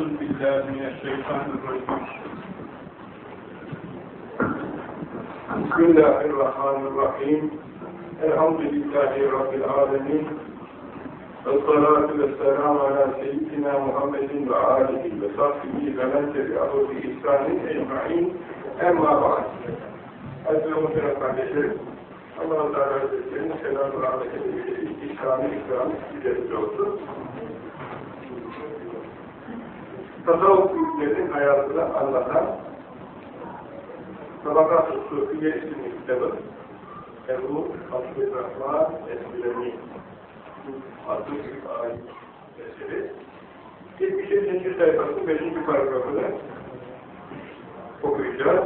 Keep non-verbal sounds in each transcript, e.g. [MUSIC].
أعوذ بالله من الشيطان الرجيم بسم الله الرحمن الرحيم الحمد لله رب العالمين والصلاة والسلام على سيدنا محمد وآله وصحبه ومن تبعه بإحسان أجمعين أما بعد أسلم في kardeşlerim Allah-u Teala Hazretleri'nin selamun aleyküm İslam'ı ikramı güzel olsun. tasavvuf büyüklerinin hayatını anlatan Tabakat-ı Sufiye isimli kitabı Ebu Abdülrahman Esbilemi adlı bir ayet eseri 78. sayfası 5. paragrafını okuyacağız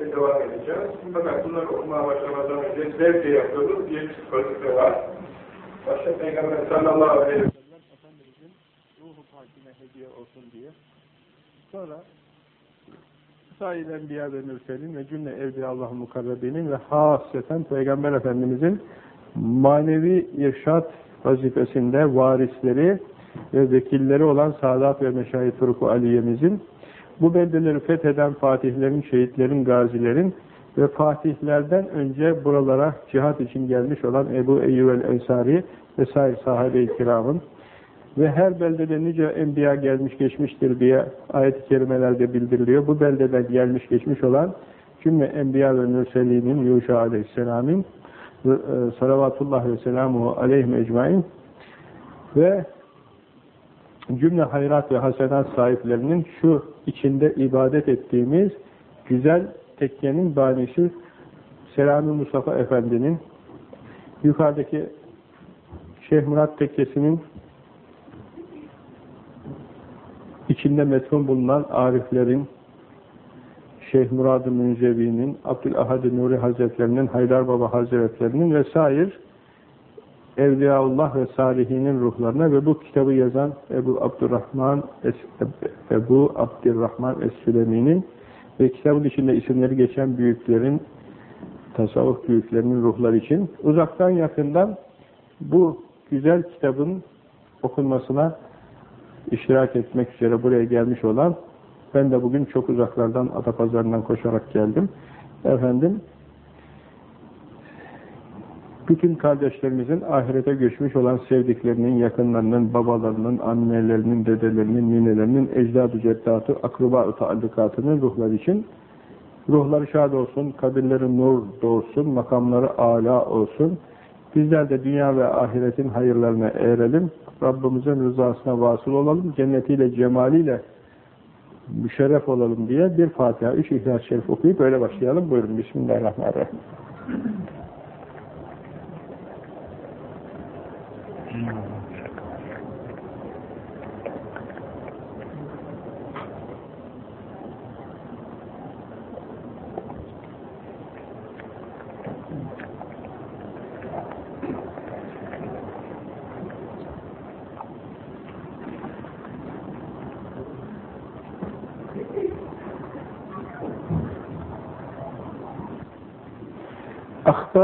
ve devam edeceğiz. Fakat bunları okumaya başlamadan önce zevkle yapıyoruz diye bir var. Başta Peygamber sallallahu aleyhi ve hediye olsun diye. Sonra Said Enbiya ve Mürselin ve cümle Evliyaullah Mukarrebinin ve hasreten Peygamber Efendimizin manevi irşat vazifesinde varisleri ve vekilleri olan Sadat ve Meşayih Turku Aliye'mizin bu beldeleri fetheden fatihlerin, şehitlerin, gazilerin ve fatihlerden önce buralara cihat için gelmiş olan Ebu Eyyub el-Ensari ve sair sahabe-i kiramın ve her beldede nice enbiya gelmiş geçmiştir diye ayet-i kerimelerde bildiriliyor. Bu beldeden gelmiş geçmiş olan cümle enbiya ve mürselinin Yuşa aleyhisselamın e, salavatullah ve selamuhu aleyhim ecmain ve cümle hayrat ve hasenat sahiplerinin şu içinde ibadet ettiğimiz güzel tekkenin banisi Selami Mustafa Efendi'nin yukarıdaki Şeyh Murat Tekkesi'nin içinde metfun bulunan ariflerin, Şeyh Murad-ı Münzevi'nin, Abdülahad-ı Nuri Hazretlerinin, Haydar Baba Hazretlerinin vesaire Evliyaullah ve Salihinin ruhlarına ve bu kitabı yazan Ebu Abdurrahman es Ebu Abdurrahman Es-Sülemi'nin ve kitabın içinde isimleri geçen büyüklerin, tasavvuf büyüklerinin ruhları için uzaktan yakından bu güzel kitabın okunmasına iştirak etmek üzere buraya gelmiş olan ben de bugün çok uzaklardan Atapazarı'ndan koşarak geldim. Efendim bütün kardeşlerimizin ahirete göçmüş olan sevdiklerinin, yakınlarının, babalarının, annelerinin, dedelerinin, ninelerinin, ecdad-ı ceddatı, akraba-ı taallukatının ruhları için ruhları şad olsun, kabirleri nur doğursun, makamları âlâ olsun. Bizler de dünya ve ahiretin hayırlarına erelim. Rabbimizin rızasına vasıl olalım, cennetiyle, cemaliyle müşerref olalım diye bir Fatiha, üç İhlas-ı Şerif okuyup öyle başlayalım. Buyurun, Bismillahirrahmanirrahim.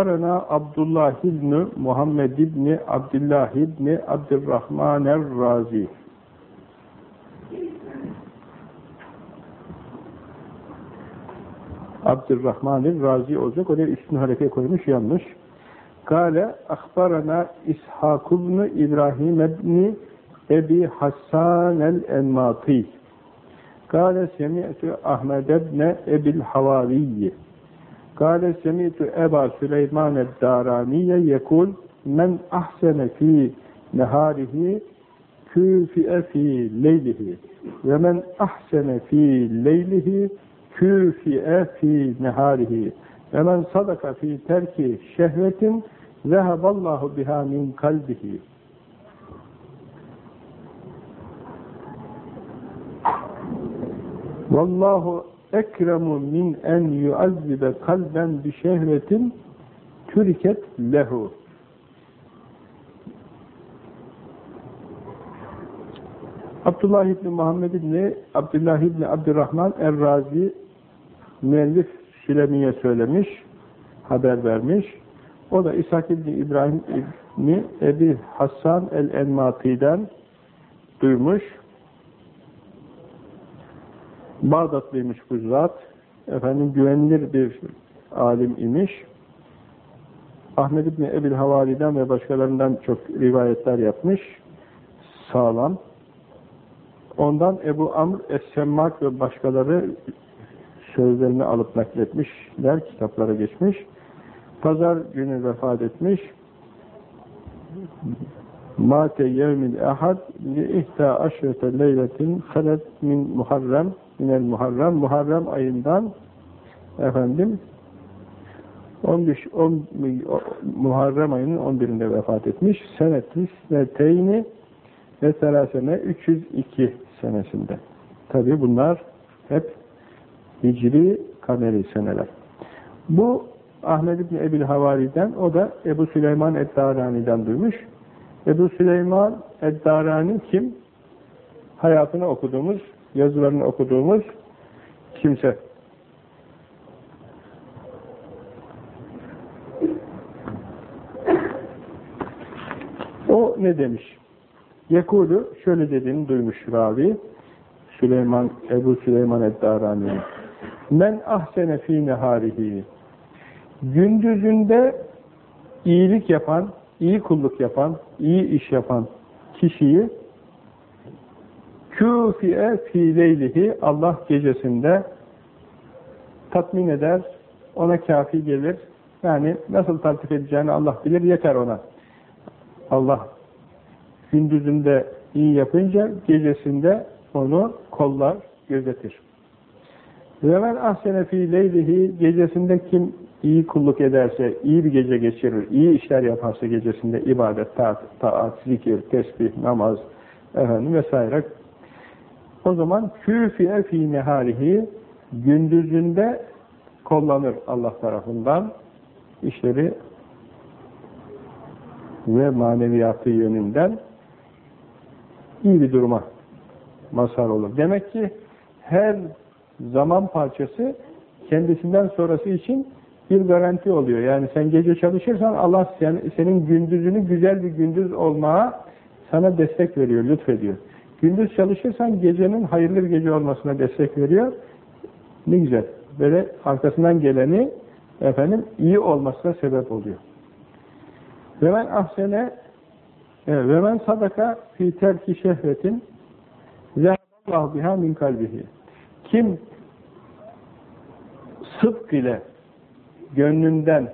Akbarana Abdullah ibn Muhammed ibn Abdullah ibn Abdurrahman er-Razi Abdurrahman el-Razi olacak. Oraya üstün hareket koymuş yanlış. Kale akbarana İshak ibn İbrahim ibn Ebi Hassan el-Enmati Kale semi'tu Ahmed ibn Ebil Havariyi Kale semi'tu Eba Süleyman el-Daraniye yekul men ahsene fi neharihi küfi'e fi leylihi ve men ahsene fi leylihi küfi'e fi neharihi ve men sadaka fi terki şehvetin zeheballahu biha min kalbihi Vallahu ekremu min en yuazzibe kalben bi şehvetin türiket lehu. Abdullah İbni Muhammed İbni Abdullah İbni Abdurrahman Er-Razi müellif Sülemiye söylemiş, haber vermiş. O da İshak İbni İbrahim İbni Ebi Hassan El-Enmati'den duymuş. Bağdatlıymış bu zat. Efendim güvenilir bir alim imiş. Ahmed İbni Ebil Havali'den ve başkalarından çok rivayetler yapmış. Sağlam. Ondan Ebu Amr Es-Semmak ve başkaları sözlerini alıp nakletmişler, kitaplara geçmiş. Pazar günü vefat etmiş. Mate yevmil ehad li ihta aşrete leyletin halet min muharrem minel muharrem muharrem ayından efendim 15 10, Muharrem ayının 11'inde vefat etmiş. Senetis ve teyni ve selasene 302 senesinde. Tabi bunlar hep hicri kameri seneler. Bu Ahmed İbni Ebil Havari'den, o da Ebu Süleyman Eddarani'den duymuş. Ebu Süleyman Eddarani kim? Hayatını okuduğumuz, yazılarını okuduğumuz kimse. O ne demiş? Yekulu şöyle dediğini duymuş ravi. Süleyman, Ebu Süleyman Eddarani. Men ahsene fî nehârihi. Gündüzünde iyilik yapan, iyi kulluk yapan, iyi iş yapan kişiyi küfiye fî leylihi Allah gecesinde tatmin eder, ona kafi gelir. Yani nasıl tartif edeceğini Allah bilir, yeter ona. Allah gündüzünde iyi yapınca gecesinde onu kollar, gözetir. Ve men ahsene fî leylihi gecesinde kim iyi kulluk ederse, iyi bir gece geçirir, iyi işler yaparsa gecesinde ibadet, taat, taat zikir, tesbih, namaz efendim vesaire o zaman küfiye fî nehârihi gündüzünde kollanır Allah tarafından işleri ve maneviyatı yönünden iyi bir duruma mazhar olur. Demek ki her zaman parçası kendisinden sonrası için bir garanti oluyor. Yani sen gece çalışırsan Allah senin gündüzünü güzel bir gündüz olmaya sana destek veriyor, lütfediyor. Gündüz çalışırsan gecenin hayırlı bir gece olmasına destek veriyor. Ne güzel. Böyle arkasından geleni efendim iyi olmasına sebep oluyor. Ve men ahsene ve men sadaka fi terki şehvetin zehaballahu biha min kalbihi. Kim sıdk ile gönlünden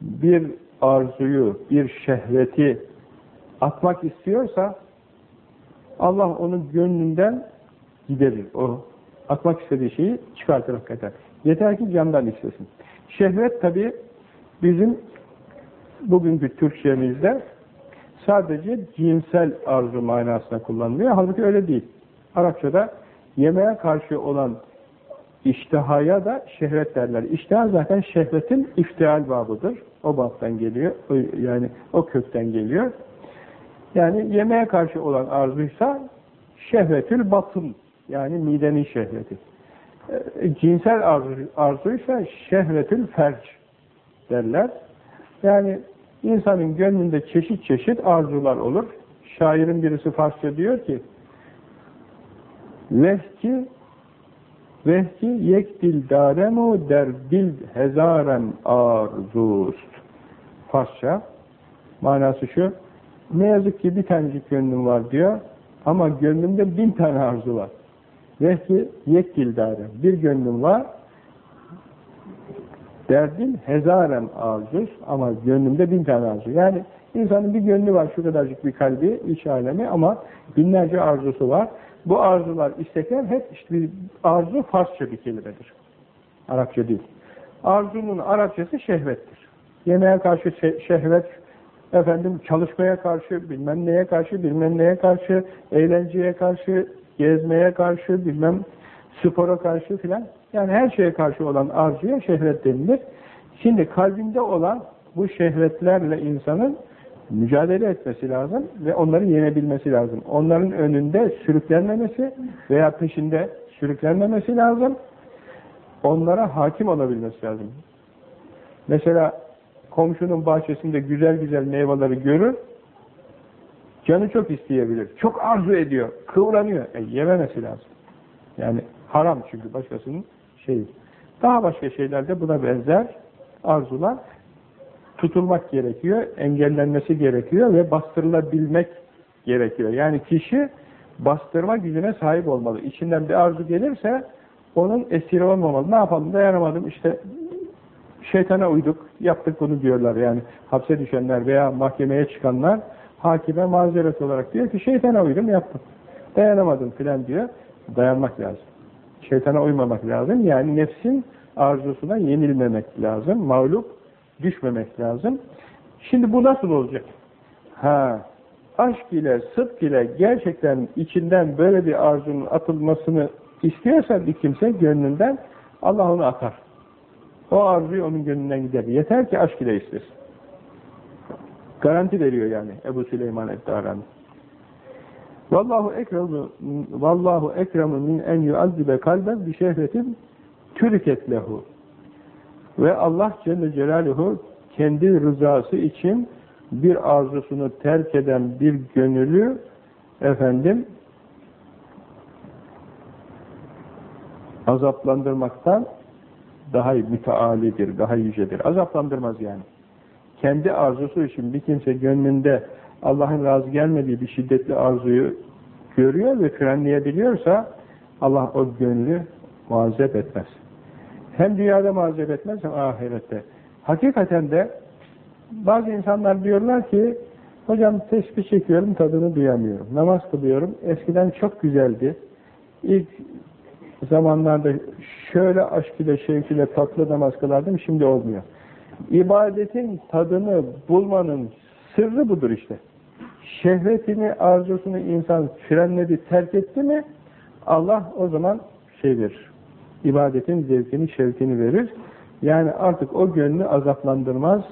bir arzuyu, bir şehveti atmak istiyorsa Allah onun gönlünden giderir. O atmak istediği şeyi çıkartır hakikaten. Yeter ki candan istesin. Şehvet tabi bizim bugünkü Türkçemizde sadece cinsel arzu manasına kullanılıyor. Halbuki öyle değil. Arapçada yemeğe karşı olan iştihaya da şehvet derler. İştiha zaten şehvetin iftial babıdır. O babdan geliyor. Yani o kökten geliyor. Yani yemeğe karşı olan arzuysa şehvetül batın. Yani midenin şehveti. E, cinsel arzu, arzuysa şehvetül ferç derler. Yani insanın gönlünde çeşit çeşit arzular olur. Şairin birisi Farsça diyor ki Vehki Vehki yek dil daremu der dil hezaren arzust. Farsça. Manası şu. Ne yazık ki bir tanecik gönlüm var diyor. Ama gönlümde bin tane arzu var. Vehki yek dil darem. Bir gönlüm var. Derdin hezaren arzuz ama gönlümde bin tane arzu. Yani insanın bir gönlü var şu kadarcık bir kalbi, iç alemi ama binlerce arzusu var. Bu arzular, istekler hep işte bir arzu Farsça bir kelimedir. Arapça değil. Arzunun Arapçası şehvettir. Yemeğe karşı şehvet, efendim çalışmaya karşı, bilmem neye karşı, bilmem neye karşı, eğlenceye karşı, gezmeye karşı, bilmem spora karşı filan. Yani her şeye karşı olan arzuya şehvet denilir. Şimdi kalbinde olan bu şehvetlerle insanın mücadele etmesi lazım ve onları yenebilmesi lazım. Onların önünde sürüklenmemesi veya peşinde sürüklenmemesi lazım. Onlara hakim olabilmesi lazım. Mesela komşunun bahçesinde güzel güzel meyveleri görür, canı çok isteyebilir. Çok arzu ediyor, kıvranıyor. E, yememesi lazım. Yani Haram çünkü başkasının şeyi. Daha başka şeylerde buna benzer arzular tutulmak gerekiyor, engellenmesi gerekiyor ve bastırılabilmek gerekiyor. Yani kişi bastırma gücüne sahip olmalı. İçinden bir arzu gelirse onun esiri olmamalı. Ne yapalım dayanamadım işte şeytana uyduk, yaptık bunu diyorlar yani hapse düşenler veya mahkemeye çıkanlar hakime mazeret olarak diyor ki şeytana uydum yaptım. Dayanamadım filan diyor. Dayanmak lazım. Şeytana uymamak lazım. Yani nefsin arzusuna yenilmemek lazım. Mağlup düşmemek lazım. Şimdi bu nasıl olacak? Ha, aşk ile, sıdk ile gerçekten içinden böyle bir arzunun atılmasını istiyorsa bir kimse gönlünden Allah onu atar. O arzuyu onun gönlünden gider. Yeter ki aşk ile istesin. Garanti veriyor yani Ebu Süleyman Eddarani. Vallahu ekremu vallahu ekremu min en yuazzibe kalben bi şehvetin türket lehu. Ve Allah Celle Celaluhu kendi rızası için bir arzusunu terk eden bir gönüllü efendim azaplandırmaktan daha mütealidir, daha yücedir. Azaplandırmaz yani. Kendi arzusu için bir kimse gönlünde Allah'ın razı gelmediği bir şiddetli arzuyu görüyor ve frenleyebiliyorsa Allah o gönlü muazzep etmez. Hem dünyada muazzep etmez hem ahirette. Hakikaten de bazı insanlar diyorlar ki hocam tesbih çekiyorum tadını duyamıyorum. Namaz kılıyorum. Eskiden çok güzeldi. İlk zamanlarda şöyle aşk ile şevk ile tatlı namaz kılardım şimdi olmuyor. İbadetin tadını bulmanın sırrı budur işte. Şehvetini, arzusunu insan frenledi, terk etti mi Allah o zaman şey verir. İbadetin zevkini, şevkini verir. Yani artık o gönlü azaplandırmaz.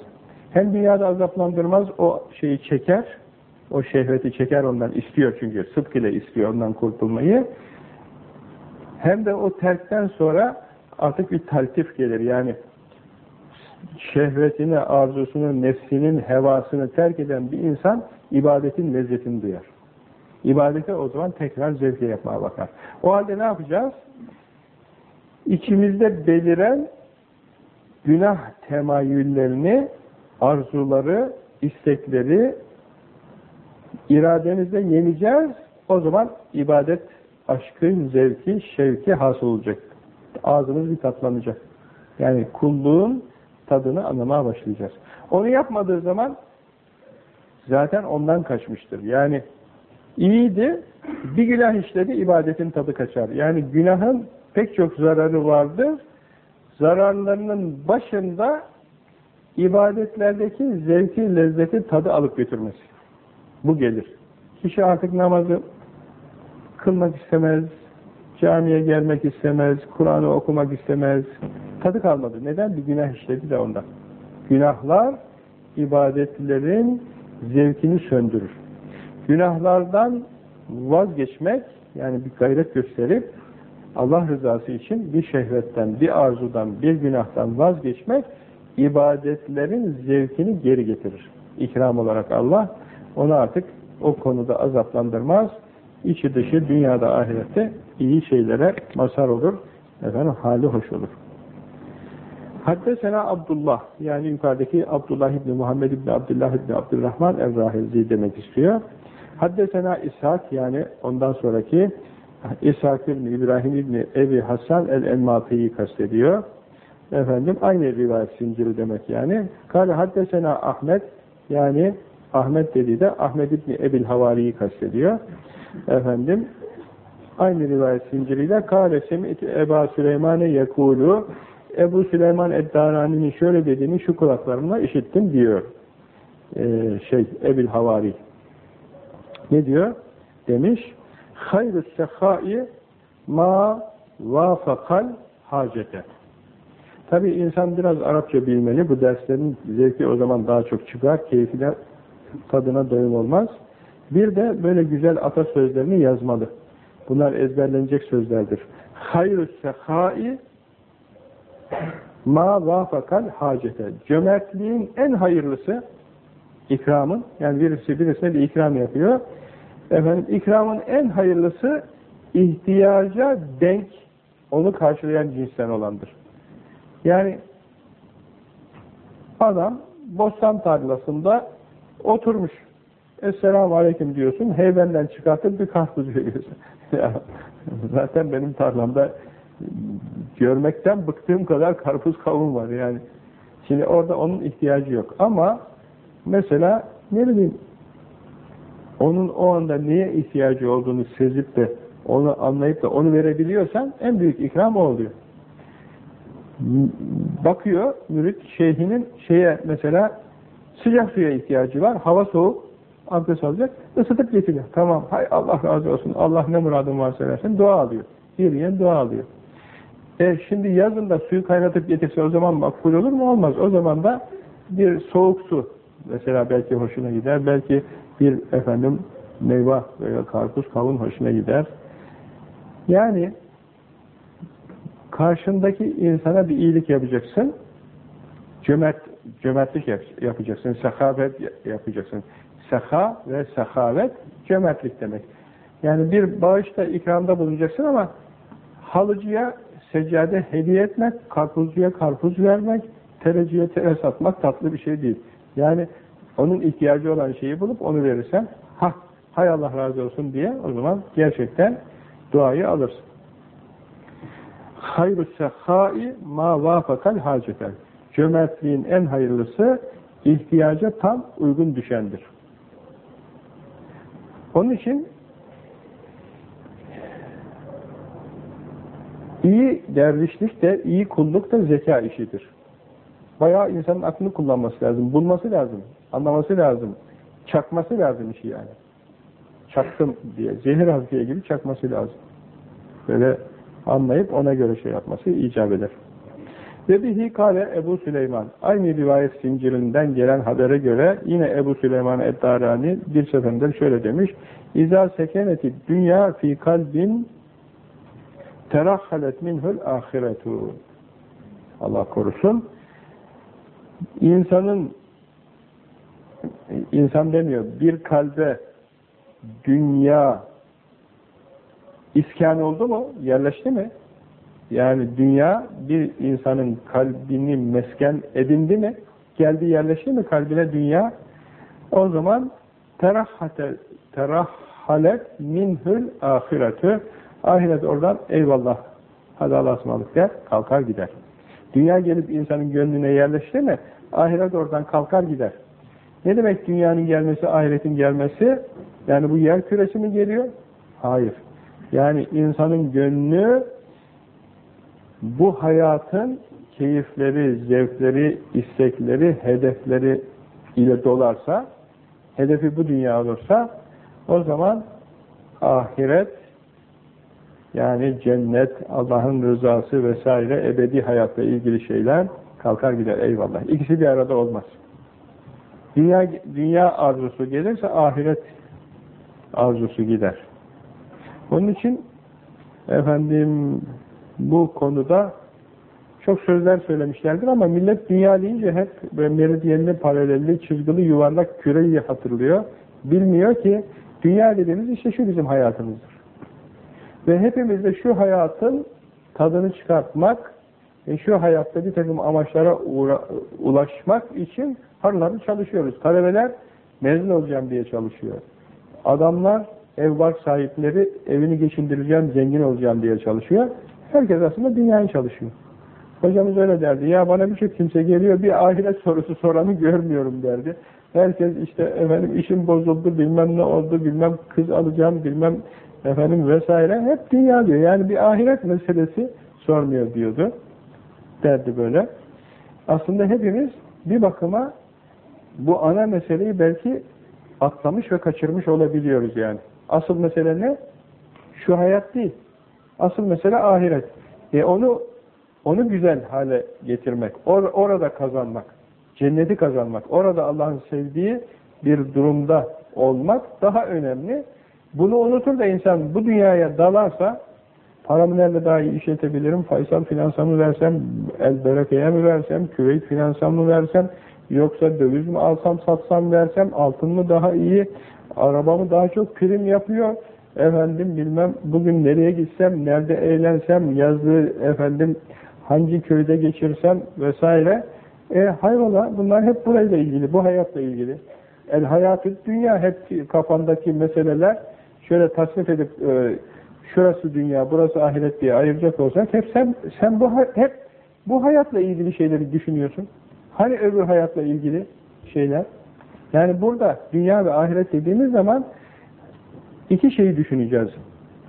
Hem dünyada azaplandırmaz, o şeyi çeker. O şehveti çeker ondan, istiyor çünkü. Sıdk ile istiyor ondan kurtulmayı. Hem de o terkten sonra artık bir taltif gelir. Yani şehvetini, arzusunu, nefsinin hevasını terk eden bir insan ibadetin lezzetini duyar. İbadete o zaman tekrar zevkle yapmaya bakar. O halde ne yapacağız? İçimizde beliren günah temayüllerini, arzuları, istekleri irademizde yeneceğiz. O zaman ibadet aşkın, zevki, şevki hasıl olacak. Ağzımız bir tatlanacak. Yani kulluğun tadını anlamaya başlayacağız. Onu yapmadığı zaman zaten ondan kaçmıştır. Yani iyiydi, bir günah işledi, ibadetin tadı kaçar. Yani günahın pek çok zararı vardır. Zararlarının başında ibadetlerdeki zevki, lezzeti, tadı alıp götürmesi. Bu gelir. Kişi artık namazı kılmak istemez, camiye gelmek istemez, Kur'an'ı okumak istemez. Tadı kalmadı. Neden? Bir günah işledi de ondan. Günahlar ibadetlerin zevkini söndürür. Günahlardan vazgeçmek, yani bir gayret gösterip Allah rızası için bir şehvetten, bir arzudan, bir günahtan vazgeçmek ibadetlerin zevkini geri getirir. İkram olarak Allah onu artık o konuda azaplandırmaz. İçi dışı dünyada ahirette iyi şeylere mazhar olur. Efendim hali hoş olur. Haddesena Abdullah yani yukarıdaki Abdullah İbni Muhammed İbni Abdullah İbni Abdurrahman Evrahezi demek istiyor. Haddesena İshak yani ondan sonraki İshak İbni İbrahim İbni Ebi Hasan el-Enmati'yi kastediyor. Efendim aynı rivayet zinciri demek yani. Kale haddesena Ahmet yani Ahmet dediği de Ahmet İbni Ebil Havari'yi kastediyor. Efendim aynı rivayet zinciriyle Kale semiti Eba Süleyman'e yekulu Ebu Süleyman Eddarani'nin şöyle dediğini şu kulaklarımla işittim diyor. Ee, şey Ebil Havari. Ne diyor? Demiş hayrü sehai ma vafakal hacete. Tabi insan biraz Arapça bilmeli. Bu derslerin zevki o zaman daha çok çıkar. Keyfine, tadına doyum olmaz. Bir de böyle güzel atasözlerini yazmalı. Bunlar ezberlenecek sözlerdir. Hayrü sehai ma vafakal hacete. Cömertliğin en hayırlısı ikramın, yani birisi birisine bir ikram yapıyor. Efendim ikramın en hayırlısı ihtiyaca denk onu karşılayan cinsten olandır. Yani adam bostan tarlasında oturmuş. Esselamu Aleyküm diyorsun, heybenden çıkartıp bir karpuz veriyorsun. [LAUGHS] zaten benim tarlamda görmekten bıktığım kadar karpuz kavun var yani. Şimdi orada onun ihtiyacı yok. Ama mesela ne bileyim onun o anda neye ihtiyacı olduğunu sezip de onu anlayıp da onu verebiliyorsan en büyük ikram o oluyor. Bakıyor mürit şeyhinin şeye mesela sıcak suya ihtiyacı var. Hava soğuk. Abdest alacak. ısıtıp getiriyor. Tamam. Hay Allah razı olsun. Allah ne muradın varsa versin. Dua alıyor. Yürüyen dua alıyor. E şimdi yazında suyu kaynatıp getirse o zaman makbul olur mu? Olmaz. O zaman da bir soğuk su mesela belki hoşuna gider. Belki bir efendim meyve veya karpuz kavun hoşuna gider. Yani karşındaki insana bir iyilik yapacaksın. Cömert, cömertlik yapacaksın. Sehavet yapacaksın. Seha ve sehavet cömertlik demek. Yani bir bağışta ikramda bulunacaksın ama halıcıya seccade hediye etmek, karpuzcuya karpuz vermek, tereciye tere satmak tatlı bir şey değil. Yani onun ihtiyacı olan şeyi bulup onu verirsen, ha, hay Allah razı olsun diye o zaman gerçekten duayı alırsın. Hayru sehhai ma vafakal hacetel. Cömertliğin en hayırlısı ihtiyaca tam uygun düşendir. Onun için iyi dervişlik de, iyi kulluk da zeka işidir. Bayağı insanın aklını kullanması lazım, bulması lazım, anlaması lazım, çakması lazım işi yani. Çaktım diye, zehir hafiye gibi çakması lazım. Böyle anlayıp ona göre şey yapması icap eder. Ve bihi kale Ebu Süleyman. Aynı rivayet zincirinden gelen habere göre yine Ebu Süleyman Eddarani bir seferinde şöyle demiş. İza sekeneti dünya fi kalbin terahhalet minhul ahiretu. Allah korusun. İnsanın insan demiyor, bir kalbe dünya iskan oldu mu, yerleşti mi? Yani dünya bir insanın kalbini mesken edindi mi, geldi yerleşti mi kalbine dünya, o zaman terahhate, terahhalet minhül ahiretü, ahiret oradan eyvallah, hadi Allah'a ısmarladık der, kalkar gider. Dünya gelip insanın gönlüne yerleşti mi, ahiret oradan kalkar gider. Ne demek dünyanın gelmesi, ahiretin gelmesi? Yani bu yer küresi mi geliyor? Hayır. Yani insanın gönlü bu hayatın keyifleri, zevkleri, istekleri, hedefleri ile dolarsa, hedefi bu dünya olursa, o zaman ahiret, yani cennet, Allah'ın rızası vesaire, ebedi hayatla ilgili şeyler kalkar gider eyvallah. İkisi bir arada olmaz. Dünya, dünya arzusu gelirse ahiret arzusu gider. Onun için efendim bu konuda çok sözler söylemişlerdir ama millet dünya deyince hep meridyenli, paralelli, çizgili, yuvarlak küreyi hatırlıyor. Bilmiyor ki dünya dediğimiz işte şu bizim hayatımızdır. Ve hepimiz de şu hayatın tadını çıkartmak ve şu hayatta bir takım amaçlara ulaşmak için harları çalışıyoruz. Talebeler mezun olacağım diye çalışıyor. Adamlar ev var sahipleri evini geçindireceğim, zengin olacağım diye çalışıyor. Herkes aslında dünyayı çalışıyor. Hocamız öyle derdi. Ya bana birçok kimse geliyor bir ahiret sorusu soranı görmüyorum derdi. Herkes işte efendim işim bozuldu, bilmem ne oldu, bilmem kız alacağım, bilmem efendim vesaire. Hep dünya diyor. Yani bir ahiret meselesi sormuyor diyordu. Derdi böyle. Aslında hepimiz bir bakıma bu ana meseleyi belki atlamış ve kaçırmış olabiliyoruz yani. Asıl mesele ne? Şu hayat değil. Asıl mesele ahiret. E onu onu güzel hale getirmek, or orada kazanmak, cenneti kazanmak, orada Allah'ın sevdiği bir durumda olmak daha önemli. Bunu unutur da insan bu dünyaya dalarsa, paramı nerede daha iyi işletebilirim, Faysal finansa mı versem, El Bereke'ye mi versem, Küveyt finansa mı versem, yoksa döviz mi alsam satsam versem, altın mı daha iyi, arabamı daha çok prim yapıyor, efendim bilmem bugün nereye gitsem, nerede eğlensem, yazdığı efendim hangi köyde geçirsem vesaire. E hayrola bunlar hep burayla ilgili, bu hayatla ilgili. El hayatı dünya hep kafandaki meseleler şöyle tasnif edip e, şurası dünya, burası ahiret diye ayıracak olsak hep sen sen bu hep bu hayatla ilgili şeyleri düşünüyorsun. Hani öbür hayatla ilgili şeyler? Yani burada dünya ve ahiret dediğimiz zaman iki şeyi düşüneceğiz.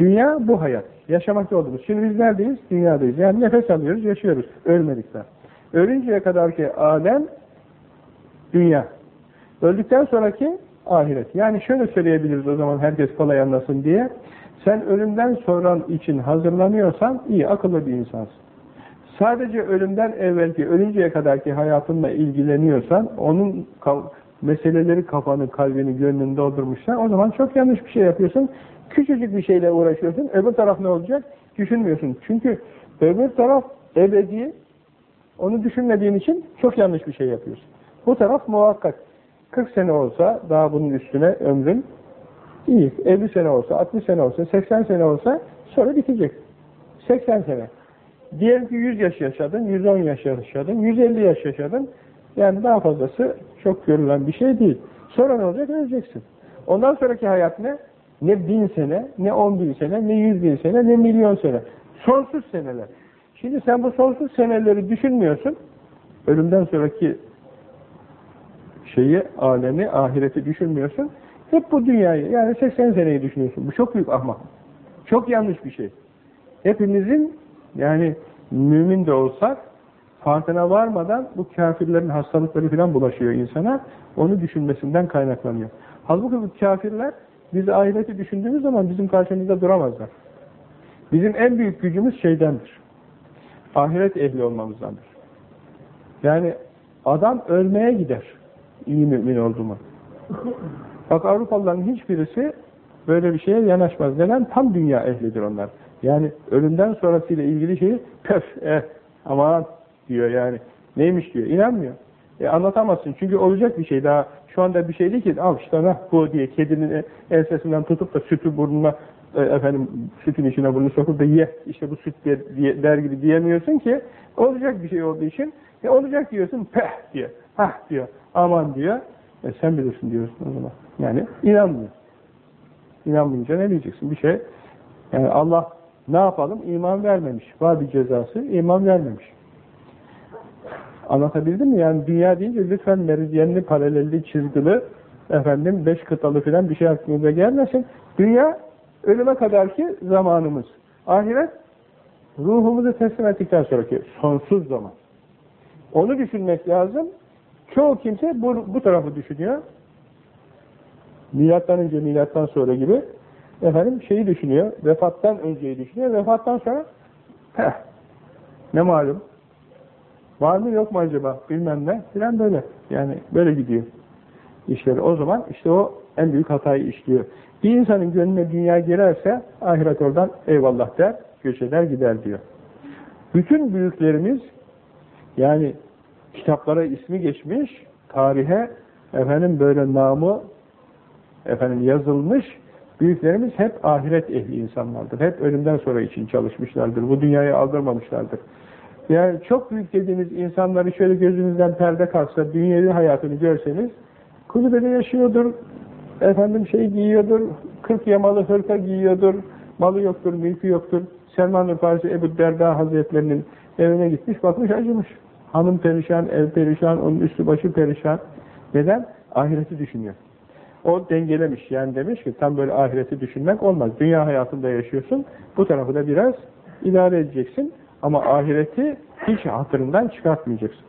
Dünya bu hayat. Yaşamakta olduğumuz. Şimdi biz neredeyiz? Dünyadayız. Yani nefes alıyoruz, yaşıyoruz. Ölmedik daha. Ölünceye kadar ki alem dünya. Öldükten sonraki ahiret. Yani şöyle söyleyebiliriz o zaman herkes kolay anlasın diye. Sen ölümden sonra için hazırlanıyorsan iyi, akıllı bir insansın. Sadece ölümden evvelki, ölünceye kadarki hayatınla ilgileniyorsan, onun meseleleri kafanı, kalbini, gönlünü doldurmuşsan o zaman çok yanlış bir şey yapıyorsun. Küçücük bir şeyle uğraşıyorsun. Öbür taraf ne olacak? Düşünmüyorsun. Çünkü öbür taraf ebedi. Onu düşünmediğin için çok yanlış bir şey yapıyorsun. Bu taraf muhakkak. 40 sene olsa daha bunun üstüne ömrün iyi. 50 sene olsa, 60 sene olsa, 80 sene olsa sonra bitecek. 80 sene. Diyelim ki 100 yaş yaşadın, 110 yaş yaşadın, 150 yaş yaşadın. Yani daha fazlası çok görülen bir şey değil. Sonra ne olacak? Öleceksin. Ondan sonraki hayat ne? Ne bin sene, ne on bin sene, ne yüz bin sene, ne milyon sene. Sonsuz seneler. Şimdi sen bu sonsuz seneleri düşünmüyorsun. Ölümden sonraki şeyi, alemi, ahireti düşünmüyorsun. Hep bu dünyayı, yani 80 seneyi düşünüyorsun. Bu çok büyük ahmak. Çok yanlış bir şey. Hepimizin, yani mümin de olsak, farkına varmadan bu kafirlerin hastalıkları falan bulaşıyor insana. Onu düşünmesinden kaynaklanıyor. Halbuki bu kafirler biz ahireti düşündüğümüz zaman bizim karşımızda duramazlar. Bizim en büyük gücümüz şeydendir. Ahiret ehli olmamızdandır. Yani adam ölmeye gider. iyi mümin oldu mu? Bak Avrupalıların hiçbirisi böyle bir şeye yanaşmaz. Neden? Tam dünya ehlidir onlar. Yani ölümden sonrasıyla ilgili şeyi pöf, eh, aman diyor yani. Neymiş diyor. İnanmıyor. E anlatamazsın. Çünkü olacak bir şey daha. Şu anda bir şey değil ki al işte nah bu diye kedinin ensesinden tutup da sütü burnuna e, efendim sütün içine burnunu sokup da ye işte bu süt diye, der gibi diyemiyorsun ki olacak bir şey olduğu için e olacak diyorsun peh diyor. Hah diyor. Aman diyor. E sen bilirsin diyorsun o zaman. Yani inanmıyor. İnanmayınca ne diyeceksin? Bir şey yani Allah ne yapalım? İman vermemiş. Var bir cezası. iman vermemiş. Anlatabildim mi? Yani dünya deyince lütfen meridyenli, paralelli, çizgili, efendim beş kıtalı filan bir şey aklınıza gelmesin. Dünya ölüme kadarki zamanımız. Ahiret ruhumuzu teslim ettikten sonraki sonsuz zaman. Onu düşünmek lazım. Çoğu kimse bu, bu tarafı düşünüyor. Milattan önce, milattan sonra gibi efendim şeyi düşünüyor. Vefattan önceyi düşünüyor. Vefattan sonra heh, ne malum Var mı yok mu acaba bilmem ne filan böyle. Yani böyle gidiyor işleri. O zaman işte o en büyük hatayı işliyor. Bir insanın gönlüne dünya girerse ahiret oradan eyvallah der, göç eder gider diyor. Bütün büyüklerimiz yani kitaplara ismi geçmiş, tarihe efendim böyle namı efendim yazılmış büyüklerimiz hep ahiret ehli insanlardır. Hep ölümden sonra için çalışmışlardır. Bu dünyayı aldırmamışlardır. Yani çok büyük dediğiniz insanları şöyle gözünüzden perde kalksa, dünyevi hayatını görseniz, kulübede yaşıyordur, efendim şey giyiyordur, kırk yamalı hırka giyiyordur, malı yoktur, mülkü yoktur. Selman-ı Farisi Ebu Derda Hazretlerinin evine gitmiş, bakmış acımış. Hanım perişan, ev perişan, onun üstü başı perişan. Neden? Ahireti düşünüyor. O dengelemiş yani demiş ki tam böyle ahireti düşünmek olmaz. Dünya hayatında yaşıyorsun, bu tarafı da biraz idare edeceksin. Ama ahireti hiç hatırından çıkartmayacaksın.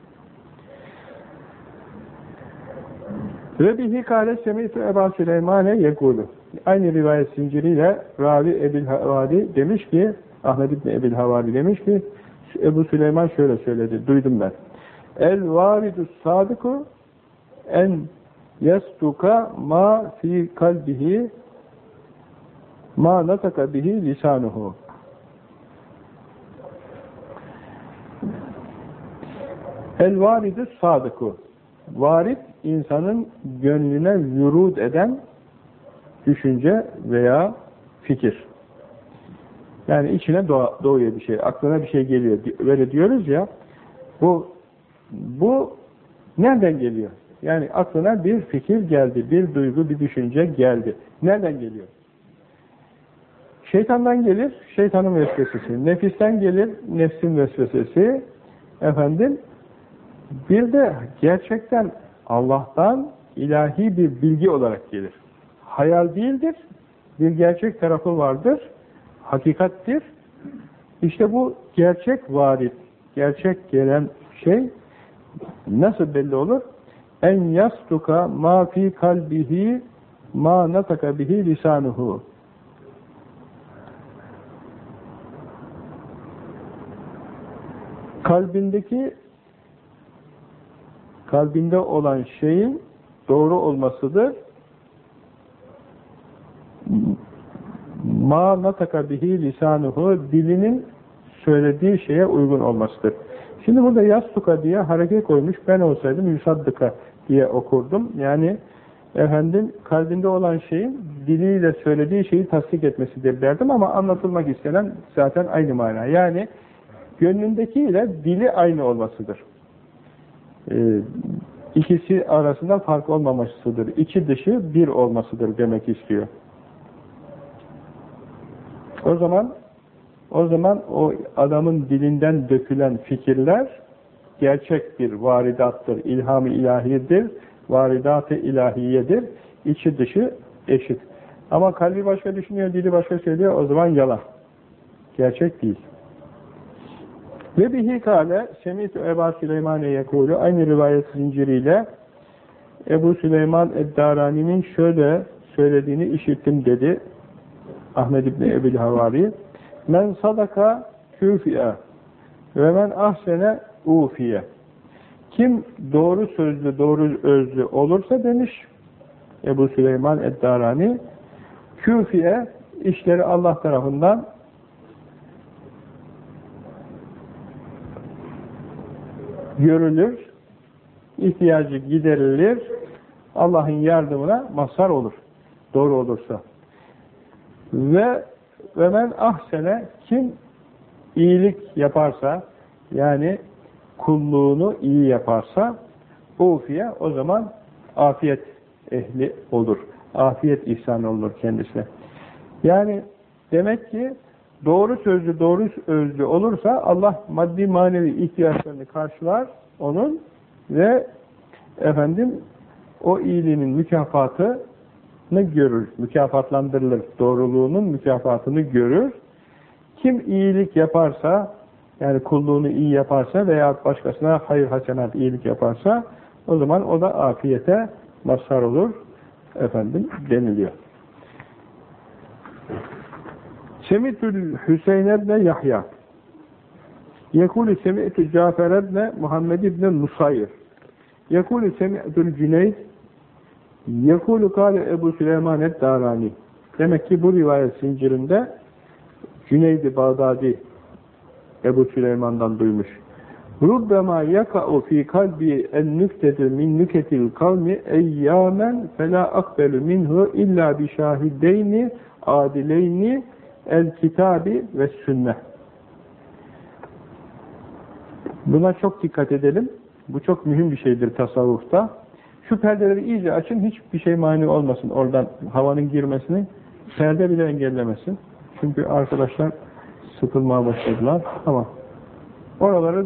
Ve bihi kâle semîtü Eba Süleymane yekûlü. Aynı rivayet zinciriyle Ravi Ebil Havadi demiş ki, Ahmet İbni Ebil Havadi demiş ki, Ebu Süleyman şöyle söyledi, duydum ben. El varidus sadıku en yastuka ma fi kalbihi ma nataka bihi lisanuhu. El varidü sadıku. Varid, insanın gönlüne yurud eden düşünce veya fikir. Yani içine doğa, doğuyor bir şey, aklına bir şey geliyor. Böyle diyoruz ya, bu, bu nereden geliyor? Yani aklına bir fikir geldi, bir duygu, bir düşünce geldi. Nereden geliyor? Şeytandan gelir, şeytanın vesvesesi. Nefisten gelir, nefsin vesvesesi. Efendim, bir de gerçekten Allah'tan ilahi bir bilgi olarak gelir. Hayal değildir, bir gerçek tarafı vardır, hakikattir. İşte bu gerçek varit, gerçek gelen şey nasıl belli olur? En yastuka ma fi kalbihi ma nataka bihi lisanuhu. Kalbindeki kalbinde olan şeyin doğru olmasıdır. Ma nataka bihi lisanuhu dilinin söylediği şeye uygun olmasıdır. Şimdi burada yastuka diye hareket koymuş. Ben olsaydım yusaddıka diye okurdum. Yani efendim kalbinde olan şeyin diliyle söylediği şeyi tasdik etmesidir derdim ama anlatılmak istenen zaten aynı mana. Yani gönlündeki ile dili aynı olmasıdır. Ee, ikisi arasında fark olmamasıdır. İçi dışı bir olmasıdır demek istiyor. O zaman o zaman o adamın dilinden dökülen fikirler gerçek bir varidattır, ilham-ı ilahidir, varidat-ı ilahiyedir, içi dışı eşit. Ama kalbi başka düşünüyor, dili başka söylüyor, o zaman yalan. Gerçek değil. Ve bihi kâle semîtü Ebu Süleyman'e yekûlü aynı rivayet zinciriyle Ebu Süleyman Eddarani'nin şöyle söylediğini işittim dedi Ahmed İbni Ebil Havari. Men sadaka küfiye ve men ahsene ufiye. Kim doğru sözlü, doğru özlü olursa demiş Ebu Süleyman Eddarani küfiye işleri Allah tarafından görülür, ihtiyacı giderilir, Allah'ın yardımına mazhar olur. Doğru olursa. Ve ve men ahsene kim iyilik yaparsa yani kulluğunu iyi yaparsa ufiye o zaman afiyet ehli olur. Afiyet ihsan olur kendisine. Yani demek ki doğru sözlü, doğru özlü olursa Allah maddi manevi ihtiyaçlarını karşılar onun ve efendim o iyiliğinin mükafatını görür, mükafatlandırılır. Doğruluğunun mükafatını görür. Kim iyilik yaparsa, yani kulluğunu iyi yaparsa veya başkasına hayır hasenat iyilik yaparsa o zaman o da afiyete mazhar olur efendim deniliyor. Semitül Hüseyin ebne Yahya. Yekulü semi'tü Cafer ebne Muhammed ibn Nusayr. Yekulü semi'tül Cüneyd. Yekulü kâle Ebu Süleyman et-Darani Demek ki bu rivayet zincirinde Cüneyd-i Bağdadi Ebu Süleyman'dan duymuş. Rubbema yaka'u fi kalbi en nüktetu min nüketil kavmi eyyamen fela akbelu minhu illa bi şahideyni adileyni el kitabi ve sünne. Buna çok dikkat edelim. Bu çok mühim bir şeydir tasavvufta. Şu perdeleri iyice açın, hiçbir şey mani olmasın oradan havanın girmesini. Perde bile engellemesin. Çünkü arkadaşlar sıkılmaya başladılar. Ama oraları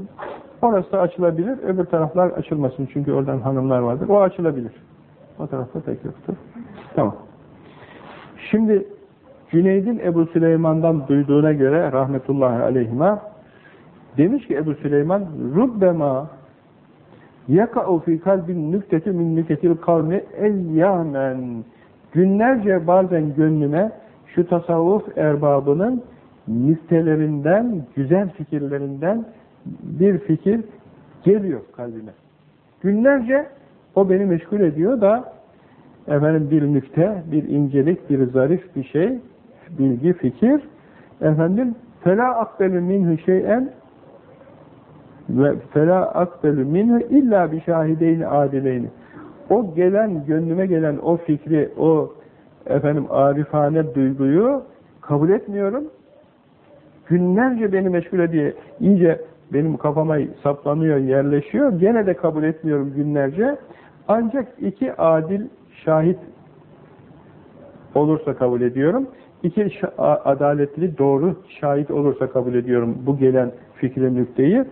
orası da açılabilir, öbür taraflar açılmasın. Çünkü oradan hanımlar vardır. O açılabilir. O tarafta pek yoktur. Tamam. Şimdi Cüneyd'in Ebu Süleyman'dan duyduğuna göre rahmetullahi aleyhime demiş ki Ebu Süleyman Rubbema yaka'u fi kalbin nükteti min nüktetil kavmi eyyamen günlerce bazen gönlüme şu tasavvuf erbabının nüktelerinden, güzel fikirlerinden bir fikir geliyor kalbime. Günlerce o beni meşgul ediyor da efendim bir nükte, bir incelik, bir zarif bir şey, bilgi, fikir efendim fela akbelü minhu şeyen ve fela akbelü minhu illa bi şahideyni adileyni o gelen, gönlüme gelen o fikri, o efendim arifane duyguyu kabul etmiyorum. Günlerce beni meşgul ediyor. İyice benim kafama saplanıyor, yerleşiyor. Gene de kabul etmiyorum günlerce. Ancak iki adil şahit olursa kabul ediyorum. İki adaletli, doğru şahit olursa kabul ediyorum bu gelen fikri nükteyi.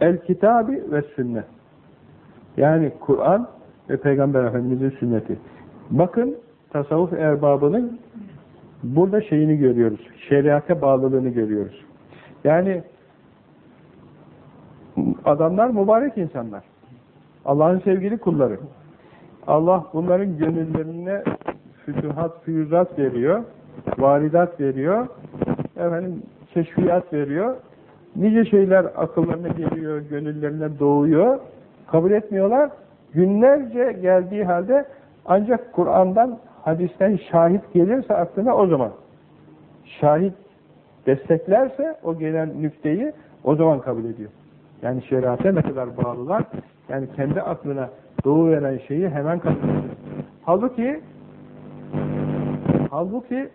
El kitabi ve sünnet. Yani Kur'an ve Peygamber Efendimiz'in sünneti. Bakın tasavvuf erbabının burada şeyini görüyoruz. Şeriate bağlılığını görüyoruz. Yani adamlar mübarek insanlar. Allah'ın sevgili kulları. Allah bunların gönüllerine fütuhat, füyüzat veriyor, varidat veriyor, efendim keşfiyat veriyor. Nice şeyler akıllarına geliyor, gönüllerine doğuyor. Kabul etmiyorlar. Günlerce geldiği halde ancak Kur'an'dan, hadisten şahit gelirse aklına o zaman. Şahit desteklerse o gelen nükteyi o zaman kabul ediyor. Yani şeriate ne kadar bağlılar. Yani kendi aklına doğu veren şeyi hemen kabul ediyor. Halbuki halbuki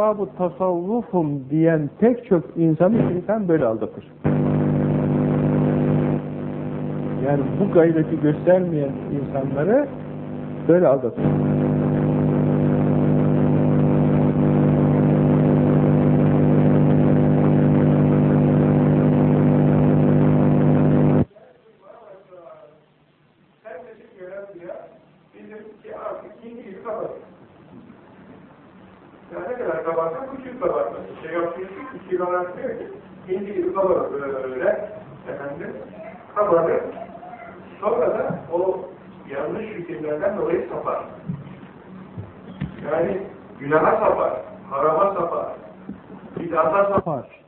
Erbab-ı tasavvufum diyen pek çok insanı insan böyle aldatır. Yani bu gayreti göstermeyen insanları böyle aldatır. Böyle efendim kabarır. Sonra da o yanlış fikirlerden dolayı sapar. Yani günaha sapar, harama sapar, bidata sapar.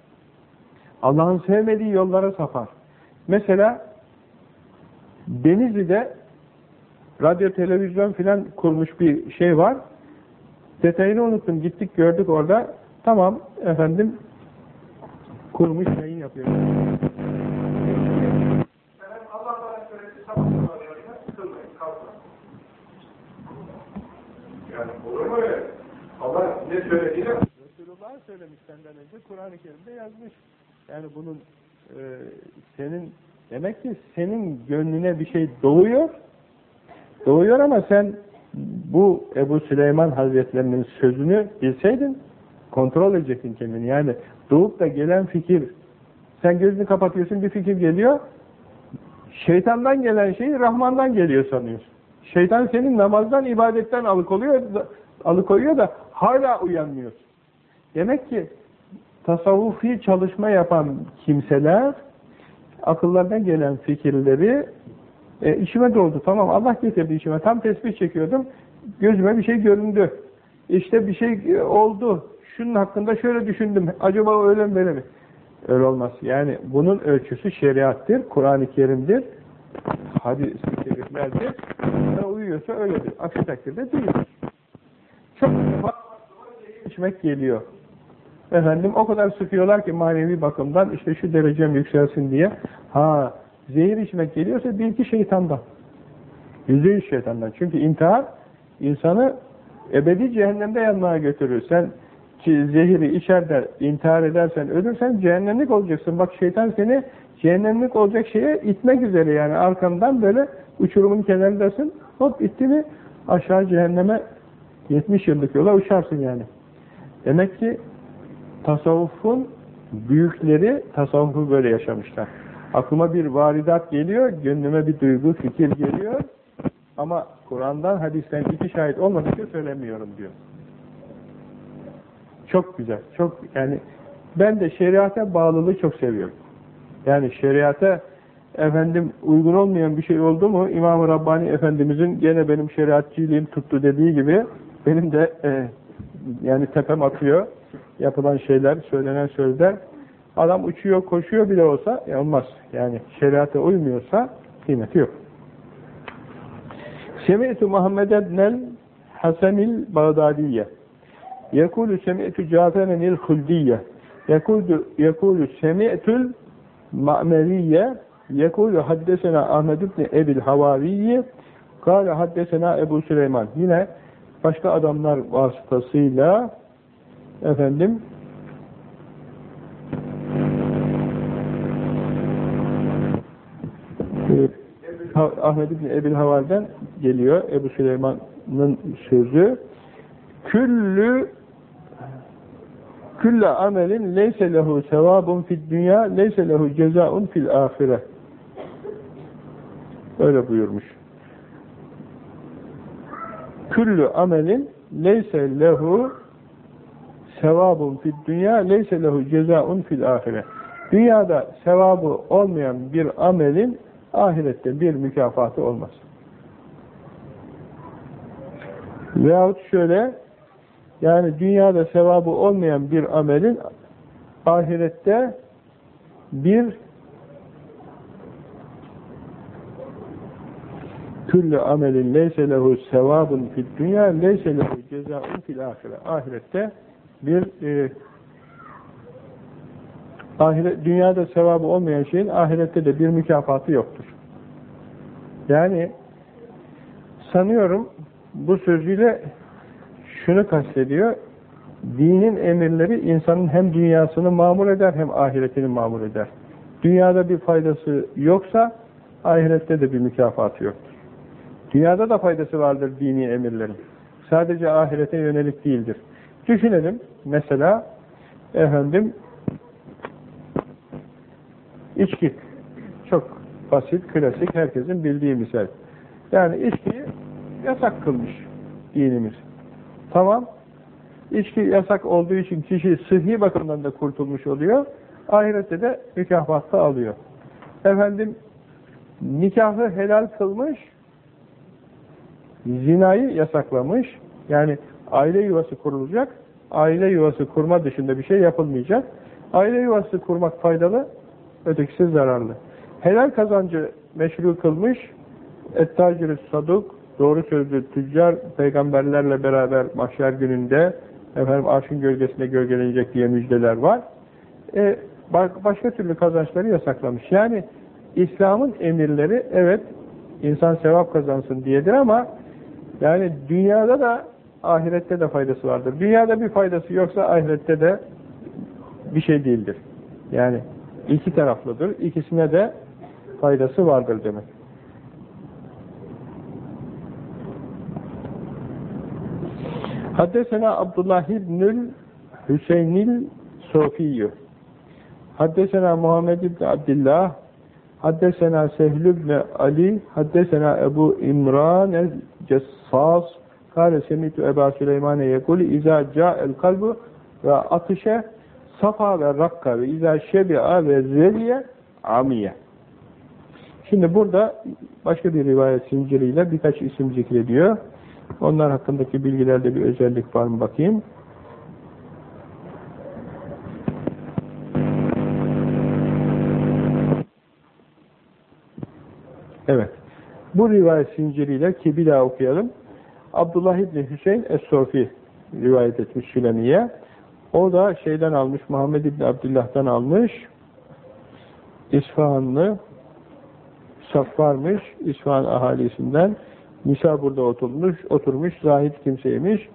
Allah'ın sevmediği yollara sapar. Mesela Denizli'de radyo televizyon filan kurmuş bir şey var. Detayını unuttum. Gittik gördük orada. Tamam efendim kurmuş yayın yapıyor. Yani olur mu öyle? Allah ne söylediğini Resulullah söylemiş senden önce, Kur'an-ı Kerim'de yazmış. Yani bunun e, senin, demek ki senin gönlüne bir şey doğuyor, doğuyor ama sen bu Ebu Süleyman Hazretlerinin sözünü bilseydin, kontrol edecektin kendini. Yani doğup da gelen fikir, sen gözünü kapatıyorsun bir fikir geliyor, şeytandan gelen şeyi Rahman'dan geliyor sanıyorsun. Şeytan senin namazdan, ibadetten alıkoyuyor, alıkoyuyor da hala uyanmıyorsun. Demek ki tasavvufi çalışma yapan kimseler akıllardan gelen fikirleri e, işime doldu. Tamam Allah getirdi işime. Tam tesbih çekiyordum. Gözüme bir şey göründü. İşte bir şey e, oldu. Şunun hakkında şöyle düşündüm. Acaba öyle mi böyle mi? Öyle olmaz. Yani bunun ölçüsü şeriattır, Kur'an-ı Kerim'dir, hadis-i şeriflerdir. Ne uyuyorsa öyledir. Aksi takdirde değildir. Çok içmek geliyor. Efendim o kadar sıkıyorlar ki manevi bakımdan işte şu derecem yükselsin diye. Ha zehir içmek geliyorsa bil ki şeytandan. Yüzde yüz şeytandan. Çünkü intihar insanı ebedi cehennemde yanmaya götürür. Sen ki zehiri içer de intihar edersen, ölürsen cehennemlik olacaksın. Bak şeytan seni cehennemlik olacak şeye itmek üzere yani arkandan böyle uçurumun kenarındasın. Hop itti mi aşağı cehenneme 70 yıllık yola uçarsın yani. Demek ki tasavvufun büyükleri tasavvufu böyle yaşamışlar. Aklıma bir varidat geliyor, gönlüme bir duygu, fikir geliyor ama Kur'an'dan, hadisten iki şahit olmadıkça söylemiyorum diyor. Çok güzel, çok yani ben de şeriata bağlılığı çok seviyorum. Yani şeriata efendim uygun olmayan bir şey oldu mu İmam-ı Rabbani Efendimizin gene benim şeriatçiliğim tuttu dediği gibi benim de e, yani tepem atıyor yapılan şeyler, söylenen sözler adam uçuyor, koşuyor bile olsa e, olmaz. Yani şeriata uymuyorsa kıymeti yok. Semi'tu Muhammed ebnel Hasanil Bağdadiye Yekulu semi'tu Caferenil Huldiyye yekulu semi'tul Ma'meriye. Yekulu haddesena Ahmed ibn Ebil Havariye. Kale haddesena Ebu Süleyman. Yine başka adamlar vasıtasıyla efendim e, Ahmed İbni Ebil Haval'den geliyor Ebu Süleyman'ın sözü. Küllü külle amelin leyse lehu sevabun fid dünya leyse lehu cezaun fil ahire öyle buyurmuş. Küllü amelin leyse lehu sevabun fid dünya leyse lehu cezaun fil ahire dünyada sevabı olmayan bir amelin ahirette bir mükafatı olmaz. Veyahut şöyle yani dünyada sevabı olmayan bir amelin ahirette bir küllü amelin leyse lehu sevabun fid dünya leyse lehu cezaun fil ahire. Ahirette bir e, ahiret, dünyada sevabı olmayan şeyin ahirette de bir mükafatı yoktur. Yani sanıyorum bu sözüyle şunu kastediyor. Dinin emirleri insanın hem dünyasını mamur eder hem ahiretini mamur eder. Dünyada bir faydası yoksa ahirette de bir mükafatı yoktur. Dünyada da faydası vardır dini emirlerin. Sadece ahirete yönelik değildir. Düşünelim mesela efendim içki çok basit, klasik, herkesin bildiği misal. Yani içkiyi yasak kılmış dinimiz. Tamam. İçki yasak olduğu için kişi sıhhi bakımdan da kurtulmuş oluyor. Ahirette de mükafatı alıyor. Efendim nikahı helal kılmış, zinayı yasaklamış. Yani aile yuvası kurulacak, aile yuvası kurma dışında bir şey yapılmayacak. Aile yuvası kurmak faydalı, ötekisi zararlı. Helal kazancı meşru kılmış, ettacir saduk, doğru sözlü tüccar, peygamberlerle beraber mahşer gününde efendim arşın gölgesinde gölgelenecek diye müjdeler var. E, başka türlü kazançları yasaklamış. Yani İslam'ın emirleri evet insan sevap kazansın diyedir ama yani dünyada da ahirette de faydası vardır. Dünyada bir faydası yoksa ahirette de bir şey değildir. Yani iki taraflıdır. İkisine de faydası vardır demek. Haddesena Abdullah İbnül Hüseyinil Sofiyyü Haddesena Muhammed İbni Abdillah Haddesena Sehl ibn Ali Haddesena Ebu İmran el-Cessas Kale semitu Eba Süleymane yekul İza ca'el kalbu ve atışe safa ve rakka ve izâ şebi'a ve zeliye amiye. Şimdi burada başka bir rivayet zinciriyle birkaç isim zikrediyor. Onlar hakkındaki bilgilerde bir özellik var mı bakayım. Evet. Bu rivayet zinciriyle ki bir daha okuyalım. Abdullah İbni Hüseyin Es-Sofi rivayet etmiş Sülemiye. O da şeyden almış, Muhammed İbni Abdullah'tan almış. İsfahanlı Safvarmış, İsfahan ahalisinden. Nisa burada oturmuş, oturmuş, zahit kimseymiş.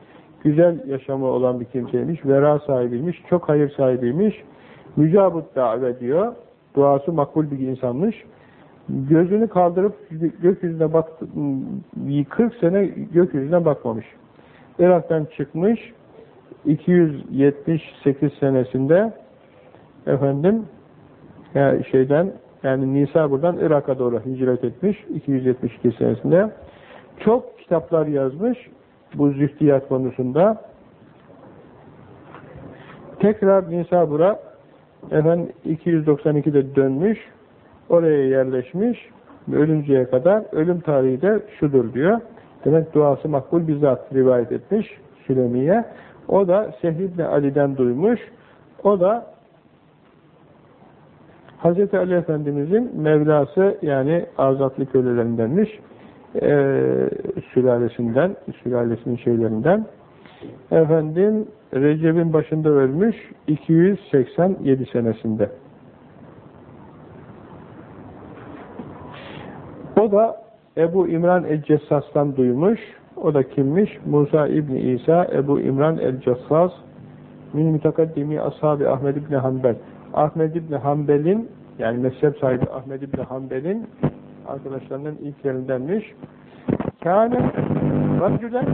Güzel yaşamı olan bir kimseymiş, vera sahibiymiş, çok hayır sahibiymiş. Mücabut da've diyor. Duası makbul bir insanmış. Gözünü kaldırıp gökyüzüne baktı, 40 sene gökyüzüne bakmamış. Irak'tan çıkmış, 278 senesinde efendim şeyden yani Nisa buradan Irak'a doğru hicret etmiş 272 senesinde. Çok kitaplar yazmış bu zühtiyat konusunda. Tekrar Nisabura efendim 292'de dönmüş. Oraya yerleşmiş. Ölünceye kadar ölüm tarihi de şudur diyor. Demek duası makbul bizzat rivayet etmiş Sülemiye. O da Sehl Ali'den duymuş. O da Hz. Ali Efendimizin Mevlası yani azatlı kölelerindenmiş. E, sülalesinden, sülalesinin şeylerinden. Efendim Recep'in başında ölmüş 287 senesinde. O da Ebu İmran el-Cessas'tan duymuş. O da kimmiş? Musa İbni İsa Ebu İmran el-Cassas min mütekaddimi ashabi Ahmed İbni Hanbel. Ahmed İbni Hanbel'in yani mezhep sahibi Ahmed İbni Hanbel'in arkadaşlarının ilklerindenmiş. Kâne racülen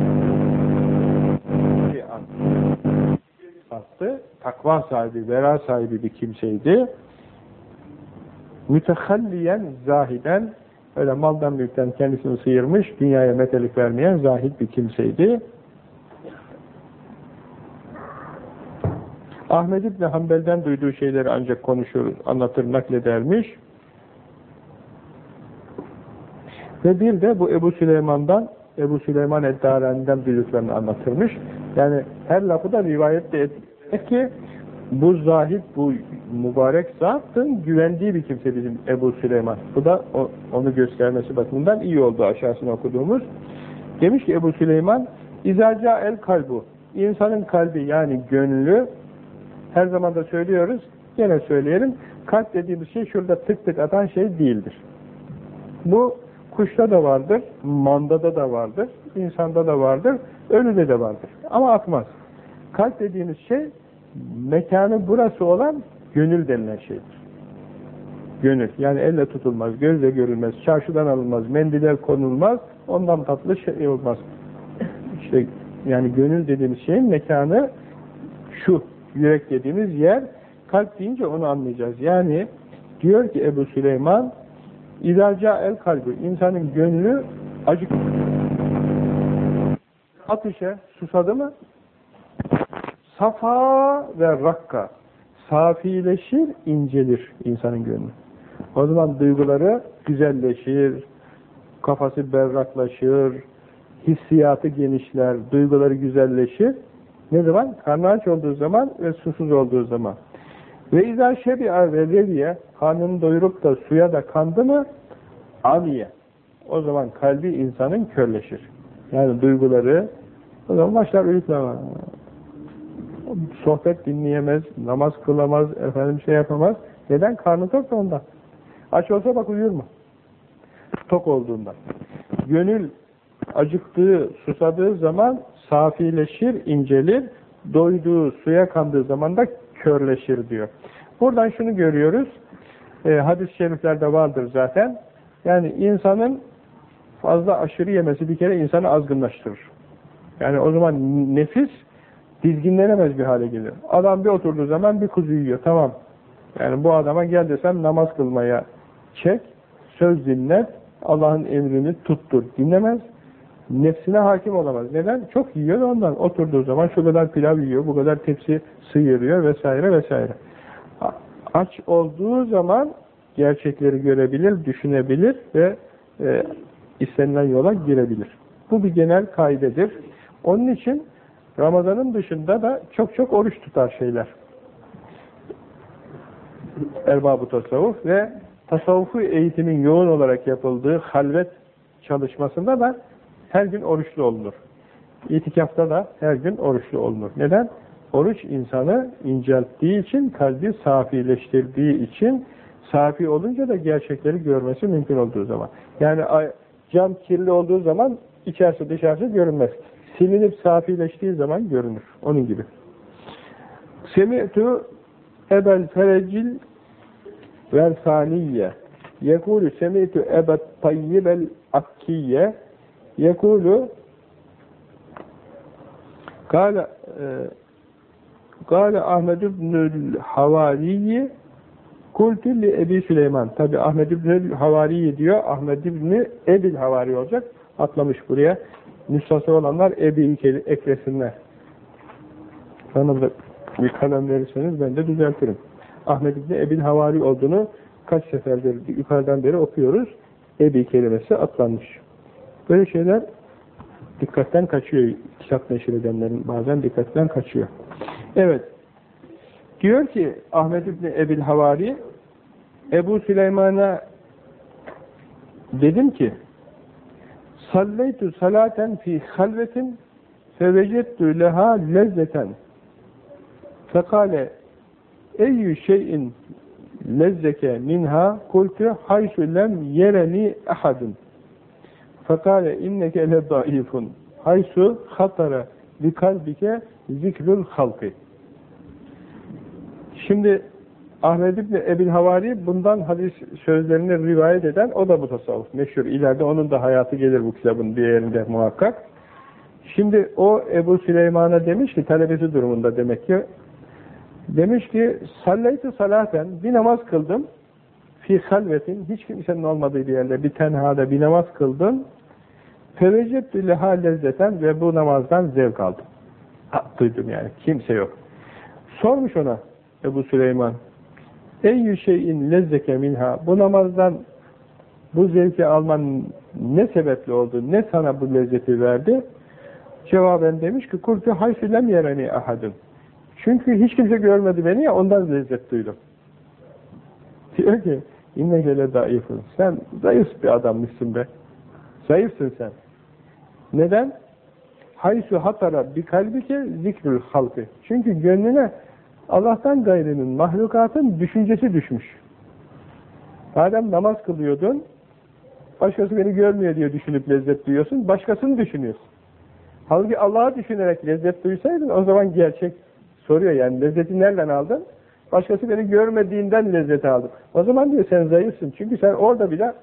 attı. Takva sahibi, vera sahibi bir kimseydi. Mütehalliyen, zahiden, öyle maldan mülkten kendisini sıyırmış, dünyaya metelik vermeyen zahid bir kimseydi. Ahmed İbni Hanbel'den duyduğu şeyleri ancak konuşur, anlatır, nakledermiş. Ve bir de bu Ebu Süleyman'dan, Ebu Süleyman Eddarani'den duyduklarını anlatırmış. Yani her lafı da rivayet de et ki bu zahid, bu mübarek zatın güvendiği bir kimse bizim Ebu Süleyman. Bu da onu göstermesi bakımından iyi oldu aşağısını okuduğumuz. Demiş ki Ebu Süleyman, İzaca el kalbu, insanın kalbi yani gönlü, her zaman da söylüyoruz, yine söyleyelim, kalp dediğimiz şey şurada tık tık atan şey değildir. Bu kuşta da vardır, mandada da vardır, insanda da vardır, ölüde de vardır. Ama atmaz. Kalp dediğimiz şey, mekanı burası olan gönül denilen şeydir. Gönül. Yani elle tutulmaz, gözle görülmez, çarşıdan alınmaz, mendiller konulmaz, ondan tatlı şey olmaz. İşte yani gönül dediğimiz şeyin mekanı şu, yürek dediğimiz yer, kalp deyince onu anlayacağız. Yani diyor ki Ebu Süleyman, İlaca el kalbi, insanın gönlü acık atışa susadı mı safa ve rakka safileşir, incelir insanın gönlü. O zaman duyguları güzelleşir, kafası berraklaşır, hissiyatı genişler, duyguları güzelleşir. Ne zaman? Karnı aç olduğu zaman ve susuz olduğu zaman. Ve izâ şebi'a ve leviye karnını doyurup da suya da kandı mı amiye. O zaman kalbi insanın körleşir. Yani duyguları o zaman başlar uyuklama. Sohbet dinleyemez, namaz kılamaz, efendim şey yapamaz. Neden? Karnı tok da ondan. Aç olsa bak uyur mu? Tok olduğundan. Gönül acıktığı, susadığı zaman safileşir, incelir. Doyduğu, suya kandığı zaman da körleşir diyor. Buradan şunu görüyoruz. E, Hadis-i şeriflerde vardır zaten. Yani insanın fazla aşırı yemesi bir kere insanı azgınlaştırır. Yani o zaman nefis dizginlenemez bir hale gelir. Adam bir oturduğu zaman bir kuzu yiyor. Tamam. Yani bu adama gel desem namaz kılmaya çek, söz dinle, Allah'ın emrini tuttur. Dinlemez. Nefsine hakim olamaz. Neden? Çok yiyor ondan. Oturduğu zaman şu kadar pilav yiyor, bu kadar tepsi sıyırıyor vesaire vesaire. Aç olduğu zaman gerçekleri görebilir, düşünebilir ve e, istenilen yola girebilir. Bu bir genel kaidedir. Onun için Ramazan'ın dışında da çok çok oruç tutar şeyler. Erbab-ı tasavvuf ve tasavvufu eğitimin yoğun olarak yapıldığı halvet çalışmasında da her gün oruçlu olunur. İtikafta da her gün oruçlu olunur. Neden? Oruç insanı incelttiği için, kalbi safileştirdiği için, safi olunca da gerçekleri görmesi mümkün olduğu zaman. Yani cam kirli olduğu zaman içerisi dışarısı görünmez. Silinip safileştiği zaman görünür. Onun gibi. Semi'tu ebel ferecil versaniye yekulu semi'tu ebet tayyibel akkiye yekulu Kale Kale Ahmed ibnül Havariyi Kultü li Ebi Süleyman. Tabi Ahmed ibnül Havariyi diyor. Ahmed ibni Ebil Havari olacak. Atlamış buraya. Nüshası olanlar Ebi eklesinler. Bana da bir kalem verirseniz ben de düzeltirim. Ahmed ibni Ebil Havari olduğunu kaç seferdir yukarıdan beri okuyoruz. Ebi kelimesi atlanmış. Böyle şeyler dikkatten kaçıyor. Kitap neşir edenlerin bazen dikkatten kaçıyor. Evet. Diyor ki Ahmet İbni Ebil Havari Ebu Süleyman'a dedim ki Salleytu salaten fi halvetin fevecettu leha lezzeten fekale eyyü şeyin lezzeke minha kultu haysu lem yereni ahadun fekale inneke le daifun haysu hatara bi kalbike zikrül halkı. Şimdi Ahmed İbni Ebil Havari bundan hadis sözlerini rivayet eden o da bu tasavvuf meşhur. İleride onun da hayatı gelir bu kitabın bir yerinde muhakkak. Şimdi o Ebu Süleyman'a demiş ki talebesi durumunda demek ki demiş ki sallaytı salaten bir namaz kıldım fi halvetin hiç kimsenin olmadığı bir yerde bir tenhada bir namaz kıldım fevecettü leha lezzeten ve bu namazdan zevk aldım. Duydum yani kimse yok. Sormuş ona Ebu Süleyman Eyyü şeyin lezzeke minha bu namazdan bu zevki alman ne sebeple oldu? Ne sana bu lezzeti verdi? Cevaben demiş ki kurtu hayfilem yereni ahadın. Çünkü hiç kimse görmedi beni ya ondan lezzet duydum. Diyor ki inne gele zayıfın. Sen zayıf bir adammışsın be. Zayıfsın sen. Neden? Haysu hatara bir kalbike zikrül halkı. Çünkü gönlüne Allah'tan gayrının, mahlukatın düşüncesi düşmüş. Madem namaz kılıyordun, başkası beni görmüyor diye düşünüp lezzet duyuyorsun, başkasını düşünüyorsun. Halbuki Allah'ı düşünerek lezzet duysaydın, o zaman gerçek soruyor yani, lezzeti nereden aldın? Başkası beni görmediğinden lezzeti aldım. O zaman diyor sen zayıfsın. Çünkü sen orada bile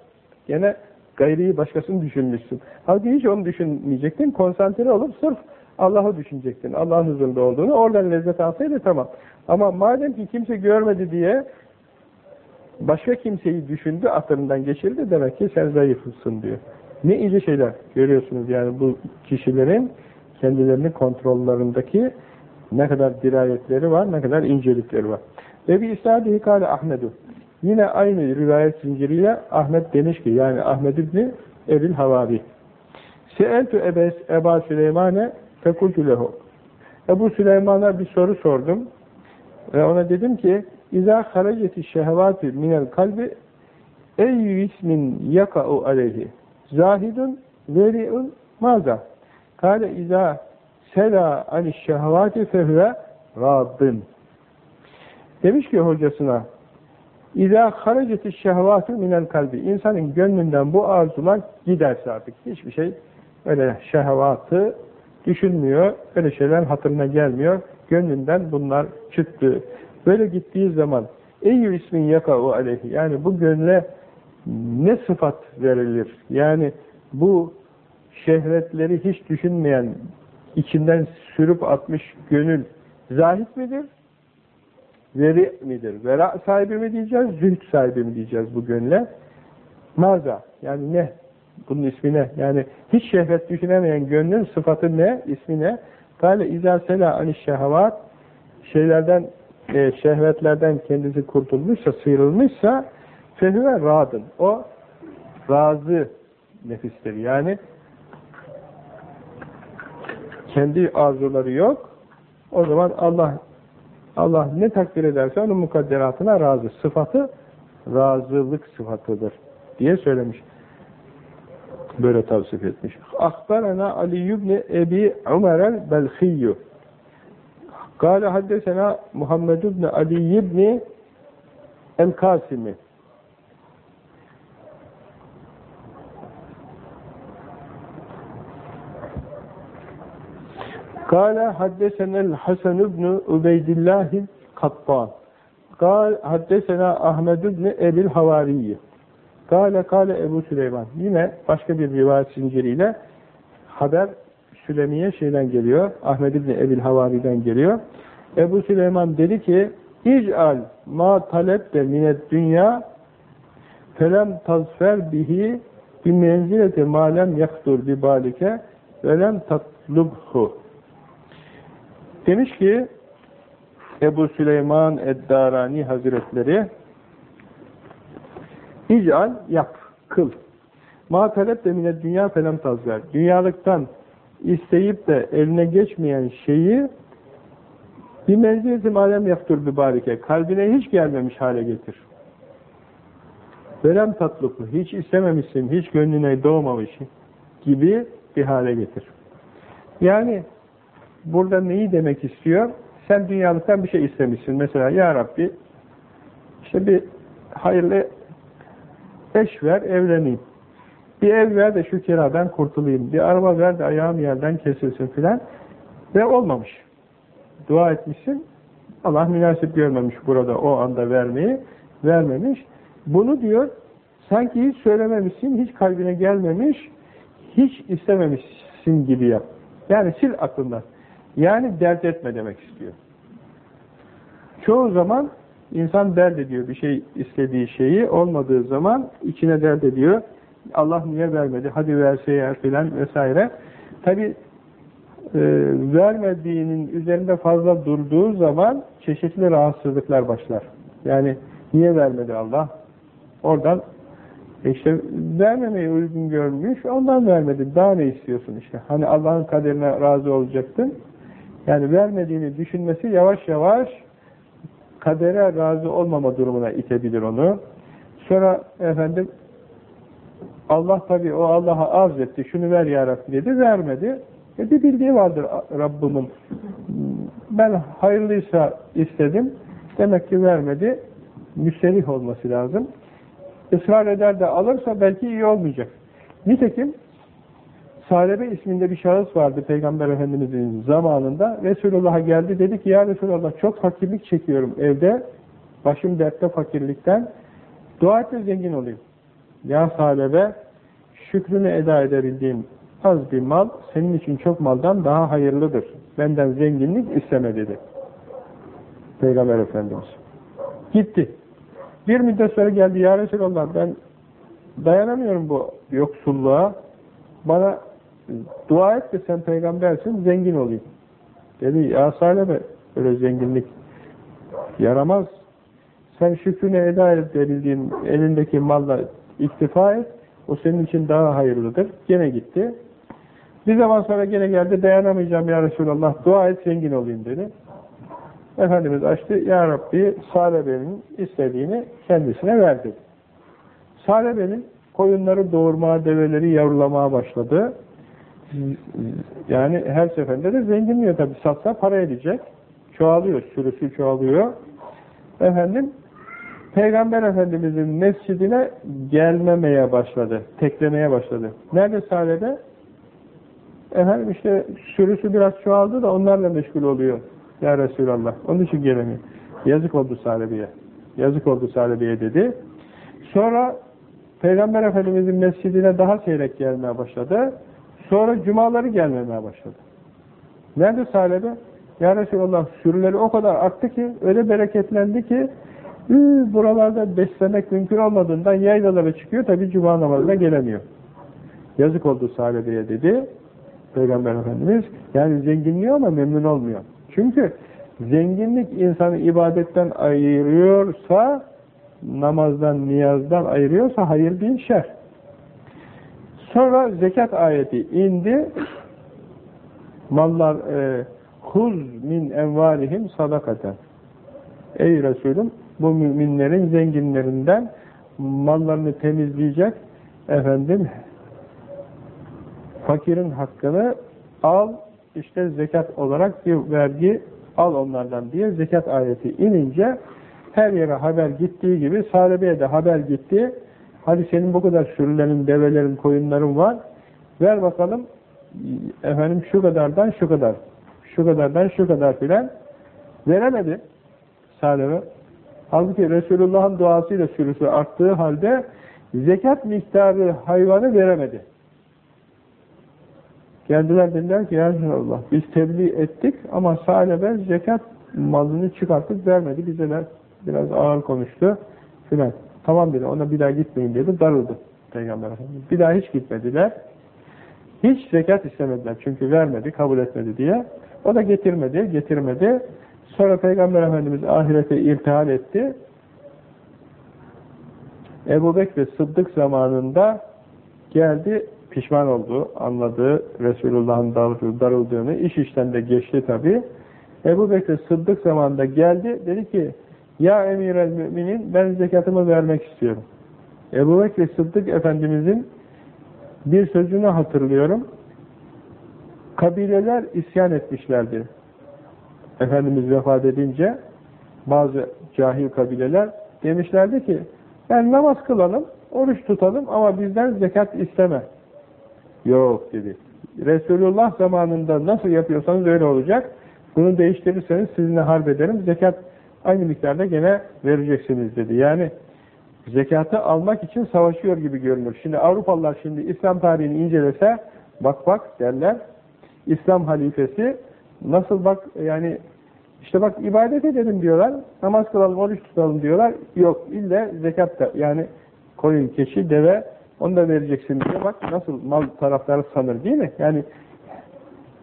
gene gayriyi başkasını düşünmüşsün. Halbuki hiç onu düşünmeyecektin. Konsantre olup sırf Allah'ı düşünecektin. Allah'ın huzurunda olduğunu. Oradan lezzet alsaydı tamam. Ama madem ki kimse görmedi diye başka kimseyi düşündü, aklından geçirdi demek ki sen zayıfsın diyor. Ne iyi şeyler görüyorsunuz yani bu kişilerin kendilerini kontrollerindeki ne kadar dirayetleri var, ne kadar incelikleri var. Ve bir isnadi hikale Ahmet'u. Yine aynı rivayet zinciriyle Ahmet demiş ki, yani Ahmet İbni Ebil Havabi. Seeltü Ebes Eba Süleymane fekultü lehu. Ebu Süleyman'a bir soru sordum. Ve ona dedim ki, İzâ hareceti şehvâti minel kalbi eyyü ismin yaka'u aleyhi zahidun veri'un maza. Kale izâ sela ani şehvâti fehve rabbin. Demiş ki hocasına, İzâ hareceti şehvâti minel kalbi. İnsanın gönlünden bu arzular giderse artık hiçbir şey öyle şehvatı düşünmüyor, öyle şeyler hatırına gelmiyor. Gönlünden bunlar çıktı. Böyle gittiği zaman Eyyü ismin yaka'u aleyhi. Yani bu gönle ne sıfat verilir? Yani bu şehvetleri hiç düşünmeyen, içinden sürüp atmış gönül zahit midir? Veri midir? Vera sahibi mi diyeceğiz? Zühd sahibi mi diyeceğiz bu gönle? Maza. Yani ne? Bunun ismi ne? Yani hiç şehvet düşünemeyen gönlün sıfatı ne? İsmi ne? Kale izâ selâ anis şehavat şeylerden e, şehvetlerden kendisi kurtulmuşsa, sıyrılmışsa fehüve radın. O razı nefistir. Yani kendi arzuları yok. O zaman Allah Allah ne takdir ederse onun mukadderatına razı. Sıfatı razılık sıfatıdır diye söylemiş. Böyle tavsif etmiş. Akbarana Ali ibn Ebi Ömer el-Belhiyyu Kale haddesena Muhammed ibn Ali ibn el-Kasimi Kale haddesenel Hasan ibn Ubeydillah Kattan. Kale haddesena Ahmed ibn Ebil Havariyi. Kale kale Ebu Süleyman. Yine başka bir rivayet zinciriyle haber Sülemiye şeyden geliyor. Ahmed ibn Ebil Havari'den geliyor. Ebu Süleyman dedi ki İc'al ma talep de minet dünya felem tazfer bihi bi menzileti malem yaktur bi balike velem tatlubhu Demiş ki Ebu Süleyman Eddarani Hazretleri İc'al yap, kıl. Ma talep de mine dünya felem tazver. Dünyalıktan isteyip de eline geçmeyen şeyi bir menzileti malem yaptır bir barike. Kalbine hiç gelmemiş hale getir. Velem tatluklu. Hiç istememişsin, hiç gönlüne doğmamış gibi bir hale getir. Yani burada neyi demek istiyor? Sen dünyalıktan bir şey istemişsin. Mesela Ya Rabbi işte bir hayırlı eş ver, evleneyim. Bir ev ver de şu kiradan kurtulayım. Bir araba ver de ayağım yerden kesilsin filan. Ve olmamış. Dua etmişsin. Allah münasip görmemiş burada o anda vermeyi. Vermemiş. Bunu diyor sanki hiç söylememişsin, hiç kalbine gelmemiş, hiç istememişsin gibi yap. Yani sil aklından. Yani dert etme demek istiyor. Çoğu zaman insan dert ediyor bir şey istediği şeyi olmadığı zaman içine dert ediyor. Allah niye vermedi? Hadi verse ya filan vesaire. Tabi e, vermediğinin üzerinde fazla durduğu zaman çeşitli rahatsızlıklar başlar. Yani niye vermedi Allah? Oradan işte vermemeyi uygun görmüş, ondan vermedi. Daha ne istiyorsun işte? Hani Allah'ın kaderine razı olacaktın. Yani vermediğini düşünmesi yavaş yavaş kadere razı olmama durumuna itebilir onu. Sonra efendim Allah tabi o Allah'a arz etti, şunu ver ya Rabbi dedi, vermedi. E bir bildiği vardır Rabbimin. Ben hayırlıysa istedim, demek ki vermedi. Müsterih olması lazım. Israr eder de alırsa belki iyi olmayacak. Nitekim Salebe isminde bir şahıs vardı Peygamber Efendimiz'in zamanında. Resulullah'a geldi dedi ki ya Resulullah çok fakirlik çekiyorum evde. Başım dertte fakirlikten. Dua et de zengin olayım. Ya Salebe şükrünü eda edebildiğim az bir mal senin için çok maldan daha hayırlıdır. Benden zenginlik isteme dedi. Peygamber Efendimiz. Gitti. Bir müddet sonra geldi ya Resulallah ben dayanamıyorum bu yoksulluğa. Bana dua et de sen peygambersin zengin olayım. Dedi ya Salebe öyle zenginlik yaramaz. Sen şükrünü eda edebildiğin elindeki malla iktifa et. O senin için daha hayırlıdır. Gene gitti. Bir zaman sonra gene geldi dayanamayacağım ya Resulallah dua et zengin olayım dedi. Efendimiz açtı. Ya Rabbi Salebe'nin istediğini kendisine verdi. Salebe'nin koyunları doğurmaya, develeri yavrulamaya başladı. Yani her seferinde de zenginliyor tabi. Satsa para edecek. Çoğalıyor, sürüsü çoğalıyor. Efendim, Peygamber Efendimizin mescidine gelmemeye başladı. Teklemeye başladı. Nerede Salebe? Efendim işte sürüsü biraz çoğaldı da onlarla meşgul oluyor. Ya Resulallah. Onun için gelemiyor. Yazık oldu Salebi'ye. Yazık oldu Salebi'ye dedi. Sonra Peygamber Efendimizin mescidine daha seyrek gelmeye başladı. Sonra cumaları gelmemeye başladı. Nerede Salebe? Ya Resulallah sürüleri o kadar arttı ki, öyle bereketlendi ki buralarda beslemek mümkün olmadığından yaylalara çıkıyor. Tabi cuma namazına gelemiyor. Yazık oldu Salebe'ye dedi. Peygamber Efendimiz. Yani zenginliyor ama memnun olmuyor. Çünkü zenginlik insanı ibadetten ayırıyorsa, namazdan, niyazdan ayırıyorsa hayır değil şer. Sonra zekat ayeti indi. Mallar e, huz min envalihim sadakaten. Ey Resulüm bu müminlerin zenginlerinden mallarını temizleyecek efendim fakirin hakkını al işte zekat olarak bir vergi al onlardan diye zekat ayeti inince her yere haber gittiği gibi Salebe'ye de haber gitti. Hadi senin bu kadar sürülerin, develerin, koyunların var. Ver bakalım efendim şu kadardan şu kadar. Şu kadardan şu kadar filan. Veremedi Salebe. Halbuki Resulullah'ın duasıyla sürüsü arttığı halde zekat miktarı hayvanı veremedi. Geldiler dediler ki ya Resulallah biz tebliğ ettik ama Salebe zekat malını çıkartıp vermedi. Bize biraz ağır konuştu filan. Tamam dedi ona bir daha gitmeyin dedi. Darıldı Peygamber Efendimiz. Bir daha hiç gitmediler. Hiç zekat istemediler. Çünkü vermedi, kabul etmedi diye. O da getirmedi, getirmedi. Sonra Peygamber Efendimiz ahirete irtihal etti. Ebu Bekir Sıddık zamanında geldi, pişman oldu, anladı Resulullah'ın darıldığını, iş işten de geçti tabi. Ebu Bekir Sıddık zamanında geldi, dedi ki, ya emir el müminin ben zekatımı vermek istiyorum. Ebu Bekir Sıddık Efendimizin bir sözünü hatırlıyorum. Kabileler isyan etmişlerdi. Efendimiz vefat edince bazı cahil kabileler demişlerdi ki ben namaz kılalım oruç tutalım ama bizden zekat isteme. Yok dedi. Resulullah zamanında nasıl yapıyorsanız öyle olacak. Bunu değiştirirseniz sizinle harp ederim. Zekat aynı miktarda gene vereceksiniz dedi. Yani zekatı almak için savaşıyor gibi görünür. Şimdi Avrupalılar şimdi İslam tarihini incelese bak bak derler. İslam halifesi nasıl bak yani işte bak ibadet edelim diyorlar. Namaz kılalım, oruç tutalım diyorlar. Yok ille zekat da yani koyun, keçi, deve onu da vereceksin diyor. Bak nasıl mal taraftarı sanır değil mi? Yani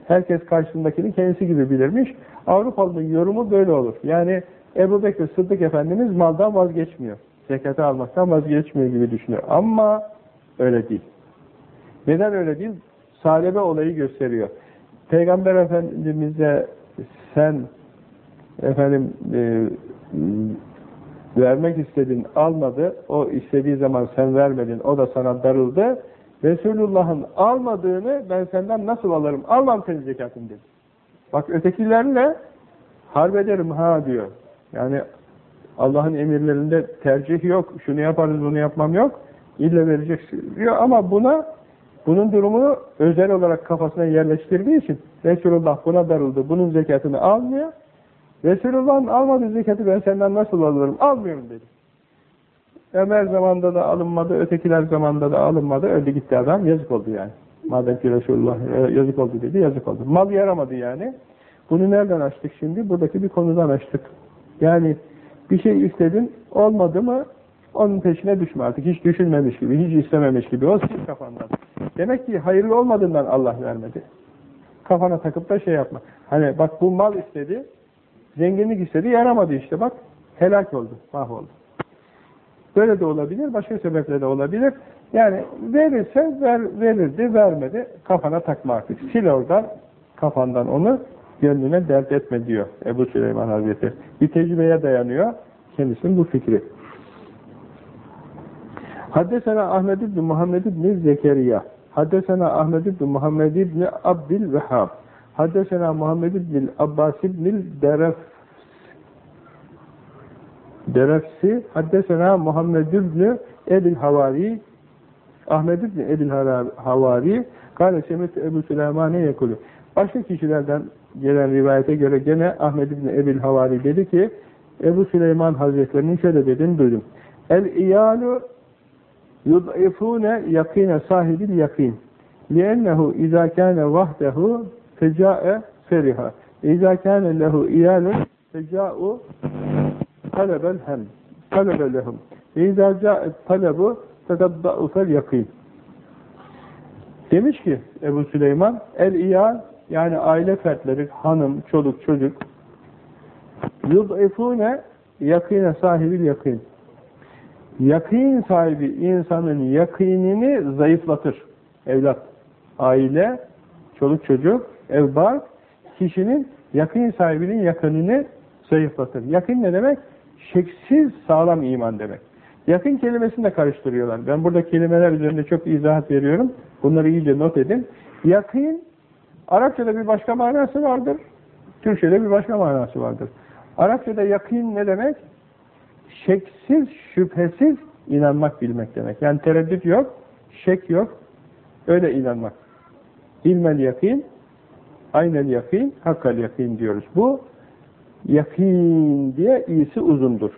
herkes karşısındakini kendisi gibi bilirmiş. Avrupalı'nın yorumu böyle olur. Yani Ebu Bekir Sıddık Efendimiz maldan vazgeçmiyor. Zekatı almaktan vazgeçmiyor gibi düşünüyor. Ama öyle değil. Neden öyle değil? Salebe olayı gösteriyor. Peygamber Efendimiz'e sen efendim e, vermek istedin almadı. O istediği zaman sen vermedin. O da sana darıldı. Resulullah'ın almadığını ben senden nasıl alırım? Almam senin zekatın dedi. Bak ötekilerle harp ederim ha diyor. Yani Allah'ın emirlerinde tercih yok. Şunu yaparız bunu yapmam yok. İlle vereceksin diyor ama buna bunun durumunu özel olarak kafasına yerleştirdiği için Resulullah buna darıldı. Bunun zekatını almıyor. Resulullah'ın almadığı zekatı ben senden nasıl alırım? Almıyorum dedi. Ömer zamanında da alınmadı, ötekiler zamanında da alınmadı. Öldü gitti adam. Yazık oldu yani. Madem ki Resulullah e, yazık oldu dedi, yazık oldu. Mal yaramadı yani. Bunu nereden açtık şimdi? Buradaki bir konudan açtık. Yani bir şey istedin, olmadı mı onun peşine düşme artık. Hiç düşünmemiş gibi, hiç istememiş gibi. O sil kafandan. Demek ki hayırlı olmadığından Allah vermedi. Kafana takıp da şey yapma. Hani bak bu mal istedi, zenginlik istedi, yaramadı işte bak. Helak oldu, mahvoldu. Böyle de olabilir, başka sebeple de olabilir. Yani verirse ver, verirdi, vermedi. Kafana takma artık. Sil oradan, kafandan onu, gönlüne dert etme diyor Ebu Süleyman Hazretleri. Bir tecrübeye dayanıyor kendisinin bu fikri. Haddesena Ahmed ibn Muhammed ibn Zekeriya. Haddesena Ahmed ibn Muhammed ibn Abdil Vehhab. Haddesena Muhammed ibn Abbas ibn Deref Derefsi. Haddesena Muhammed ibn Ebil Havari. Ahmed ibn Ebil Havari. Kale Semit Ebu Süleyman'e yekulü. Başka kişilerden gelen rivayete göre gene Ahmed bin Ebil Havari dedi ki Ebu Süleyman Hazretlerinin şöyle dediğini duydum. El iyalu yud'ifune yakine sahibil yakin. Liennehu izâ kâne vahdehu feca'e feriha. İzâ kâne lehu iyalun feca'u talebel hem. Talebe lehum. İzâ ca'et talebu tedabba'u fel yakin. Demiş ki Ebu Süleyman el iyal yani aile fertleri, hanım, çoluk, çocuk yud'ifune yakine sahibil yakin. Yakin sahibi insanın yakinini zayıflatır. Evlat, aile, çoluk çocuk, evbar, kişinin yakin sahibinin yakınını zayıflatır. Yakın ne demek? Şeksiz sağlam iman demek. Yakın kelimesini de karıştırıyorlar. Ben burada kelimeler üzerinde çok izahat veriyorum. Bunları iyice not edin. Yakın, Arapçada bir başka manası vardır. Türkçede bir başka manası vardır. Arapçada yakın ne demek? Şeksiz, şüphesiz inanmak bilmek demek. Yani tereddüt yok, şek yok. Öyle inanmak. İlmel yakin, aynel yakin, hakkal yakin diyoruz. Bu yakin diye iyisi uzundur.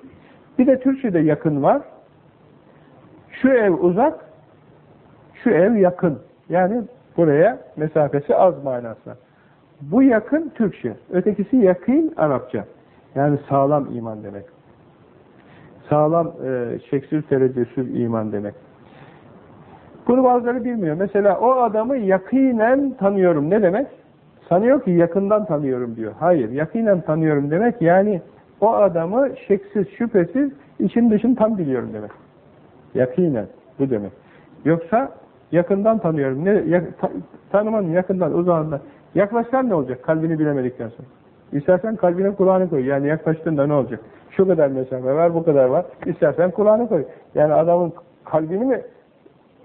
Bir de Türkçe'de yakın var. Şu ev uzak, şu ev yakın. Yani buraya mesafesi az manasına. Bu yakın Türkçe. Ötekisi yakın Arapça. Yani sağlam iman demek. Sağlam, e, şeksiz tereddütsüz iman demek. Bunu bazıları bilmiyor. Mesela o adamı yakinen tanıyorum. Ne demek? Sanıyor ki yakından tanıyorum diyor. Hayır, yakinen tanıyorum demek yani o adamı şeksiz, şüphesiz için dışın tam biliyorum demek. Yakinen. Bu demek. Yoksa yakından tanıyorum. Ne, ya, ta, tanımanın yakından, uzağından. Yaklaşsan ne olacak? Kalbini bilemedikten sonra. İstersen kalbine kulağını koy. Yani yaklaştığında ne olacak? Şu kadar mesafe var, bu kadar var. İstersen kulağını koy. Yani adamın kalbini mi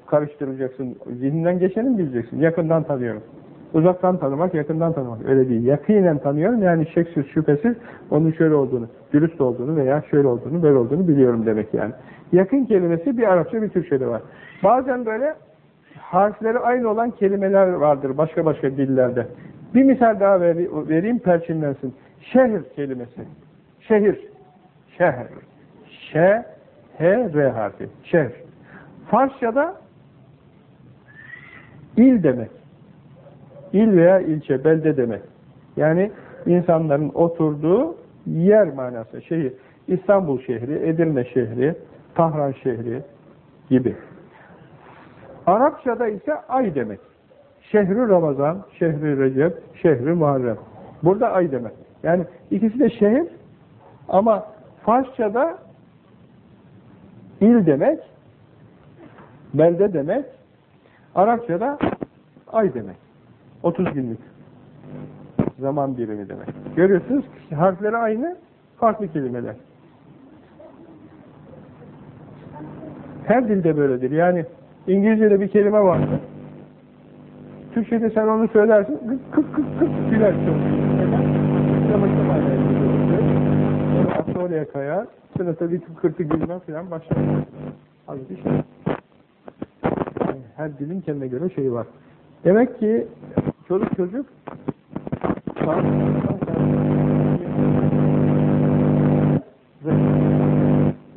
karıştıracaksın? Zihninden geçeni mi bileceksin? Yakından tanıyorum. Uzaktan tanımak, yakından tanımak. Öyle değil. Yakinen tanıyorum yani şeksiz, şüphesiz onun şöyle olduğunu, dürüst olduğunu veya şöyle olduğunu, böyle olduğunu biliyorum demek yani. Yakın kelimesi bir Arapça bir Türkçe'de var. Bazen böyle harfleri aynı olan kelimeler vardır başka başka dillerde. Bir misal daha vereyim perçinlensin. Şehir kelimesi. Şehir. Şehir. Ş, H, R harfi. Şehir. Farsçada il demek. İl veya ilçe, belde demek. Yani insanların oturduğu yer manası, şehir. İstanbul şehri, Edirne şehri, Tahran şehri gibi. Arapçada ise ay demek. Şehri Ramazan, şehri Recep, şehri Muharrem. Burada ay demek. Yani ikisi de şehir ama Farsçada il demek, belde demek, Arapçada ay demek. 30 günlük zaman birimi demek. Görüyorsunuz harfleri aynı, farklı kelimeler. Her dilde böyledir. Yani İngilizce'de bir kelime vardır. Türkçe'de sen onu söylersin, kık kık kık gülersin. Neden? Başka manaya geliyor. Aklı oraya kayar, sırada bir kırtı gülme falan başlar. Az bir şey. Yani her dilin kendine göre şeyi var. Demek ki çocuk çocuk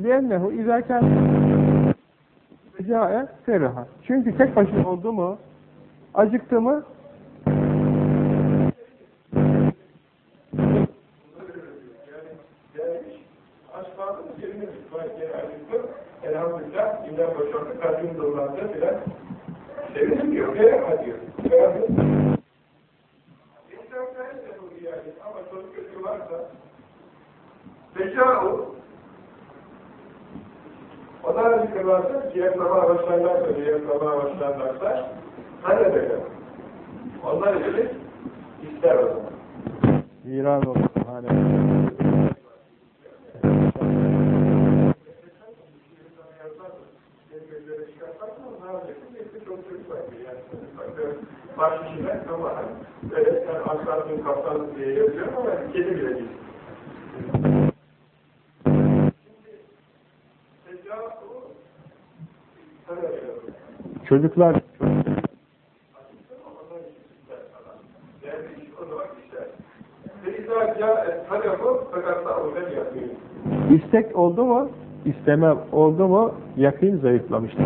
لِيَنَّهُ اِذَا كَانَ Recae feraha. Çünkü tek başına oldu mu, acıktı mı, Elhamdülillah, imden boşalttı, kalbim dolandı filan. Sevindim diyor, feraha diyor. İnsan nerede bu yani? Ama çocuk çocuğu varsa, Reca'u onlar zikirlerse ciğerlama başlarlarsa, ciğerlama başlarlarsa hani böyle. Onlar için ister o zaman. viran olur. Hani. Başlıcılar ama böyle sen aslansın kaptansın diye yazıyor ama kedi bile değil. Çocuklar. İstek oldu mu, isteme oldu mu, yakın zayıflamıştır.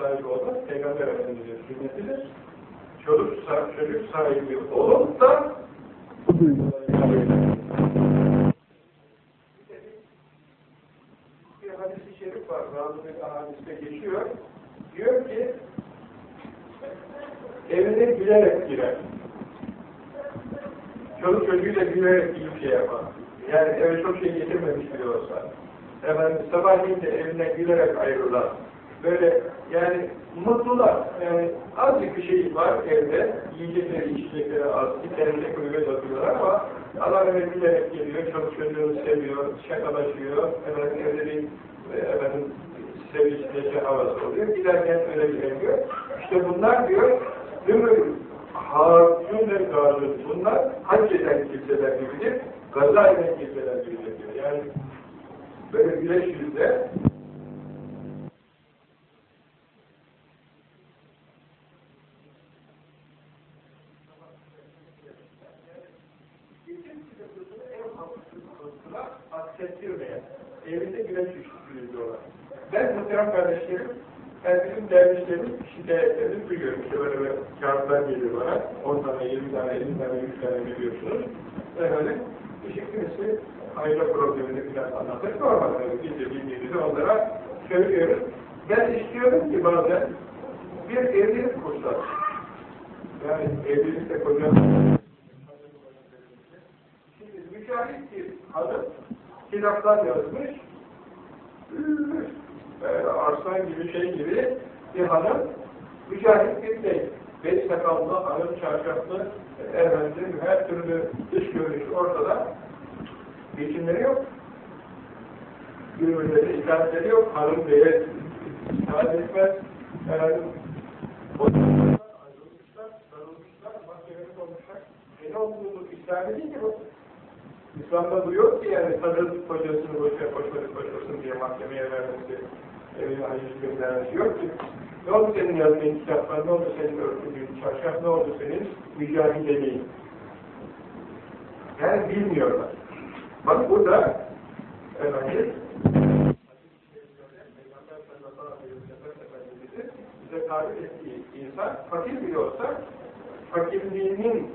Sahibi olmak Peygamber Efendimiz'in sünnetidir. Çoluk, çocuk sahibi olup da bir hadis-i şerif var. Razı hadiste geçiyor. Diyor ki evine gülerek girer. Çoluk çocuğu da gülerek iyi şey yapar. Yani eve çok şey getirmemiş bile olsa. Efendim sabahleyin de evine gülerek ayrılar. Böyle yani mutlular. Yani azıcık bir şey var evde. Yiyecekleri, içecekleri az. Bir teneke kulübe atıyorlar ama adam eve gülerek geliyor. Çoluk çocuğunu seviyor, şakalaşıyor. Efendim evde bir efendim sevinç, neşe havası oluyor. Giderken öyle gidemiyor. İşte bunlar diyor, ömür harcun ve gazın. Bunlar hac eden kimseler gibidir, gaza eden kimseler gibidir diyor. Yani böyle güneş yüzde aksettirmeyen, evinde güneş ışığı diyorlar. Ben muhterem kardeşlerim, ben bizim dervişlerin şikayetlerini duyuyorum. İşte böyle böyle kağıtlar geliyor bana. 10 tane, 20 tane, 50 tane, 100 tane. Ve böyle ışık kimisi aile problemini falan anlatır. Normal tabii. Biz de bildiğimizi onlara söylüyoruz. Ben istiyorum ki bazen bir evlilik kursak. Yani evlilikte koca Şimdi mücahit bir hanım kitaplar yazmış. arslan gibi şey gibi bir hanım mücahit bir bey. Beş sakallı, hanım çarşaflı, efendim her türlü dış görünüş ortada. Geçimleri yok. Birbirleri itaatleri yok. Hanım beye itaat etmez. Efendim, ayrılmışlar, sarılmışlar, mahkemeli olmuşlar. E ne olduğunu İslami değil ki bu. İslam'da bu yok ki yani sarılıp kocasını boşa koşmadı koşmasın diye mahkemeye vermesi, evine hayır göndermesi yok ki. Ne oldu senin yazdığın kitaplar, ne oldu senin örtüldüğün çarşaf, ne oldu senin mücadeleliğin? Yani bilmiyorlar. Bak burada efendim bize tarif ettiği insan fakir bile olsa fakirliğinin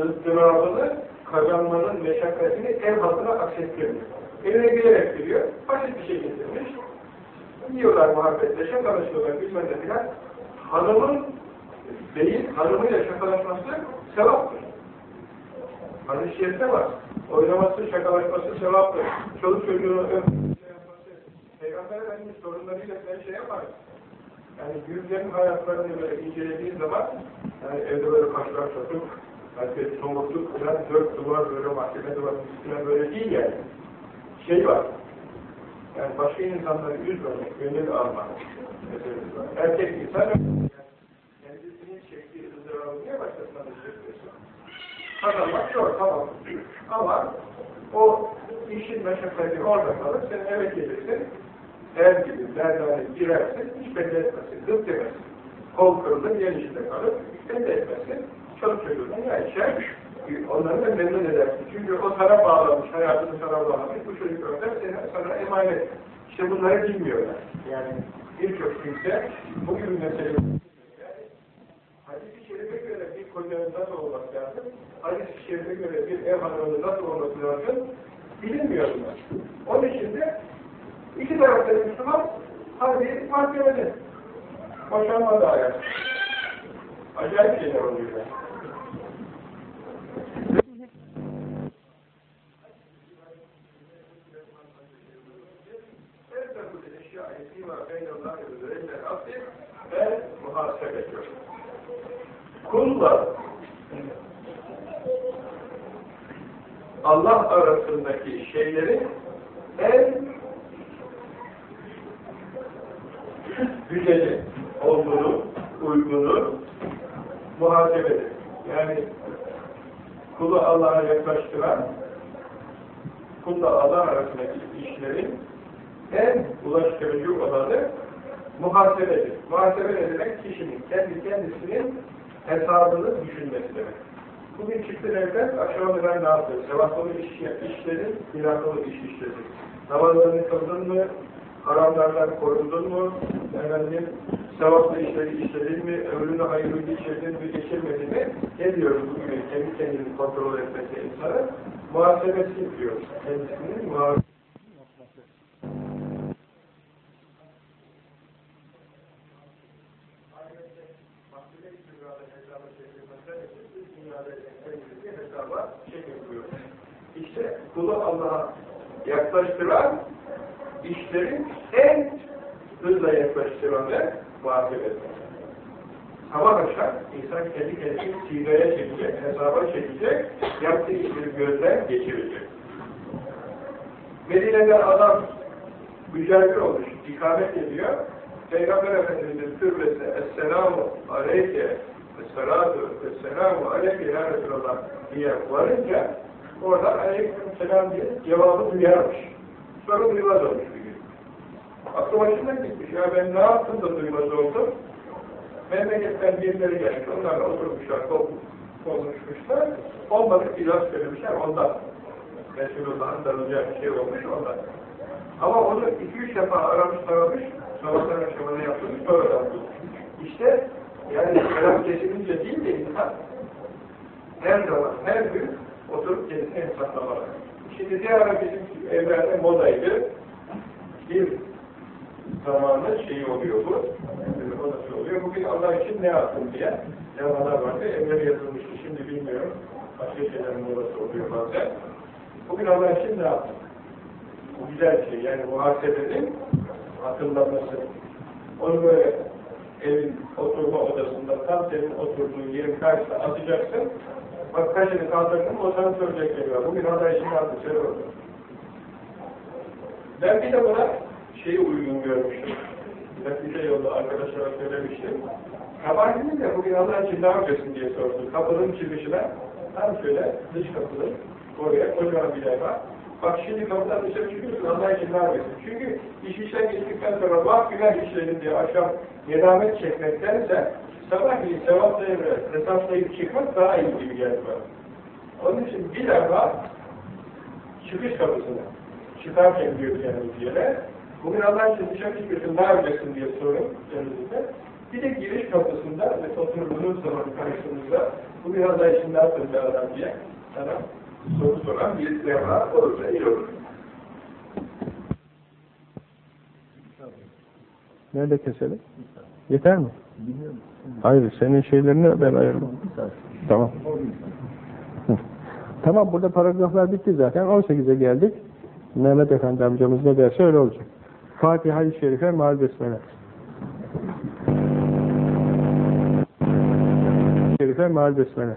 ızdırabını kazanmanın meşakkatini ev halkına aksettirmiyor. Evine gülerek giriyor, basit bir şey getirmiş. Yiyorlar muhabbetle, şakalaşıyorlar, bilmem ne filan. Hanımın değil, hanımıyla şakalaşması sevaptır. Hadis-i şerifte var. Oynaması, şakalaşması sevaptır. Çoluk çocuğunu öpmesi, şey yapması. Peygamber Efendimiz sorunlarıyla sen şey yapar. Yani büyüklerin hayatlarını böyle incelediğin zaman yani evde böyle kaşlar çatık, herkes somurtuk falan, dört duvar böyle mahkeme duvarının üstüne böyle değil yani. Şey var. Yani başka insanları üzmemek, gönül almak. Erkek insan yani kendisinin çektiği ızdırabı niye başkasına da çekmiyorsun? Kazanmak zor, tamam. Ama o işin meşakkatini orada kalır, sen eve gelirsin, her gibi merdane girersin, hiç belli etmezsin, gıp demezsin. Kol kırılır, yer içinde kalır, belli etmezsin. Çoluk çocuğundan ya içer, onları da memnun edersin. Çünkü o sana bağlamış, hayatını sana bağlamış, bu çocuk öder, seni, sana emanet. İşte bunları bilmiyorlar. Yani birçok kimse bugün mesele Hadis-i Şerif'e göre bir kocanın nasıl olması lazım, hadis-i Şerif'e göre bir ev hanımının nasıl olması lazım, bilinmiyor bunlar. Onun için de iki tarafta Müslüman, hadi mahkemede. Boşanma da ayak. Acayip şeyler oluyor. ve muhasebe. Kulla Allah arasındaki şeylerin en güzeli olduğunu, uygunu muhasebedir. Yani kulu Allah'a yaklaştıran kulla Allah arasındaki işlerin en ulaştırıcı olanı muhasebedir. Muhasebe ne demek? Kişinin kendi kendisinin hesabını düşünmesi demek. Bugün çıktın evden, akşama ben ne yaptım? Sevaplı iş işledin, günahlı iş işledin. Namazlarını kıldın mı? Haramlardan korundun mu? Efendim, sevaplı işleri işledin mi? Ömrünü hayırlı geçirdin mi? Geçirmedin mi? Ne diyoruz bugün? Kendi kendini kontrol etmesi insanı. Muhasebesi diyoruz. Kendisinin muhasebesi. İşte kulu Allah'a yaklaştıran işlerin en hızla yaklaştıranı muhasebe Sabah akşam insan kendi kendini sigaya çekecek, hesaba çekecek, yaptığı işleri gözden geçirecek. Medine'den adam mücadele olmuş, ikamet ediyor. Peygamber Efendimiz'in türbesine Esselamu Aleyke Esselatu Esselamu Aleyke Ya Resulallah diye varınca oradan Aleyküm Selam diye cevabı duyarmış. Sonra duymaz olmuş bir gün. Aklı başından gitmiş. Ya ben ne yaptım da duymaz oldum? Memleketten birileri gelmiş. Onlarla oturmuşlar, konuşmuşlar. Olmadık ilaç söylemişler ondan. Resulullah'ın darılacağı bir şey olmuş ondan. Ama onu iki üç defa aramış taramış, sabahtan akşamına yaptırmış, sonradan tutmuş. İşte yani selam kesilince değil de insan her zaman, her gün oturup kendisini hesaplamalı. Şimdi diğer bizim evlerde modaydı. Bir zamanın şeyi oluyor bu. Modası oluyor. Bugün Allah için ne yaptım diye levhalar vardı. Evleri yazılmıştı. Şimdi bilmiyorum. Başka şeylerin modası oluyor bazen. Bugün Allah için ne yaptım? Bu güzel şey. Yani muhasebenin hatırlaması. Onu böyle evin oturma odasında tam senin oturduğun yerin karşısına atacaksın. Bak kaşını kaldırdın o sana söyleyecek geliyor. Bugün aday için aldı. Şöyle oldu. Ben bir de buna şeyi uygun görmüştüm. Netice yolda arkadaşlara söylemiştim. Sabahleyin de bugün Allah için ne yapacaksın diye sordu. Kapının çıkışına tam şöyle dış kapının oraya kocaman bir levha. Bak şimdi kapıdan dışarı çıkıyorsun Allah için ne yapacaksın? Çünkü iş işten geçtikten sonra bak günah işledim diye akşam nedamet çekmektense sabahleyin sevaplayıp hesaplayıp çıkmak daha iyi gibi geldi bana. Onun için bir defa çıkış kapısına çıkarken diyor kendimiz yere bugün Allah için dışarı çıkıyorsun ne yapacaksın diye sorun kendinize. Bir de giriş kapısında ve oturduğunuz zaman karşınızda bugün Allah için ne yaptın be adam diye sana soru soran bir levha olursa iyi olur. Nerede keselim? Yeter mi? Hayır, senin şeylerini ben ayırmam. Tamam. Tamam, burada paragraflar bitti zaten. 18'e geldik. Mehmet Efendi amcamız ne derse öyle olacak. Fatiha-i Şerife, Mal Besmele. Şerife, Mal Besmele.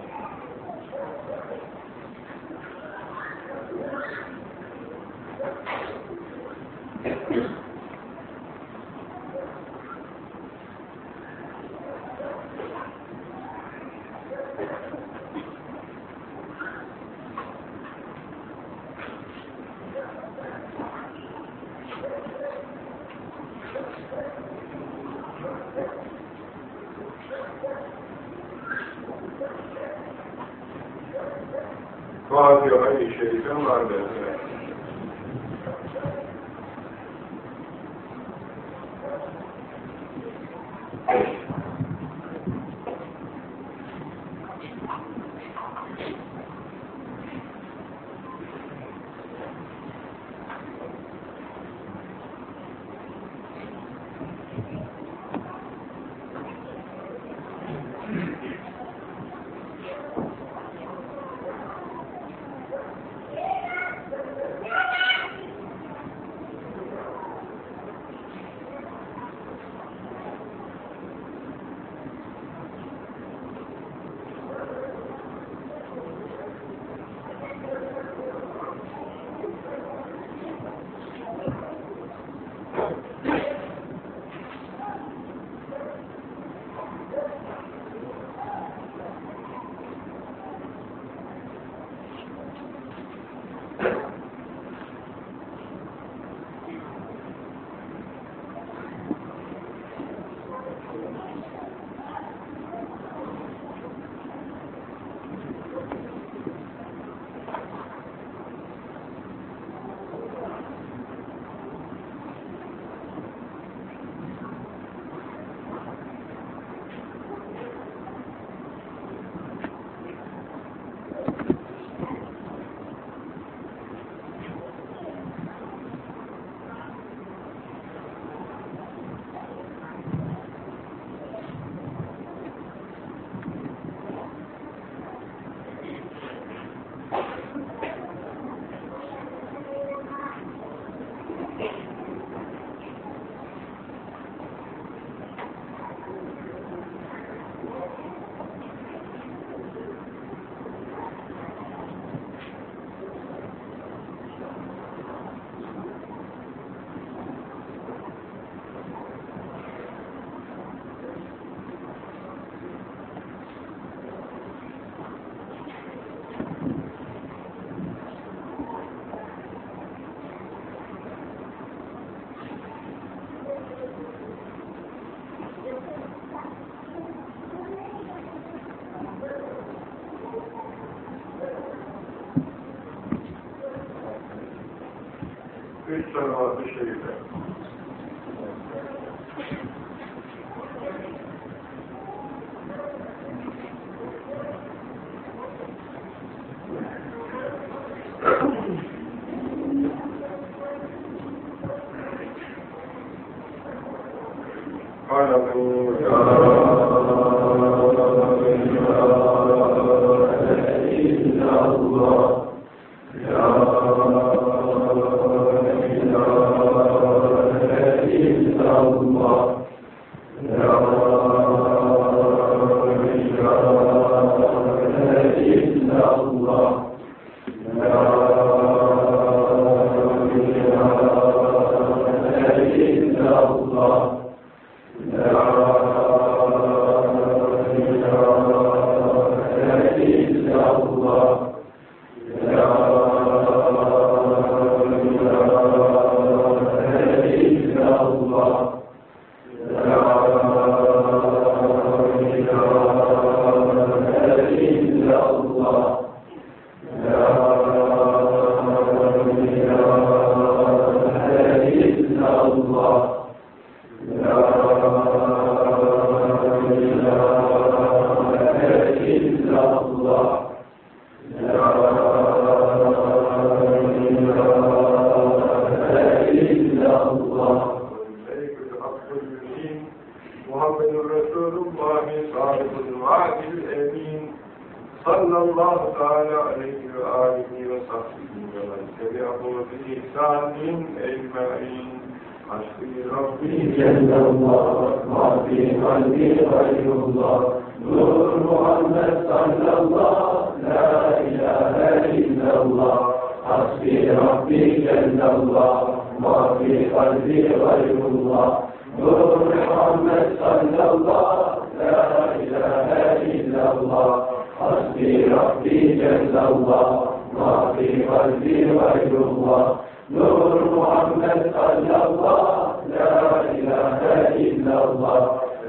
نور محمد صلى الله لا إله إلا الله.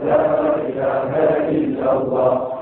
لا إله إلا الله.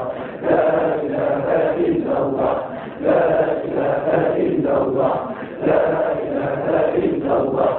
إلا الله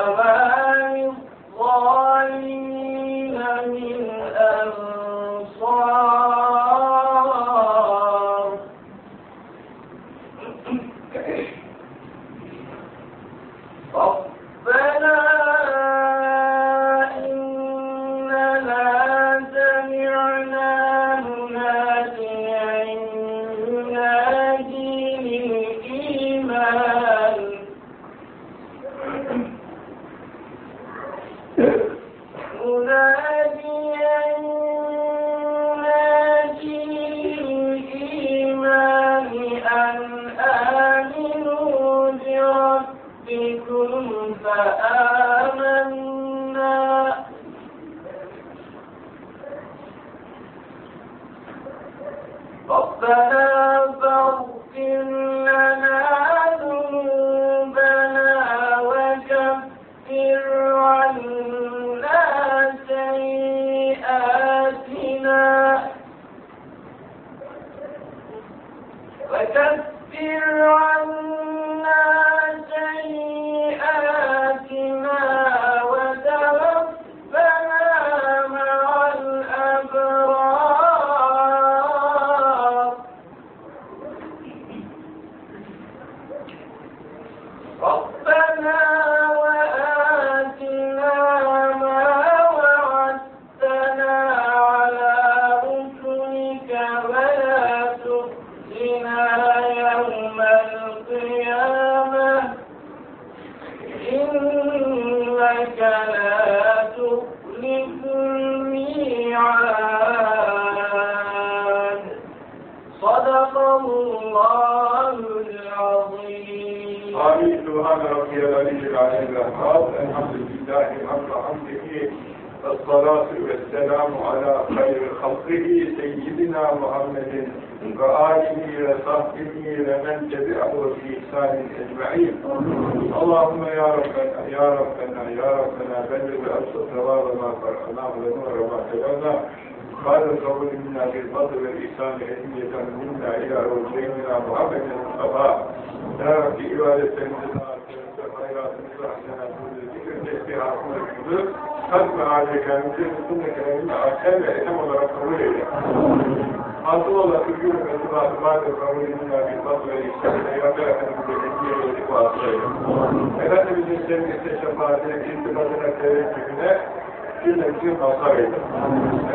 وما أجمعين اللهم يا ربنا يا ربنا يا ربنا بلغ أبسط ثواب ما قرأناه ونور ما تبعنا قال القول منا بالفضل والإحسان هدية منا إلى رسولنا محمد المصطفى يا رب إبادة المدنة خيرات المصلحة ذكر الاستيعاب والحدود خلق عليك مثل سنة كلامنا أحسن إنما الله Hazır olan ürgün ümmetine madem kabul edilmeyen bir fazla ve işlemi Peygamber Efendimiz'e etkiye verdik bu hastayı. Efendimiz'in sevgisi şefaatine, iltifatına, teveccühüne cümlemizin mazhar eyle.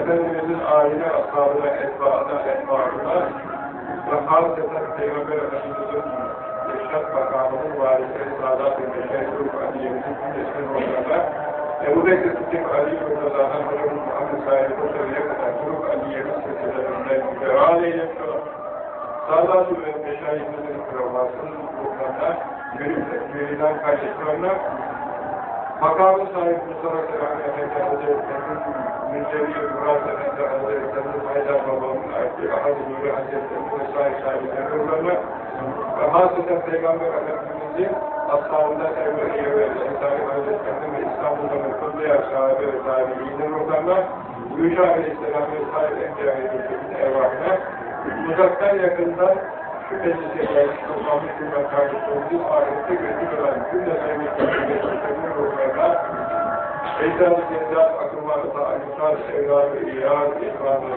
Efendimiz'in aile, ashabına, etbaına, etbaına ve hasreten Peygamber Efendimiz'in Reşat makamının varisleri Sadat-ı Meşer, Ruh Aliye'nin cümlesinin ortada Ebu Bekir Sıddık Ali Kurtazan'ın hocamız Ahmet Sahibi Kurtazan'a kadar mütevaal eylemişler. Sadat-ı Meşer'imizin kravasının ruhlarına verilen kardeşlerine makamı sahibi Mustafa Selahattin Efendi Hazretleri'nin Münzevi Murat Efendi Hazretleri'nin Haydar Baba'nın Erkek Ahad Nuri Hazretleri'nin vesaire sahiplerinin ruhlarına ve hasreten Peygamber Efendimiz'in ashabından Ebu Eyyub ve Ensari Hazretleri'nin ve İstanbul'dan Kudüs'e sahibi ve tabi'inin ruhlarına Yuşa Aleyhisselam ve sahip Enbiya'nın evvahına uzaktan yakından şüphesiz gelmiş olmamış bir kardeşlerimizin ahirette gözü olan cümle sevgili ruhlarına Ecdad-ı Cendat, akılları, taalluklar, sevdar ve iyad, ikram ve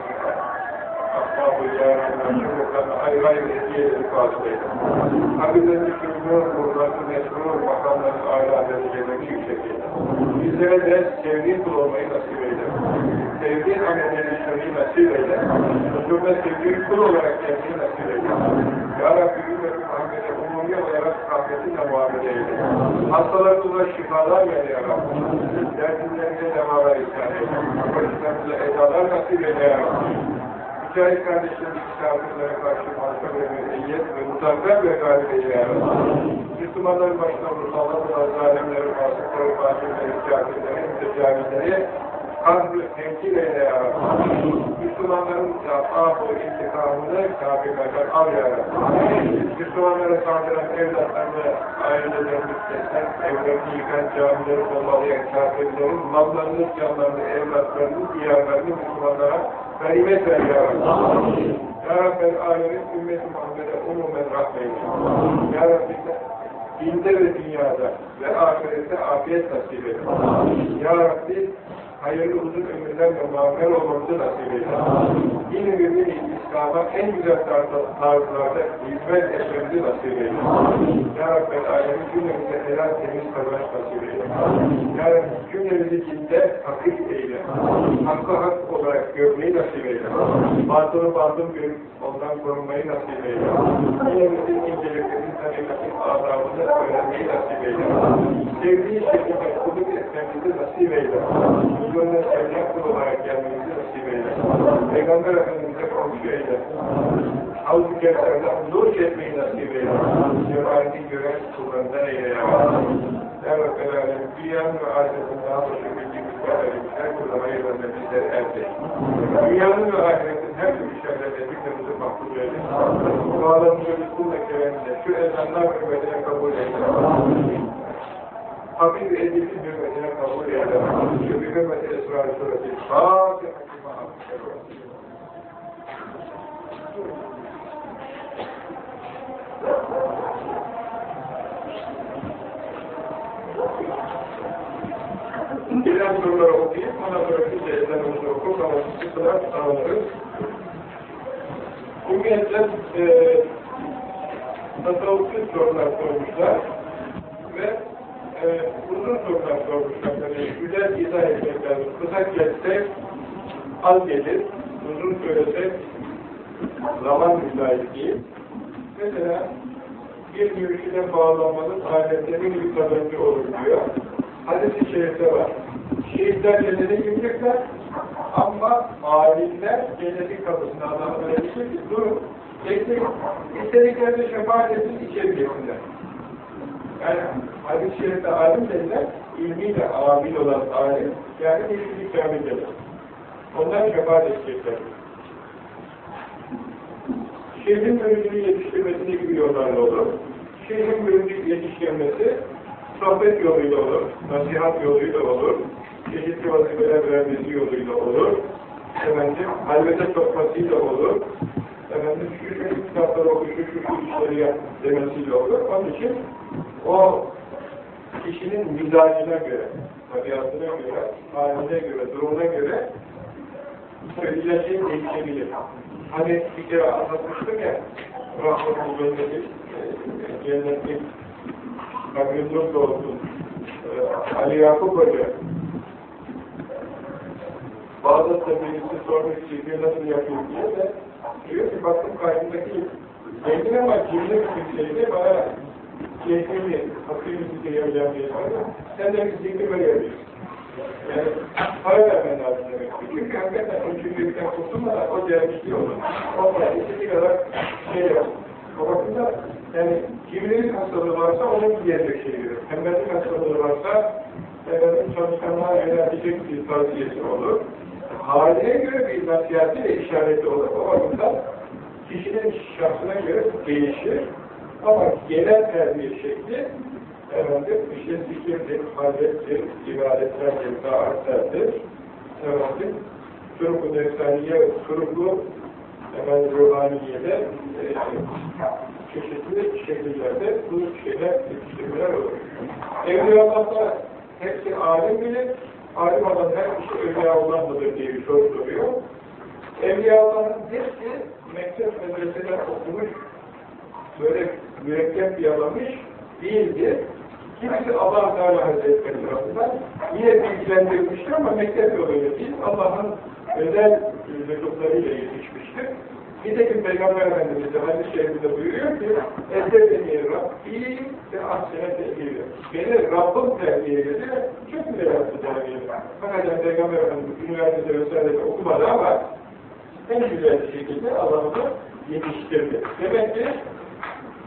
Asbab-ı Yârâ'nın ruhlarına ayrı ayrı hediyeleri fazlaydı. Hakikaten şükür, ruhlarını mesrur, makamların âlâ derecelerini yüksekleyin. Bizlere de sevdiğin kul olmayı nasip eyle. Sevdiğin amelleri işlemeyi nasip eyle. Huzurda sevdiğin kul olarak gelmeyi nasip eyle. Ya Rabbi ümmeti Muhammed'e umumi olarak rahmetinle muamele eyle. Hastalarımıza şifalar ver ya Rabbi. Derdinlerine devalar ihsan eyle. Başlarımıza edalar nasip eyle ya Rabbi. Mücahit kardeşlerimiz misafirlere karşı hasta ve medeniyet ve mutazzer ve galip eyle ya Rabbi. Müslümanların başına olan zalimleri, fasıkları, fakirleri, kafirleri, mütecavizleri kahrı temsil eyle ya Rabbi. Müslümanların zaafı, intikamını kafirlerden al ya Rabbi. Müslümanlara saldıran evlatlarını, ailelerini kesen, evlerini yıkan, camileri bombalayan kafirlerin mallarını, canlarını, evlatlarını, diyarlarını Müslümanlara ganimet ver ya Rabbi. Ya Rabbi, alemin ümmeti Muhammed'e umumen rahmeyle. Ya Rabbi, dinde ve dünyada ve ahirette afiyet nasip edin. Ya Rabbi, hayırlı uzun ömürler ve mağmer olmamızı nasip edin. Din ümümün İslam'a en güzel tarzlarda hizmet etmemizi nasip edin. Ya Rabbi, alemin cümlemize helal temiz kazanç nasip edin. Ya Rabbi, cümlemizi dinde hakik eyle. Hakkı hak olarak görmeyi nasip eyle. Batılı batıl görüp ondan korunmayı nasip eyle. Cümlemizin inceliklerini, tarikatın adabını öğrenmeyi nasip eyle. Sevdiği şekilde kulluk etmemizi nasip eyle. Huzuruna sevdiği kul olarak gelmemizi nasip eyle. Peygamber Efendimiz'e komşu eyle. Havz-ı Kevser'den nur etmeyi nasip eyle. Cemaatini gören kullarından eyle ya. Ya Rabbi Alem, dünyanın ve ahiretin daha başı bildiğimiz kadarıyla her türlü hayırlarına bizleri elde. Dünyanın ve ahiretin her türlü şerlerine zikrimimizi mahfuz eyle. Dualarımızı rızkınla keremle şu ezanlar hürmetine kabul eyle habib edildi hürmetine kabul eyle. Şu bir hürmeti esrar-ı sureti. Fatiha-i Gelen soruları okuyup, bana bırakınca ellerimizi okur, ama sıkıntılar sağlarız. Bu gençler e, tasavvufi sorular sormuşlar ve e, uzun sorular sormuşlar. Güzel izah etmek lazım. Kısa kessek az gelir, uzun söylesek zaman müsait değil. Mesela bir mürşide bağlanmanın aletlerin bir kazancı olur diyor. Hadis-i şerifte var. Şehitler cennete girecekler ama alimler cennetin kapısına adamlara diyecek ki durun, bekleyin, istediklerinde şefaat etsin, içeri girsinler. Yani hadis-i alim dediler, ilmiyle amil olan alim, yani ilmi kamil dediler. Onlar şefaat edecekler. Şehrin müridini yetiştirmesine gibi yollarla olur. Şehrin müridini yetiştirmesi sohbet yoluyla olur, nasihat yoluyla olur, çeşitli vazifeler vermesi yoluyla olur, efendim, halvete sokmasıyla olur, efendim, şu şu kitapları oku, şu şu işleri yap demesiyle olur. Onun için o kişinin mizacına göre, tabiatına göre, haline göre, durumuna göre söyleyeceği şey değişebilir. Hani bir kere anlatmıştım ya, Rahmetli Cennet'in, Cennet'in Rabbimiz olsun, Ali Yakup Hoca, Bağdat'ta birisi sormuş çiftliği nasıl yapıyor diye de diyor ki baktım karşımdaki zengin ama cimri bir şeydi bana keyfini, hakıyı size yapacağım diye. Sen de bir zengin böyle yapıyorsun. Yani para vermen lazım demek ki. Çünkü hakikaten o cimrilikten kurtulmadan o değerli olur. O da istediği kadar şey yapar. O bakımda yani cimrilik hastalığı varsa onun diyecek şeyi verir. Tembellik hastalığı varsa efendim çalışanlara yöneltecek bir tavsiyesi olur. Haline göre bir nasihati ve işareti olur. O bakımdan kişinin şahsına göre değişir. Ama genel terbiye şekli efendim işte zikirdir, hadettir, ibadetlerdir, taatlerdir. Efendim turuku nefsaniye, turuku efendim ruhaniyede e, çeşitli şekillerde bu şeyler yetiştirmeler olur. Evliyallah'ta hepsi alim bilir, alim olan her kişi Evliyaullah mıdır diye bir soru soruyor. Evliyaullah'ın hepsi mektep medreseler okumuş, böyle mürekkep yalamış değildi. Kimisi Allah Teala Hazretleri tarafından yine bilgilendirilmişti ama mektep yoluyla değil, Allah'ın özel lütuflarıyla yetişmişti. Nitekim Peygamber Efendimiz de hadis-i şerifinde buyuruyor ki Ezzebeni Rabbi ve ahsene terbiye. Beni Rabbim terbiye dedi. Çok güzel yaptı terbiye. Fakat Peygamber Efendimiz üniversitede vesairede okumadı ama en güzel şekilde Allah'ını yetiştirdi. Demek ki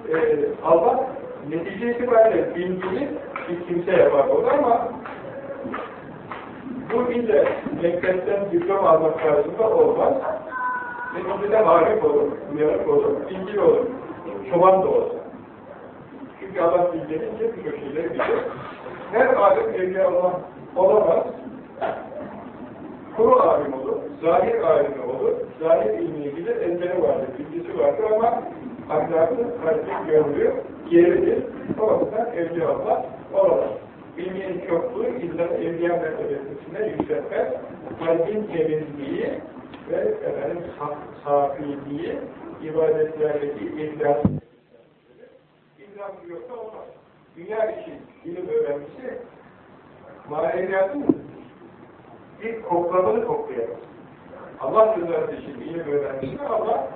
e, Allah netice itibariyle bilgili bir kimse yapar onu ama bu ille mektepten diplom almak tarzında olmaz. Neticede harip olur, uyanık olur, bilgili olur. Çoban da olsa. Çünkü Allah bilgilenince bir şeyleri bilir. Her alim evliya Allah olamaz. Kuru alim olur, zahir alimi olur, zahir ilmiye gider, ezberi vardır, bilgisi vardır ama ahlakı, kalbi, gönlü geridir. O bakımdan evliya Allah olamaz. Bilginin çokluğu illa evliya mertebesine yükseltmez. Kalbin temizliği ve efendim safiliği, ibadetlerdeki ihlas. İhlas yoksa olmaz. Dünya için ilim öğrenmesi maneviyatın bir koklamını koklayamaz. Allah rızası için ilim öğrenmesi Allah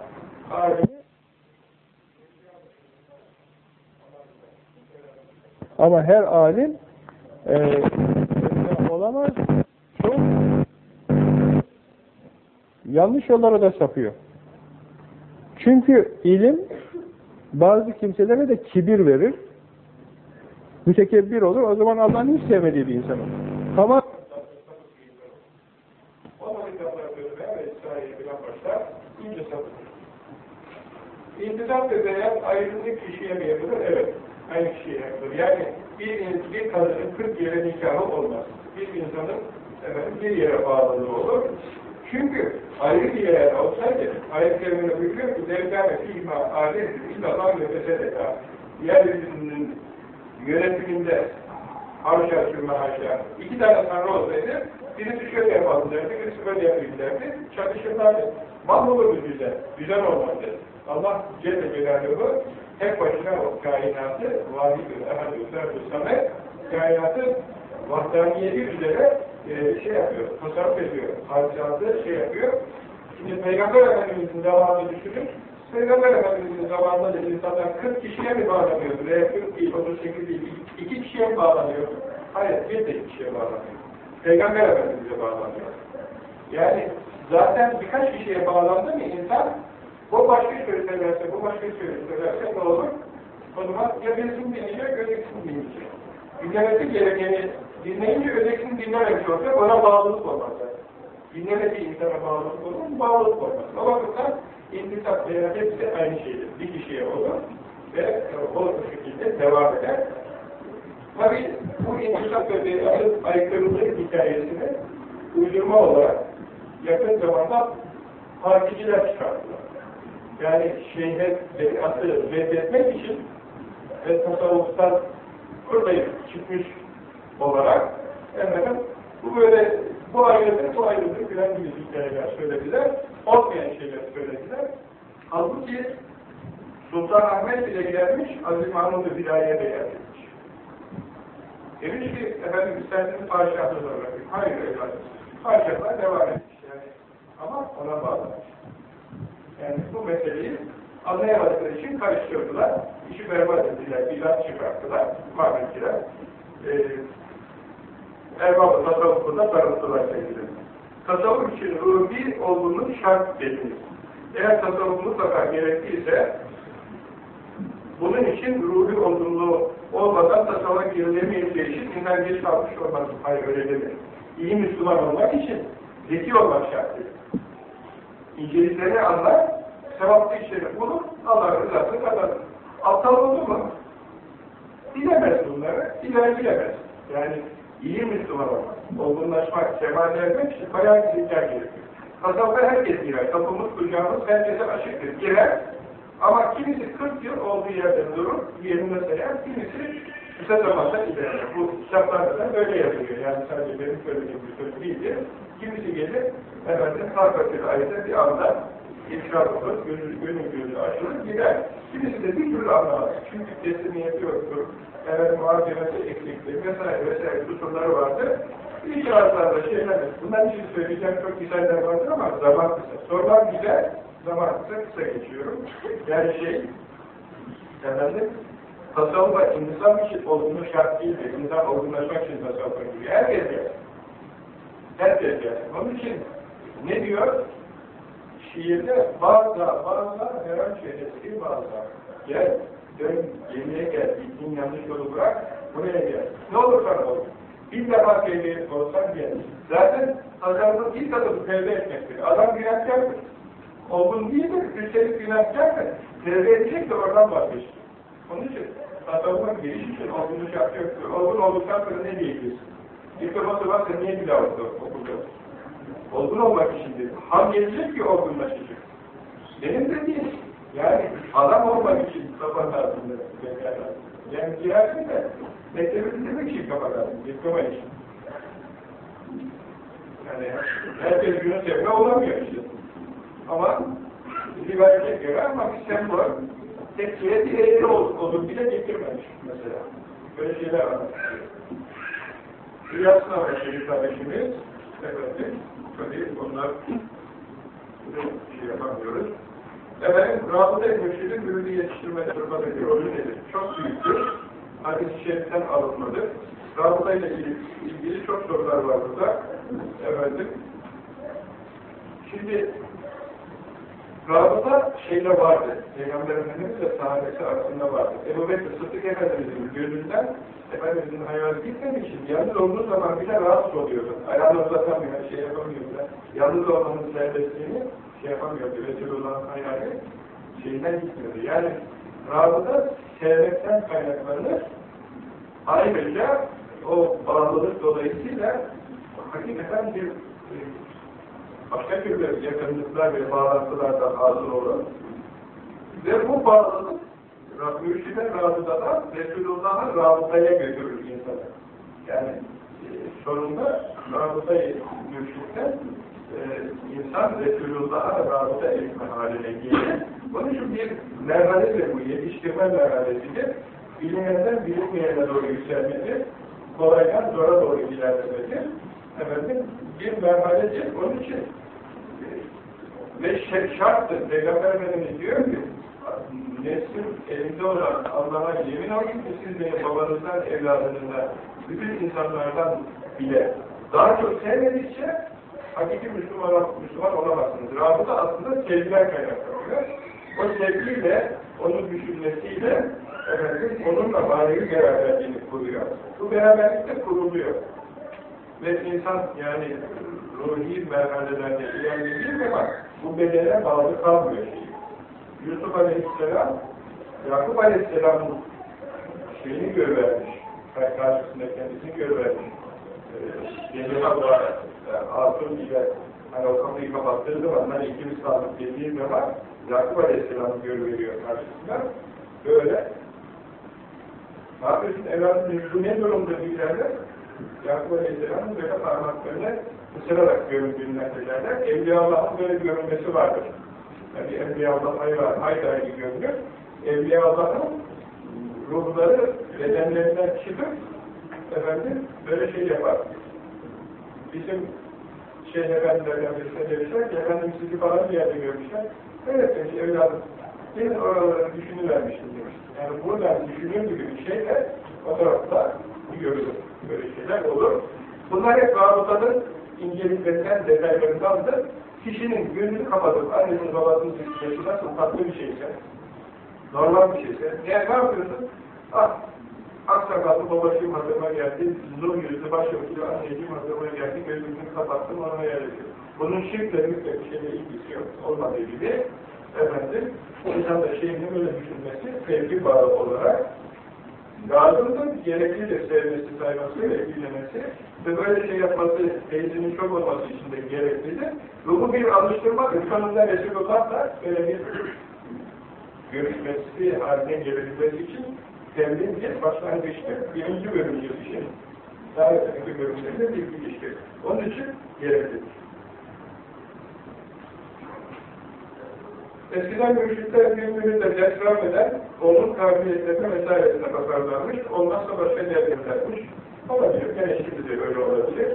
alemi Ama her alim e, olamaz. Çok yanlış yollara da sapıyor. Çünkü ilim bazı kimselere de kibir verir. Mütekebbir olur. O zaman Allah'ın hiç sevmediği bir insan olur. Ama İntizam ve beyan ayrılık kişiye mi yapılır? Evet. Aynı kişiye yapılır. Yani bir, bir kadının 40 yere nikahı olmaz. Bir insanın efendim, bir yere bağlılığı olur. Çünkü ayrı bir yer olsaydı, ayet kerimine buyuruyor ki devkâme fîhmâ âlehü illallah ve meseleta yeryüzünün yönetiminde Haşa sümme haşa. İki tane tanrı olsaydı, birisi şöyle yapalım derdi, birisi böyle yapayım derdi, çatışırlardı. Mahvolurdu düzen, düzen olmazdı. Allah Celle Celaluhu tek başına o kainatı, vahid-ül ehad-ül samet, kainatı vahdaniyeti üzere e, şey yapıyor, tasarruf ediyor, hadisatı şey yapıyor. Şimdi Peygamber Efendimiz'in zamanını düşünün, Peygamber Efendimiz'in zamanında da insanlar 40 kişiye mi bağlanıyordu? Veya 40 değil, 38 değil, 2 kişiye mi bağlanıyordu? Hayır, bir tek kişiye bağlanıyor. Peygamber Efendimiz'e bağlanıyor. Yani zaten birkaç kişiye bağlandı mı insan, bu başka söz söylerse, bu başka söz söylerse ne olur? O zaman ya birisini dinleyecek, ötekisini dinleyecek. Dinlemesi gerekeni dinleyince ötekisini dinlememiş olsa ona bağlılık olmaz. Dinlemediği insana bağlılık olur? Bağlılık olmaz. O bakımdan intisap veya hepsi aynı şeydir. Bir kişiye olur ve o şekilde devam eder. Tabi bu intisap ve beyazın aykırılık hikayesini uydurma olarak yakın zamanda particiler çıkarttılar. Yani şeyhe beyazı reddetmek için ve tasavvuftan buradayım çıkmış olarak efendim, bu böyle bu ayrıdır, bu ayrıdır filan gibi hikayeler söylediler. Olmayan şeyler söylediler. Halbuki Sultan Ahmet bile gelmiş, Aziz Mahmud-u Vilayet'e gelmiş. Demiş ki, efendim isterseniz padişahı da bırakayım. Hayır evladım. Padişahlar devam etmiş yani. Ama ona bağlamış. Yani bu meseleyi anlayamadıkları için karıştırdılar. İşi berbat ettiler, bilat çıkarttılar, Mahmetçiler. Ee, Erbab-ı tasavvufunda sarıltılar sevgili. Tasavvuf için ruhi olduğunu şart dediniz. Eğer tasavvuf mutlaka gerekliyse bunun için ruhi olgunluğu olmadan tasavvufa girilemeyeceği için insan geç kalmış olmaz. Hayır öyle demir. İyi Müslüman olmak için zeki olmak şarttır. İncelikleri anlar, sevaplı işleri bulur, Allah rızasını kazanır. Aptal oldu mu? Bilemez bunları, bilen bilemez. Yani iyi Müslüman olmak, olgunlaşmak, kemal ermek için bayağı zeka gerekiyor. Tasavvufa herkes girer, kapımız, kucağımız herkese açıktır, girer. Ama kimisi 40 yıl olduğu yerde durur, yerine sayar, kimisi kısa zamanda gider. Bu kitaplarda da böyle yazıyor. Yani sadece benim söylediğim bir söz değildir. Kimisi gelir, efendim, sarfakir ayette bir anda İtiraf olur, gönül, gönül gözü açılır, gider. Kimisi de bir türlü anlamaz. Çünkü teslimiyeti yoktur, evet, muhakemesi eksikliği vesaire vesaire kusurları vardır. İtirazlarda şeyler, bunların için söyleyeceğim çok güzeller vardır ama zaman kısa. Sorular güzel, zaman kısa kısa geçiyorum. Yani şey, efendim, tasavvufa insan için olduğunu şart değildir. İnsan olgunlaşmak için tasavvufa giriyor. Herkes gelsin. Herkes gelsin. Onun için ne diyor? Şiirde bazı bazı her an çehresi bazı gel dön yemeğe gel gittiğin yanlış yolu bırak buraya gel. Ne olursan ol bir defa tevbe olsan gel. Zaten azabın ilk adımı tevbe etmektir. Adam günahkardır. Olgun değildir üstelik günahkardır. Tevbe edecek de oradan vazgeçtir onun için tasavvufa giriş için olgunluk yoktur. Olgun olduktan sonra ne diyeceksin diploması varsa niye bir daha okuyacaksın olgun olmak içindir. Ham gelecek ki olgunlaşacak. Benim de değil. Yani adam olmak için kafa lazımdır. Yani girersin de mektebi bitirmek için kafa lazım. Diploma için. Yani herkes Yunus Emre olamıyor işte. Ama rivayete göre ama sembol tepkiye bir eğri olur bile getirmemiş mesela. Böyle şeyler anlatıyor. Rüyasına başlıyor kardeşimiz. Efendim, tabii onlar şey yapamıyoruz. Efendim, Rabıta-i Mürşid'in ürünü yetiştirmede durmadaki rolü nedir? Çok büyüktür. Hadis-i Şerif'ten alınmadı. Rabıta ile ilgili çok sorular var burada. Efendim, şimdi Rabıta şeyle vardı. Peygamber Efendimiz ve sahabesi arasında vardı. Ebu Bekir Sıddık Efendimiz'in gönlünden Efendimiz'in hayali gitmediği için yalnız olduğu zaman bile rahatsız oluyordu. Ayağını uzatamıyor, şey yapamıyordu. Yalnız olmanın serbestliğini şey yapamıyordu. Resulullah'ın hayali şeyinden gitmiyordu. Yani Rabıta sevmekten kaynaklanır. Ayrıca o bağlılık dolayısıyla hakikaten bir başka türlü yakınlıklar ve bağlantılar da hazır olur. Ve bu bağlılık Mürşide rabıtada Resulullah'ın rabıtaya götürür insanı. Yani e, sonunda rabıta-i mürşitten e, insan Resulullah'a rabıta etme haline gelir. Onun için bir merhaledir bu, yetiştirme merhalesidir. Bilinenden bilinmeyene doğru yükselmedir. Kolaydan zora doğru ilerlemedir. Efendim, bir merhaledir. Onun için ve şarttır. Peygamber Efendimiz diyor ki neslin elinde olan Allah'a yemin olsun ki siz benim babanızdan, evladınızdan, bütün insanlardan bile daha çok sevmedikçe hakiki Müslüman, Müslüman olamazsınız. Rabıta aslında sevgiler kaynaklanıyor. O sevgiyle, onun düşünmesiyle efendim, onunla manevi beraberliğini kuruyor. Bu beraberlik de kuruluyor. Ve insan yani ruhi merhalelerde ilerlediği zaman bu bedene bağlı kalmıyor. Yusuf Aleyhisselam, Yakup Aleyhisselam'ın şeyini görvermiş, karşısında kendisini görvermiş. Cennet Allah, Hatun ile hani o kapıyı kapattığı zaman hani ikimiz kaldık dediği zaman Yakup Aleyhisselam'ı görüveriyor karşısında. Böyle ne yapıyorsun evladım, ne durumda diyorlar? Yakup Aleyhisselam'ın böyle parmaklarını ısırarak göründüğünü naklederler. Evliya Allah'ın böyle görünmesi vardır. Yani Evliya Allah ayı var, ayda ayı görünür. Evliya Allah'ın ruhları bedenlerinden çıkıp efendim böyle şey yapar. Bizim Şeyh Efendilerden birisine demişler ki efendim sizi falan bir yerde görmüşler. Evet demiş evladım. Ben oraları düşünüvermiştim demiş. Yani buradan düşünür gibi bir şey de o tarafta görülür. Böyle şeyler olur. Bunlar hep rabıtanın inceliklerinden, detaylarındandır. Kişinin gönlünü kapatıp annesinin babasının düşünmesi nasıl tatlı bir şeyse, normal bir şeyse, yani ne yapıyorsun? Ah, aksakallı babacığım hazırma geldi, zor yüzlü başörtülü anneciğim hazırma geldi, gözümü kapattım, ona yerleşiyor. Bunun şirkle mükle bir şeyle ilgisi yok. Olmadığı gibi, efendim, insan da şeyini böyle düşünmesi, sevgi bağı olarak lazımdır, gereklidir sevmesi, sayması ve ilgilenmesi ve böyle şey yapması, teyzinin çok olması için de gereklidir. Ruhu bir alıştırmadır. Sonunda Resulullah da böyle bir görüşmesi haline gelebilmesi için sevdiğim bir başlangıçtır. Birinci bölümcü bir şey. Daha öteki bölümlerinde bir ilişki. Onun için gereklidir. Eskiden müşrikler birbirine ders vermeden onun kabiliyetlerine vesairesine bakarlarmış, olmazsa başka yerlerlermiş. Olabilir, gene şimdi de öyle olabilir.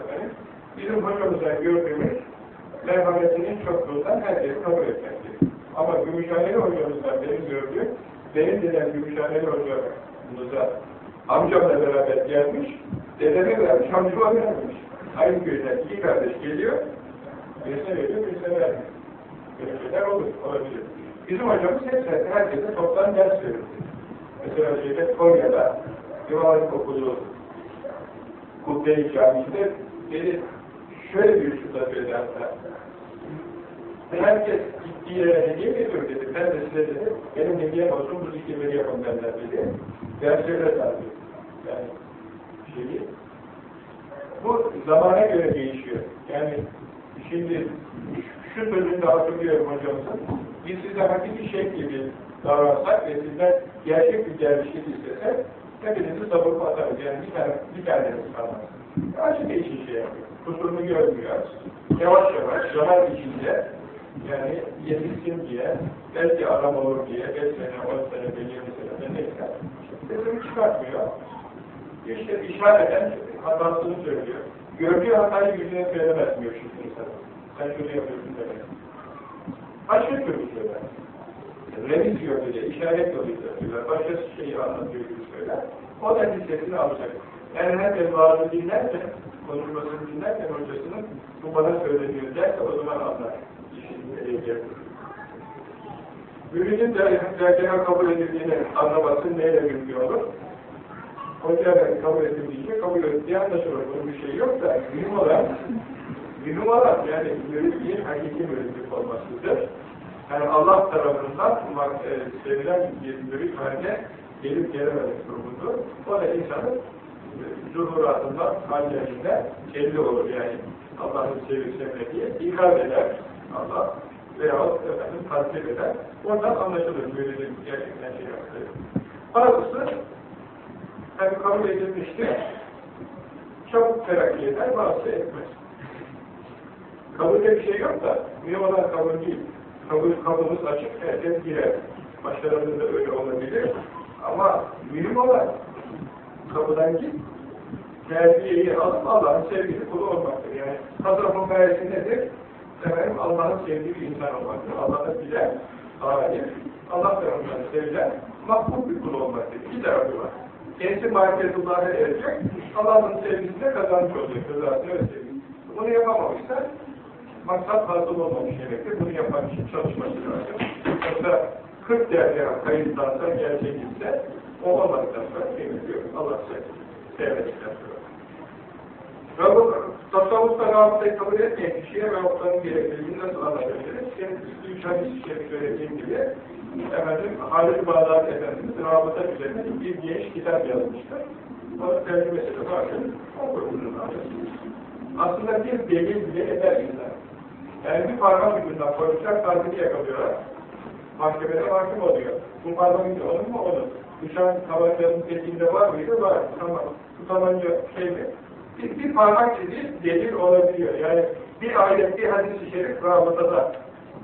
Efendim, bizim hocamızdan gördüğümüz merhametinin çokluğundan herkesi kabul etmektir. Ama Gümüşhaneli hocamızdan benim gördüğüm, benim denen Gümüşhaneli hocamıza amcamla beraber gelmiş, dedeme vermiş, amcama vermiş. Aynı köyden iki kardeş geliyor, birisine veriyor, birisine vermiyor. Şeyler olur, olabilir. Bizim hocamız hep herkese toptan ders verir. Mesela şeyde Konya'da Yuvarlık Okulu Kubbe-i Camii'nde dedi, şöyle bir şurada söyledi hatta. Herkes gittiği yere hediye getiriyor dedi. Ben de size dedi, benim hediyem olsun bu zikirleri yapın derler dedi. Derslerle tabi. Yani şeyi. Bu zamana göre değişiyor. Yani şimdi şu sözünü de hatırlıyorum hocamızın. Biz size hakiki şey gibi davransak ve sizden gerçek bir gerçeklik istesek hepinizi sabırlı atarız. Yani bir tane, bir taneniz kalmaz. Açık işin şey yapıyor. Kusurunu görmüyoruz. Yavaş yavaş, zaman içinde yani yetişsin diye, belki adam olur diye, 5 sene, 10 sene, 20 sene, neyse, sesini çıkartmıyor. İşte işareten hatasını söylüyor. Gördüğü hatayı yüzüne söylemez mürşit insan. Sen şunu yapıyorsun demek. Başka türlü söyler. Reviz yoluyla, işaret yoluyla söyler. Başka şeyi anlatıyor gibi söyler. O da hissesini alacak. Yani herkes vaazı dinlerse, konuşmasını dinlerken hocasının bu bana söyleniyor derse o zaman anlar. İşini edecek. Müridin de dergâha kabul edildiğini anlaması neyle mümkün olur? Hoca ben kabul edildiğince kabul ettiği anlaşılır. Bunun bir şey yok da mühim olan mühim olan yani müridliğin hakiki müridlik olmasıdır. Yani Allah tarafından e, sevilen bir mürid haline gelip gelememek durumundur. O da insanın e, zuhuratından, hallerinde belli olur yani. Allah'ın sevip sevmediği ikaz eder Allah veyahut efendim takdir eder. Oradan anlaşılır müridin gerçekten şey yaptığı. Bazısı tabi kabul edilmiştir. çabuk terakki eder, bazısı etmez. Kabulde bir şey yok da, mühim olan kabul değil. Kabul, kabulümüz açık, herkes girer. Başlarında da öyle olabilir. Ama mühim olan kapıdan git, terbiyeyi alıp Allah'ın sevgili kulu olmaktır. Yani tasarrufun gayesi nedir? Efendim Allah'ın sevdiği bir insan olmaktır. Allah'ı bilen, arif, Allah tarafından sevilen, makbul bir kul olmaktır. İki tarafı var. Kendisi marifetullah'a erecek, Allah'ın sevgisine kazanmış olacak. Ve sevgisini. Bunu yapamamışsa, maksat hasıl olmamış demektir. Bunu yapan için çalışması lazım. Yoksa 40 derece kayıtlansa, gerçeklikse, o olmadıktan sonra yok. Allah sevmedikten sonra. Rabbim, tasavvufta rabıtayı kabul etmeyen kişiye rabıtanın gerekliliğini nasıl anlatabiliriz? Senin üç hadis-i şerif söylediğim gibi, efendim, Halil Bağdat Efendimiz rabıta üzerine bir geniş kitap yazmışlar. O tercümesi de vardır. Okursunuz Aslında bir delil bile eder insan. Yani bir parmak ucundan koymuşlar, kalbini yakalıyorlar. Mahkemede mahkum oluyor. Bu parmak ucu onun mu? Onun. Uçağın tabancanın tekinde var mıydı? Var. Tamam. Bu tabanca şey mi? Bir, bir parmak izi delil olabiliyor. Yani bir ayet, bir hadis-i şerif rabıtada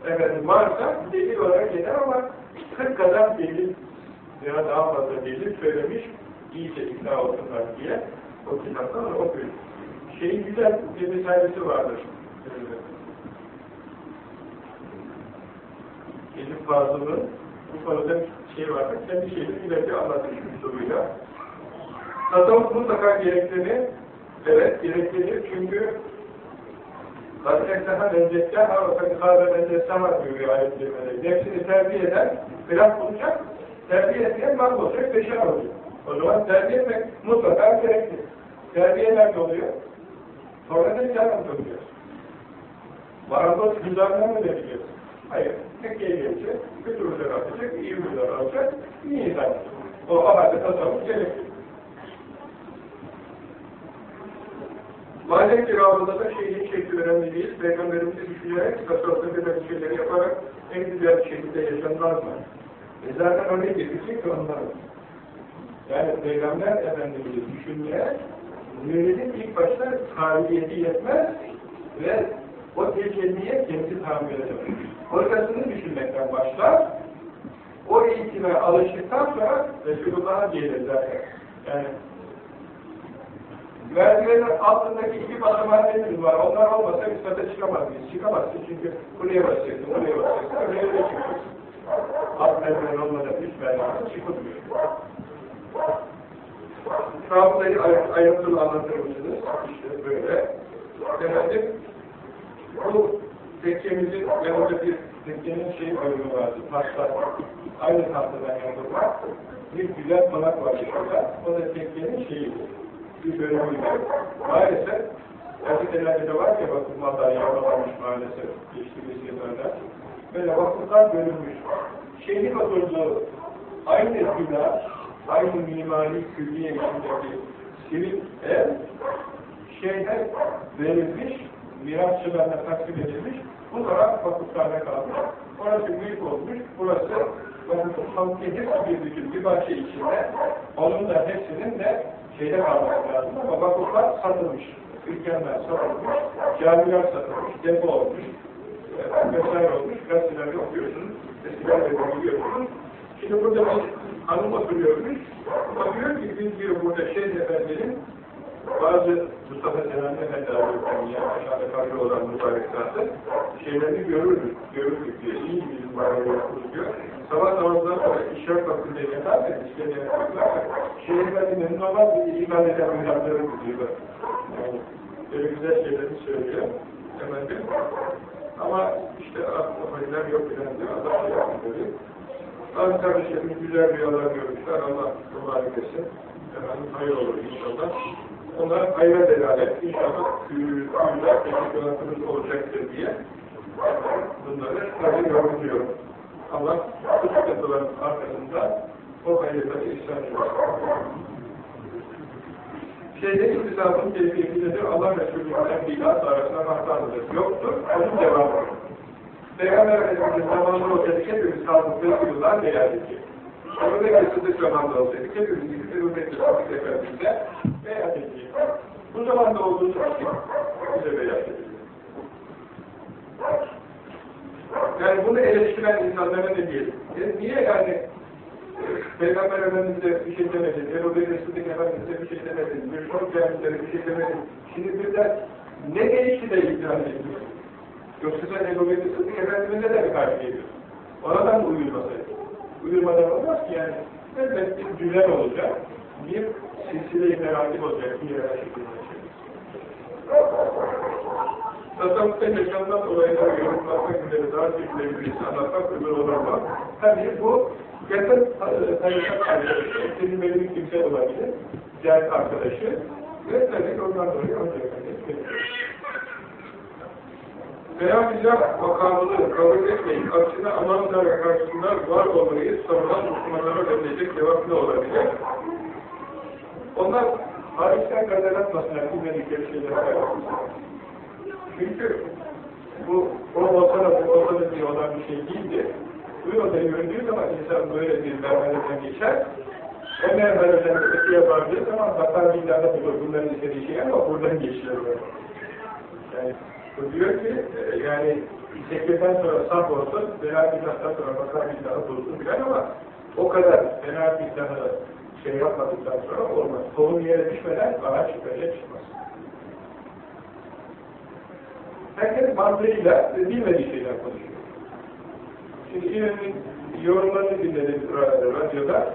efendim, varsa delil olarak yeter ama 40 kadar delil veya daha fazla delil söylemiş iyice ikna olsunlar diye o kitaptan okuyor. Şeyin güzel bir misalisi vardır. Elif Fazıl'ın bu konuda şey vardır. Kendi şeyini ileride anlatmış bir soruyla. Tasavvuf mutlaka gerektiğini evet gerektiğini çünkü benzetken ha bakın kahve benzetsen var diyor ayet kerimede. Nefsini terbiye eden biraz bulacak, terbiye etmeyen bak olacak, peşin olacak. O zaman terbiye etmek mutlaka gerekli. Terbiye nerede oluyor? Sonra da canım oluyor. Marangoz güzelden mi vereceğiz? Hayır. Tekkeye gelecek, kötü huylar atacak, iyi huylar alacak, iyi insan. O halde tasavvuf gerekli. Madem ki Rabıda da şeyin şekli önemli değil, Peygamberimizi düşünerek, tasavvufta bir şeyleri yaparak en güzel şekilde yaşanmaz mı? E zaten öyle getirecek ki onlar. Yani Peygamber Efendimiz'i düşünmeye, müridin ilk başta kabiliyeti yetmez ve o tecelliye kendi tahammül edemez. Ortasını düşünmekten başlar, o eğitime alıştıktan sonra Resulullah'a gelir zaten. Yani merdivenin altındaki iki basamaklarımız var. Onlar olmasa biz zaten çıkamaz mıyız? Çıkamazsın çünkü buraya basacaksın, buraya basacaksın, oraya da çıkıyorsun. Alt merdiven olmadan üst merdiven çıkılmıyor. Rabıtayı ayrıntılı anlatır mısınız? İşte böyle. Efendim, bu tekkemizin yanında bir tekkenin şey bölümü vardı, taşlar. Aynı tahtadan yapılma. Bir güzel konak var şurada. O da tekkenin şeyi bir bölümüydü. Maalesef gazetelerde de var ya vakıflar yapamamış maalesef geçtiğimiz yıllarda. Böyle vakıflar bölünmüş. Şehit oturduğu aynı bina, aynı mimari külliye içindeki sivil ev şeyde verilmiş, mirasçılarına takdim edilmiş, bu taraf vakıflarına kalmış. Orası büyük olmuş, burası vakıfın halkı hepsi bir bütün bir bahçe içinde, onun da hepsinin de şeyde kalması lazım. Ama vakıflar satılmış, dükkanlar satılmış, camiler satılmış, depo olmuş, vesaire olmuş, gazeteleri okuyorsunuz, eskilerle biliyorsunuz. Şimdi burada bir hanım oturuyormuş, bakıyor ki biz diyor burada şey efendinin bazı Mustafa Senan'ın Efendi Hazretleri'nin aşağıda kabri olan mübarek zatı şeylerini görürüz, görürüz diyor. İyi bağlı yapılır diyor. Sabah namazdan sonra işaret vaktinde yatar da işleri yapacaklar. Şehirlerin önünde olan bir iman eden müjdatları diyor. Yani böyle güzel şeyleri söylüyor. Efendim. Ama işte aklıma yok filan diyor. Allah şey yapmıyor. Bazı kardeşlerimiz güzel rüyalar görmüşler. Allah mübarek etsin. Efendim hayır olur inşallah. Onlar hayra delalet, inşallah kuyular, teşkilatımız olacaktır diye bunları tabi yorumluyorum. Allah bu sıkıntıların arkasında o hayırları ihsan ediyor. Şeyde iktisabın keyfiyetindedir, Allah Resulü'nün bilat arasında mahtarlıdır. Yoktur, onun devamı. Peygamber Efendimiz'in zamanında olsaydık hepimiz sağlıklı yıllar değerlidir. Onu da Sıddık zamanında olsaydık hepimiz gibi bir Sıddık Efendimiz'e veya edeceğiz. Bu zamanda olduğu zaman bize beyan ediliyor. Yani bunu eleştiren insanlara ne diyelim? E niye yani Peygamber Efendimiz'e bir şey demedi, Ebu Sıddık Efendimiz'e bir şey demedi, Müşrik Cemil'lere bir şey demedi. Şimdi birden ne değişti de iddia ediyor? Yoksa sen Ebu Sıddık Efendimiz'e de mi karşı geliyorsun? Ona da uyulmasaydı? Uyulmadan olmaz ki yani. Elbette bir düzen olacak, bir silsile-i merakip olacak, bir yere Tasavvufta yaşanılan olayları yorumlamak üzere daha çekilebiliriz, anlatmak öbür olanlar. Tabii bu yakın tarikat arkadaşı, benim bir kimse olabilir, diğer arkadaşı ve tabii ondan dolayı olacak. Veya bize makamını kabul etmeyin, aksine Allah'ın karşısında var olmayı savunan Müslümanlara verilecek cevap ne olabilir? Onlar hariçten gazel atmasınlar, bilmedikleri şeyleri paylaşmasınlar. Çünkü bu o olsa da bu olsa da diye olan bir şey değildi. Bu yolda yürüdüğü zaman insan böyle bir merhametten geçer. O merhametten öteye vardığı zaman hatta billahda bulur bunların istediği şey ama buradan geçiyor. Yani bu diyor ki e, yani sekretten sonra saf olsun veya billahdan sonra bakar billahı bulsun bilen ama o kadar fena billahı şey yapmadıktan sonra olmaz. Tohum yere düşmeden ağaç böyle çıkmaz. Herkes mantığıyla bilmediği şeyler konuşuyor. Şimdi İran'ın yorumlarını dinledim radyoda,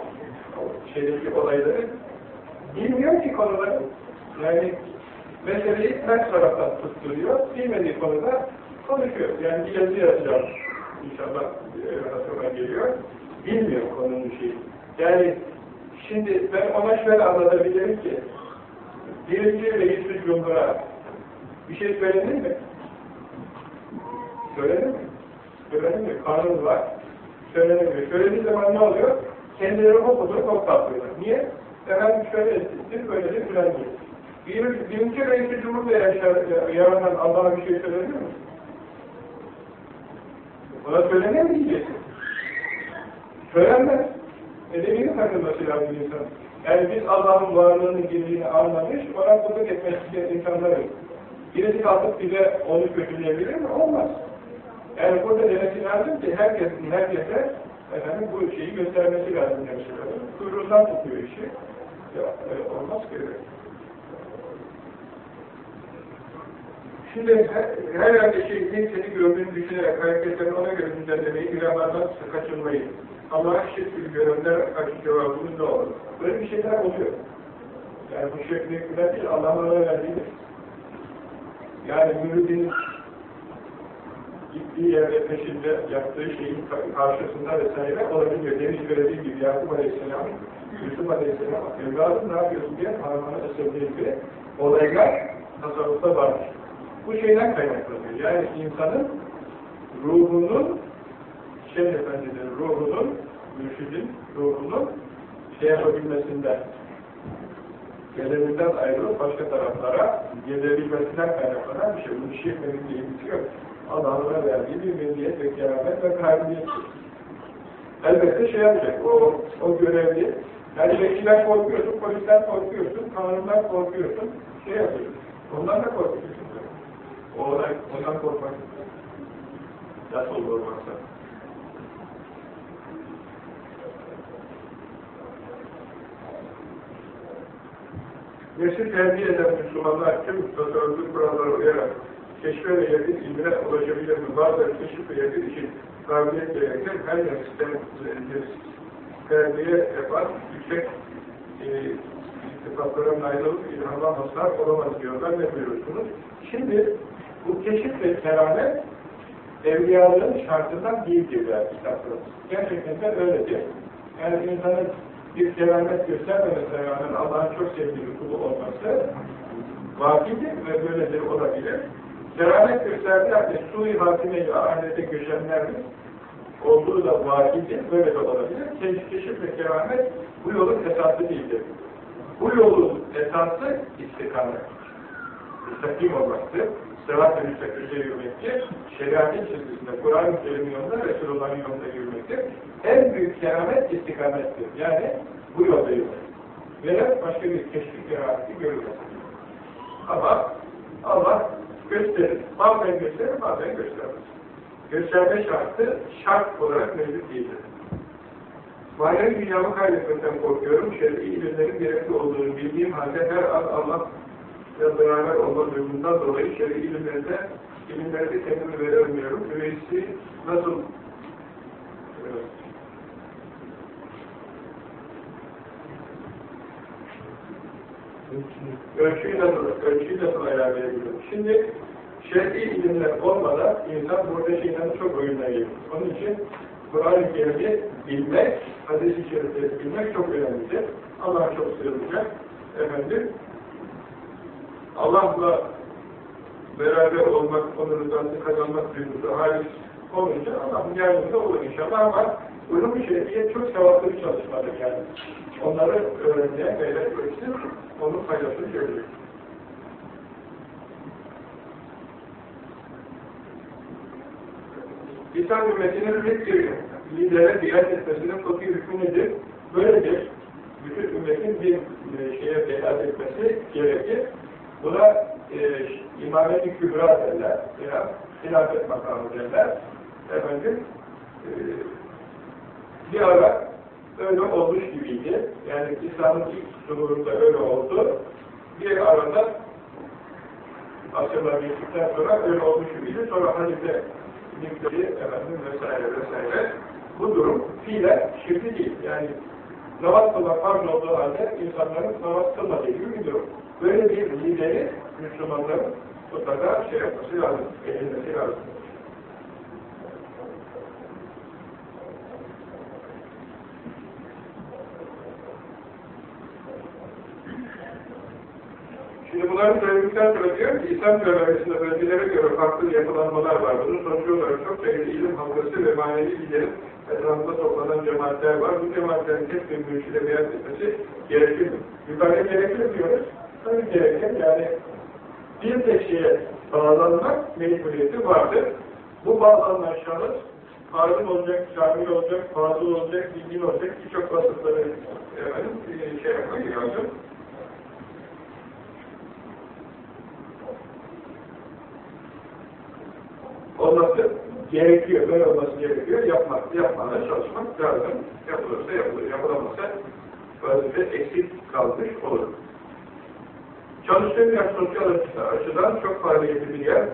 şeydeki olayları. Bilmiyor ki konuları. Yani meseleyi ters taraftan tutturuyor, bilmediği konuda konuşuyor. Yani bir yazı yazacağım. İnşallah hatırıma geliyor. Bilmiyor konunun şeyi. Yani şimdi ben ona şöyle anlatabilirim ki birinci reis-i cumhura bir şey söylenir mi? Söylenir mi? Söylenir mi? Kanun var. Söylenemiyor. Söylediği zaman ne oluyor? Kendileri okuduğu çok tatlıyorlar. Niye? Efendim şöyle etsin, böyle de filan diye. Bir, birinci reisi cumhurda yaranan Allah'a bir şey söylenir mi? Ona söylenir mi diyeceksin? Söylenmez. Edebini takılması lazım insan. Yani biz Allah'ın varlığının girdiğini anlamış, ona kulluk etmek isteyen insanlarız. Birisi kalkıp bize onu kötüleyebilir mi? Olmaz. Yani burada demesi lazım ki herkesin herkese efendim bu şeyi göstermesi lazım demiş. Kuyruğundan tutuyor işi. Ya, öyle olmaz ki. Şimdi herhalde şey, seni gördüğünü düşünerek hareketlerini ona göre düzenlemeyi, günahlardan kaçınmayı, Allah'a şirk gibi görenler karşı cevabımız ne olur? Böyle bir şeyler oluyor. Yani bu şirk büyükler değil, Allah'ın ona verdiğidir. Yani müridin gittiği yerde peşinde yaptığı şeyin karşısında vesaire olabiliyor. Demiş söylediği gibi Yakup Aleyhisselam, Yusuf Aleyhisselam, evladım ne yapıyorsun diye parmağını ısırdığı gibi olaylar tasarrufta varmış. Bu şeyden kaynaklanıyor. Yani insanın ruhunun şey efendinin ruhunun, mürşidin ruhunun şey yapabilmesinden, geleminden ayrılıp başka taraflara gelebilmesinden kaynaklanan bir şey. Bunu şirk diye bitiyor. Allah'ın verdiği bir milliyet ve keramet ve kabiliyettir. Elbette şey yapacak, o, o görevli, yani bekçiden korkuyorsun, polisten korkuyorsun, kanundan korkuyorsun, şey yapıyorsun. Ondan da korkuyorsun. O olay, ondan korkmak. Nasıl korkmaksa. Nesil terbiye eden Müslümanlar tüm tasarruflu kurallara uyarak keşfe ve yakın ilmine ulaşabilir mi? Bazıları keşif ve yakın için kabiliyet gerekir. Her nesisten terbiye yapan yüksek e, istifaklara nail olup ilhamla mazhar olamaz diyorlar. Ne buyurursunuz? Şimdi bu keşif ve keramet evliyalığın şartından değildir der kitaplarımız. Gerçekten de öyledir. Yani insanın bir keramet göstermemesi rağmen Allah'ın çok sevdiği bir kulu olması vakidir ve böyledir olabilir. Keramet gösterdiği halde su-i hatimeyi ahirete göçenlerin olduğu da vakidir, böyle de olabilir. Keşif ve keramet bu yolun esası değildir. Bu yolun esası istikamet. İstakim olmaktır. Sırat-ı müstakilde yürümektir. Şeriatın çizgisinde, Kur'an-ı Kerim'in yolunda, Resulullah'ın yolunda yürümektir. En büyük keramet istikamettir. Yani bu yolda yürümek. Veya başka bir keşif kerameti görülmez. Ama Allah gösterir. Bazen gösterir, bazen göstermez. Gösterme şartı şart olarak mevcut değildir. Manevi dünyamı kaybetmekten korkuyorum. Şer'i ilimlerin gerekli olduğunu bildiğim halde her an Allah ve beraber olma duygumundan dolayı şer'i ilimlerde ilimlerde kendimi veremiyorum. Üveysi nasıl evet. ölçüyü nasıl, ölçüyü nasıl ayarlayabilirim? Şimdi şer'i ilimler olmadan insan burada şeyden çok oyununa gelir. Onun için Kur'an-ı Kerim'i bilmek, hadis-i bilmek çok önemlidir. Allah'a çok sığınacak. Efendim, Allah'la beraber olmak, onun rızasını kazanmak duygusu halis olunca Allah'ın yardımında olur inşallah ama ulum-u şerifiye çok sevaplı bir çalışmadır yani. Onları öğrenmeye gayret etsin, onun faydasını görecek. İslam ümmetinin bir lidere biat etmesinin fıkhi hükmü nedir? Böyledir. Bütün ümmetin bir e, şeye biat etmesi gerekir. Buna e, imamet-i kübra derler hilafet makamı derler. Efendim, e, bir ara öyle olmuş gibiydi. Yani İslam'ın ilk zuhurunda öyle oldu. Bir arada asırlar geçtikten sonra öyle olmuş gibiydi. Sonra halife nükleri efendim vesaire vesaire. Bu durum fiilen şirki değil. Yani namaz kılmak farz olduğu halde insanların namaz kılmadığı gibi bir durum. Böyle bir lideri Müslümanların mutlaka şey yapması lazım, edilmesi lazım. Şimdi bunları söyledikten sonra diyor ki İslam teorisinde bölgelere göre farklı yapılanmalar var. Bunun sonucu olarak çok sayıda ilim halkası ve manevi liderin etrafında toplanan cemaatler var. Bu cemaatlerin tek bir görüşüyle beyan etmesi gerekir mi? Yukarıda gerekir diyoruz. Tabii gerekir. Yani bir tek şeye bağlanmak mecburiyeti vardır. Bu bağlanan şahıs halim olacak, kamil olacak, fazıl olacak, bilgin olacak, birçok vasıfları efendim, şey yapmak lazım. olması gerekiyor, böyle olması gerekiyor, yapmak, yapmaya çalışmak lazım. Yapılırsa yapılır, yapılamazsa vazife eksik kalmış olur. Çalıştığım yer sosyal açıdan çok faaliyetli bir yer.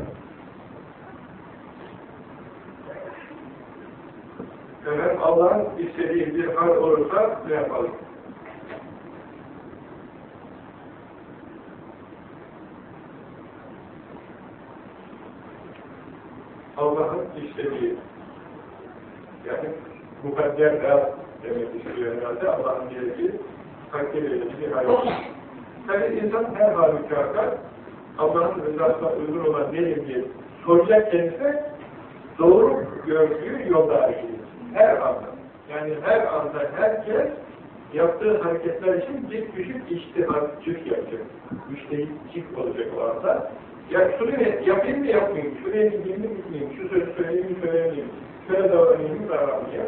Efendim Allah'ın istediği bir hal olursa ne yapalım? Allah'ın istediği yani mukadder demek istiyor herhalde Allah'ın dilediği takdir edici hayat. Tabi insan her halükarda Allah'ın rızasına uygun olan nedir diye soracak kendisine doğru gördüğü yolda hareket Her anda. Yani her anda herkes yaptığı hareketler için bir küçük iştihatçılık yapacak. Müştehitçik olacak o anda. Ya şunu yapayım mı yapmayayım, şuraya gideyim mi gitmeyeyim, şu sözü söyleyeyim mi söylemeyeyim, şöyle davranayım mı davranmayayım.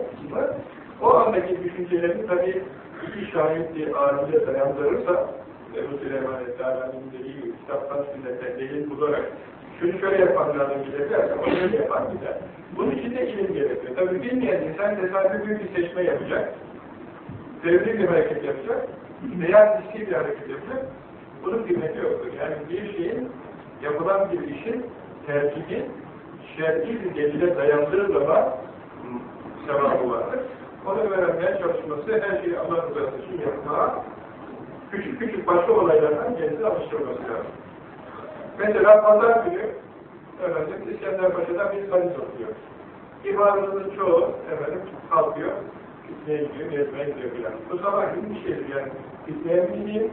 O andaki düşüncelerini tabii iki şahitli alimde dayandırırsa Ebu Süleyman Esra'nın dediği gibi kitaptan sünnetten delil bularak şunu şöyle yapan lazım giderlerse o şöyle yapan gider. Bunun için de ilim gerekiyor. Tabii bilmeyen insan tesadüfi bir seçme yapacak, devri bir hareket yapacak veya riski bir hareket yapacak. Bunun kıymeti yoktur. Yani bir şeyin yapılan bir işin tercihi şer'i bir delile dayandığı zaman sevabı vardır. Onu öğrenmeye çalışması, her şeyi Allah rızası için yapmaya, küçük küçük başka olaylardan kendini alıştırması lazım. Mesela pazar günü, efendim, İskenderpaşa'dan bir hadis okuyor. İmarının çoğu, efendim, kalkıyor, fitneye gidiyor, gezmeye gidiyor filan. Bu sabah gün bir şeydir yani, fitneye mi gideyim,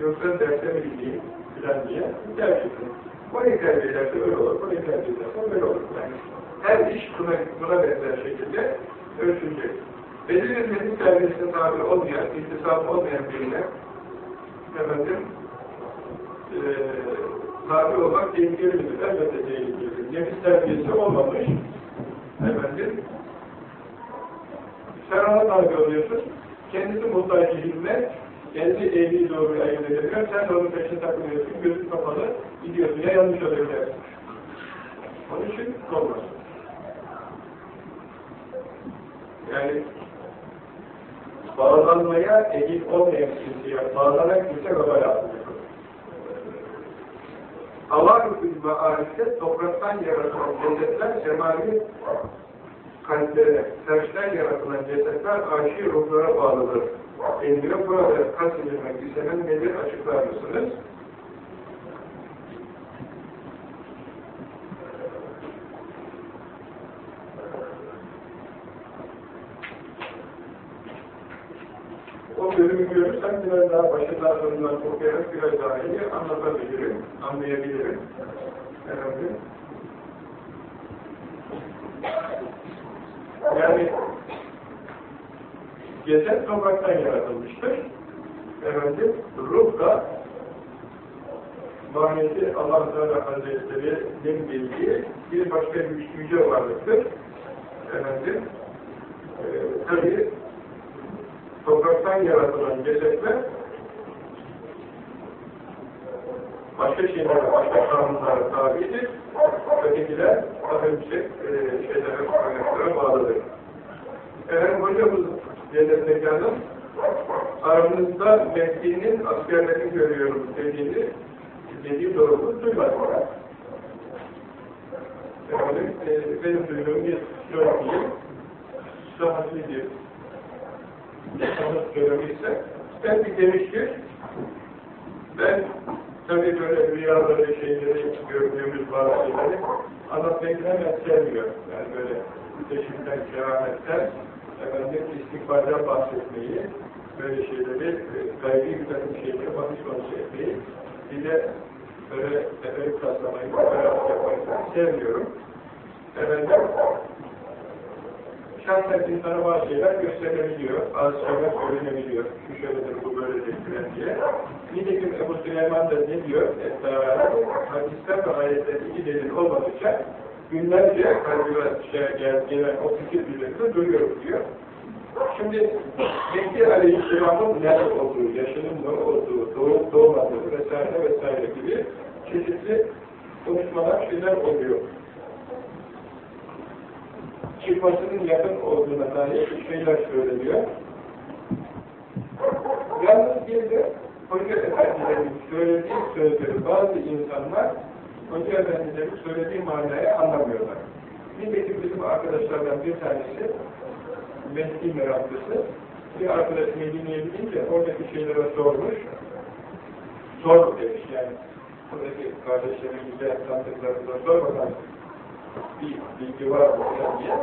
yoksa derse mi gideyim, filan diye gerçekten. Burayı tercih ederse öyle olur, burayı tercih ederse böyle olur. Yani her iş buna, buna benzer şekilde ölçülecek. Belirli bir terbiyesine tabi olmayan, iktisat olmayan birine efendim e, tabi olmak tehlikelidir, elbette tehlikelidir. Nefis terbiyesi olmamış efendim ona tabi oluyorsun, kendisi muhtaç hizmet kendi evli doğru ayırt edemiyor, sen onun peşine takılıyorsun, gözün kapalı, gidiyorsun, ya yanlış oluyor dersin. Onun için olmaz. Yani bağlanmaya ehil olmayan kimseye bağlanan kimse baba yapmıyor. Allah-u Mealif'te topraktan yaratılan cesetler semani kalplere, tersten yaratılan cesetler arşi ruhlara bağlıdır. Endire burada kastedilmek istenen nedir açıklar mısınız? O bölümü görürsem biraz daha başından sonundan okuyarak biraz daha iyi anlatabilirim, anlayabilirim. Efendim. Yani ceset topraktan yaratılmıştır. Efendim, ruh da maniyeti Allah Teala Hazretleri'nin bildiği bir başka bir yüce varlıktır. Efendim, e, tabii topraktan yaratılan cesetler başka şeylere, başka kanunlara tabidir. Ötekiler daha yüksek e, şeylere, kaynaklara bağlıdır. Efendim hocamız Cennet Mekan'ın aramızda Mehdi'nin askerlerini görüyorum dediğini dediği doğruluğu duymadım. Efendim, e, benim duyduğum bir söyleyeyim. Sıhhatlidir yaşamak görevliyse ben bir demiş ben tabii böyle rüyaları, şeyleri, gördüğümüz bazı şeyleri anlatmayı hemen sevmiyorum. Yani böyle teşvikten, kerametten, efendim istikbalden bahsetmeyi, böyle şeyleri, e, gayri bir takım şeyleri bahis konusu etmeyi, bir de böyle efendim taslamayı, beraber yapmayı sevmiyorum. Efendim, şahsen insana bazı şeyler gösterilebiliyor, bazı şeyler söylenebiliyor, şu şöyledir, bu böyledir filan diye. Nitekim Ebu Süleyman da ne diyor? Hadisten ve ayetten iki delil olmadıkça günlerce kalbime şey, gel, gelen o fikir üzerinde duruyorum diyor. Şimdi Mehdi Aleyhisselam'ın ne olduğu, yaşının ne olduğu, doğup doğmadığı vesaire vesaire gibi çeşitli konuşmalar, şeyler oluyor çıkmasının yakın olduğuna dair şeyler söyleniyor. Yalnız bir de Hoca Efendilerin söylediği sözleri bazı insanlar Hoca Efendilerin söylediği manayı anlamıyorlar. Nitekim bizim arkadaşlardan bir tanesi Mehdi meraklısı bir arkadaş Medine'ye gidince oradaki şeylere sormuş. Sor demiş yani. Buradaki kardeşlerimize tanıdıklarımıza sor bakalım bir bilgi var mı diye.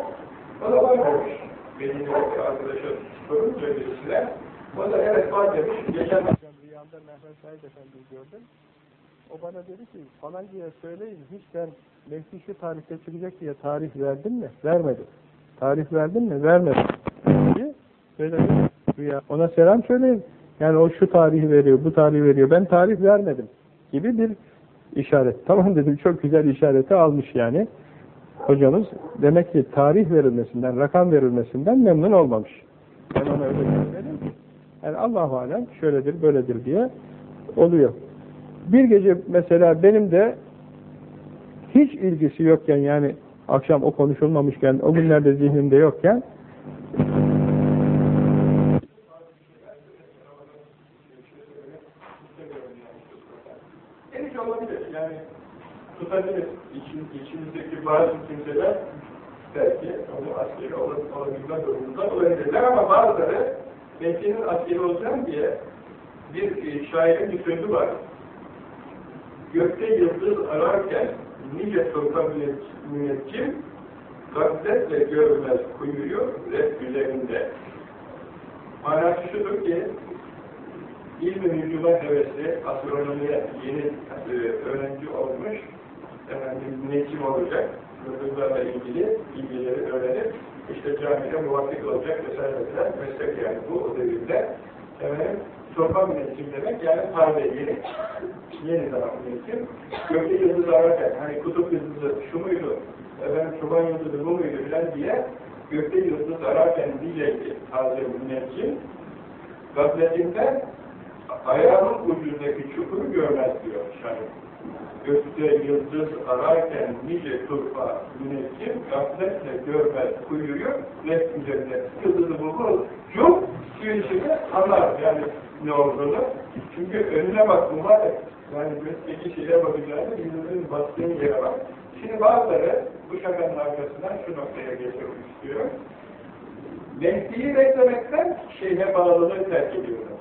O da var demiş. Benim bir arkadaşa sorunca birisine. O da evet var demiş. Geçen rüyamda Mehmet Said Efendi'yi gördüm. O bana dedi ki falancaya söyleyin hiç ben Mehdi şu tarihte çıkacak diye tarih verdin mi? Vermedim. Tarih verdin mi? Vermedim. Diye böyle bir rüya. Ona selam söyleyin. Yani o şu tarihi veriyor, bu tarihi veriyor. Ben tarih vermedim. Gibi bir işaret. [LAUGHS] Tamam dedim çok güzel işareti almış yani hocamız demek ki tarih verilmesinden, rakam verilmesinden memnun olmamış. Ben ona öyle söyledim. Yani Allah-u Alem şöyledir, böyledir diye oluyor. Bir gece mesela benim de hiç ilgisi yokken yani akşam o konuşulmamışken, o günlerde zihnimde yokken Geniş olabilir. Yani tutabilir. İçin, içimizdeki bazı kimseler belki onu askeri durumunda olabilirler ama bazıları Mehdi'nin askeri olacağım diye bir e, şairin bir sözü var. Gökte yıldız ararken nice sultan müneccim gafletle görmez kuyuyu red üzerinde. Manası şudur ki ilmi vücuda hevesli, astronomiye yeni e, öğrenci olmuş, efendim, necim olacak, yıldızlarla ilgili bilgileri öğrenip, işte camide muvafık olacak vesaire vesaire meslek yani bu o devirde. Efendim, sorma müneccim demek yani taze, yeni, yeni zaman müneccim. Gökte yıldız ararken, hani kutup yıldızı şu muydu, efendim çoban yıldızı bu muydu filan diye gökte yıldız ararken diyecek ki taze müneccim, gafletinden ayağının ucundaki çukuru görmez diyor şair. Gökte yıldız ararken nice turfa müneccim gafletle görmez kuyuyu net üzerinde yıldızı bulur. Yok suyun anlar yani ne olduğunu. Çünkü önüne bak mübarek. Yani gökteki şeye bakacağını yıldızın bastığı yere bak. Şimdi bazıları bu şakanın arkasından şu noktaya getirmek istiyor. Mehdi'yi beklemekten şeyhe bağlılığı terk ediyorlar.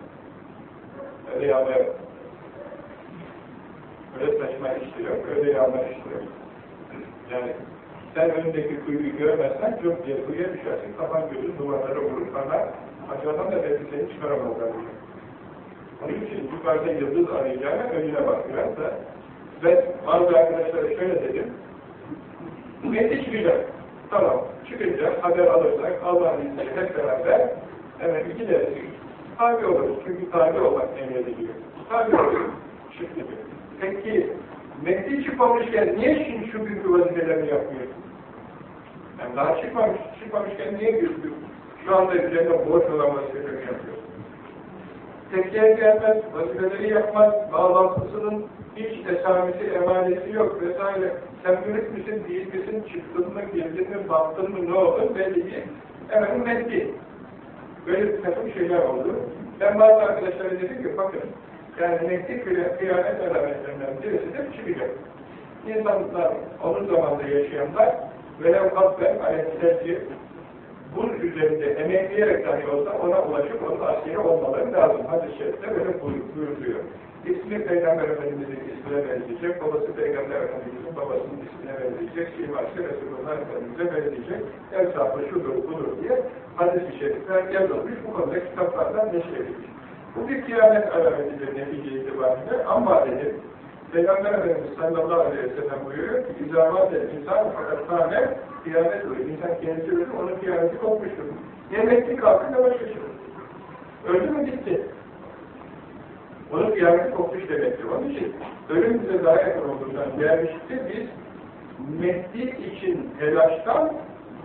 Öyle yapma saçma işi yok, öyle yapma işi yok. Yani sen önündeki kuyuyu görmezsen çok kuyuya düşersin. Kafan gözü duvarlara vurur, kana aşağıdan da belki seni çıkaramazlar. Onun için yukarıda yıldız arayacağına önüne bak biraz da. Ve bazı arkadaşlara şöyle dedim, Mehdi çıkacak. Tamam, çıkınca haber alırsak Allah'ın izniyle hep beraber hemen iki dersi tabi oluruz. Çünkü tabi olmak emrediliyor. Tabi oluruz. Şimdi, peki Mehdi çıkmamışken niye şimdi şu büyük vazifelerini yapmıyor? Yani daha çıkmamış, çıkmamışken niye gözüküyor? Şu anda üzerinde borç olan vazifelerini yapıyor. Tekkeye gelmez, vazifeleri yapmaz, bağlantısının hiç esamesi, emanesi yok vesaire. Sen mürit misin, değil misin, çıktın mı, girdin mi, baktın mı, ne oldu belli değil. Efendim Mehdi. Böyle bir takım şeyler oldu. Ben bazı arkadaşlara dedim ki bakın, yani Mehdi kıyamet alametlerinden birisi de çıkacak. İnsanlar onun zamanında yaşayanlar velev hasben aleyhisselatü bunun üzerinde emekleyerek dahi olsa ona ulaşıp onun askeri olmaları lazım. Hadis-i Şerif'te böyle buyuruluyor. İsmi Peygamber Efendimiz'in ismine benzeyecek, babası Peygamber Efendimiz'in babasının ismine benzeyecek, siması Resulullah Efendimiz'e benzeyecek, el sahibi şudur budur diye hadis-i şerifler yazılmış, bu konuda kitaplardan neşredilmiş. Bu bir kıyamet alametidir netice itibariyle ama dedim, Peygamber Efendimiz sallallahu aleyhi ve sellem buyuruyor ki, İzamat el insan fakat tane kıyamet olur. İnsan kendisi ölür, onun kıyameti kopmuştur. Yemekli kalkın da başka şey. Öldü mü bitti. Onun kıyameti kopmuş demektir. Onun için ölüm bize daha yakın olduğundan gelmişti. Biz Mehdi için telaştan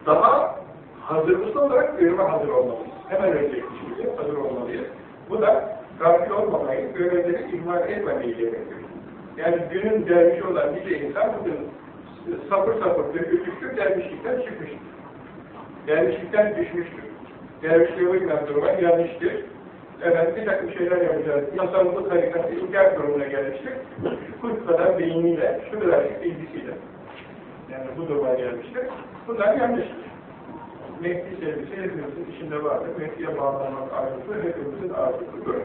daha hazırlıklı olarak ölüme hazır olmalıyız. Hemen ölecek kişimize hazır olmalıyız. Bu da gafil olmamayı, görevleri ihmal etmemeyi gerektirir. Yani günün dervişi olan nice insan bugün sabır sabır dökülmüştür, dervişlikten çıkmıştır. Dervişlikten düşmüştür. Dervişliğe uymayan duruma yanlıştır. Evet, bir takım şeyler yapacağız. Tasavvuflu tarikatı inkar durumuna gelmiştir. Kurt kadar beyniyle, şu kadarcık bilgisiyle. Yani bu duruma gelmiştir. Bunlar yanlıştır. Mehdi sevgisi hepimizin içinde vardır. Mehdi'ye bağlanmak arzusu hepimizin arzusudur.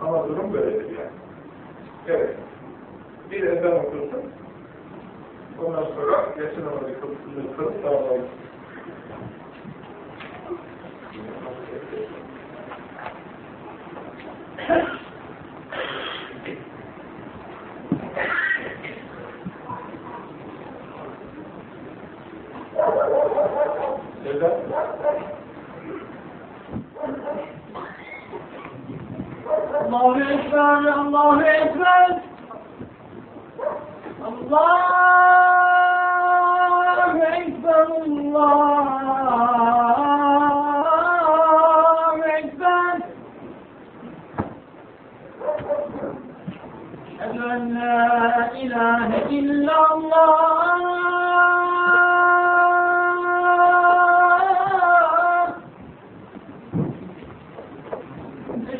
Ama durum böyledir yani. Evet. Bir ezan okursun. Ondan sonra yasin namazı kılıp kılıp dağılalım. Neden? Allahu Ekber, Allahu Ekber. Allahu Ekber, Allahu Ekber. Eşhedü en la ilahe illallah.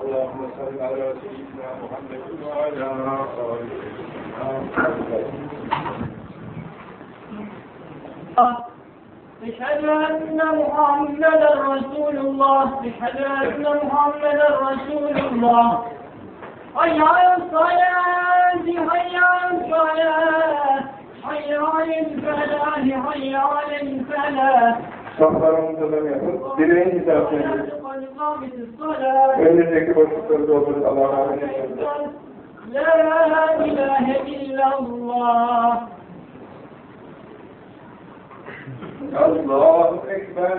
اللهم صل على سيدنا محمد وعلى آل سيدنا محمد أشهد أن محمدا رسول الله. أشهد أن محمدا رسول الله. حي على الصلاة حي على الصلاة. Hayy alel felah, hayy alel felah. Saflarımızı da yapıp direğin hizasını Önündeki boşlukları doldurun Allah'a rahmet. La ilahe illallah. Allahu Ekber.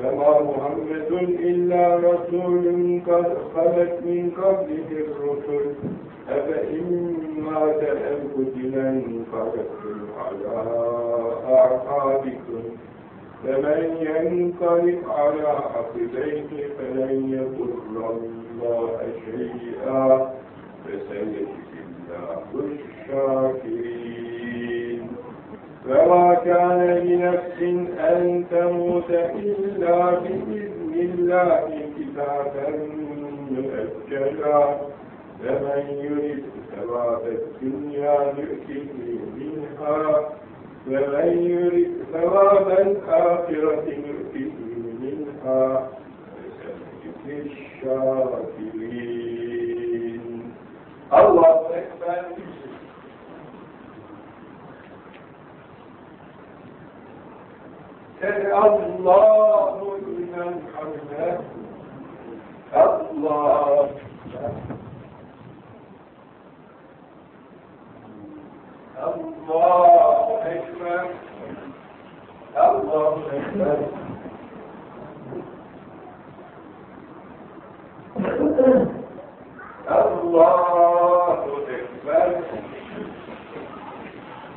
وما محمد إلا رسول قد خلت من قبله الرسل. أفإن مات أو قتلا انقلبتم على أعقابكم. فمن ينقلب على عقبيه فلن يضر الله شيئا. فسيجزي الله الشاكرين. فما كان لنفس أن تموت إلا بإذن الله كتابا مؤجلا فمن يرد ثواب الدنيا نؤته منها ومن يرد ثواب الآخرة نؤته منها وسنجزي الشاكرين الله أكبر. Allahu limen hamide. Allah. Allahu ekber. Allahu ekber. Allahu ekber.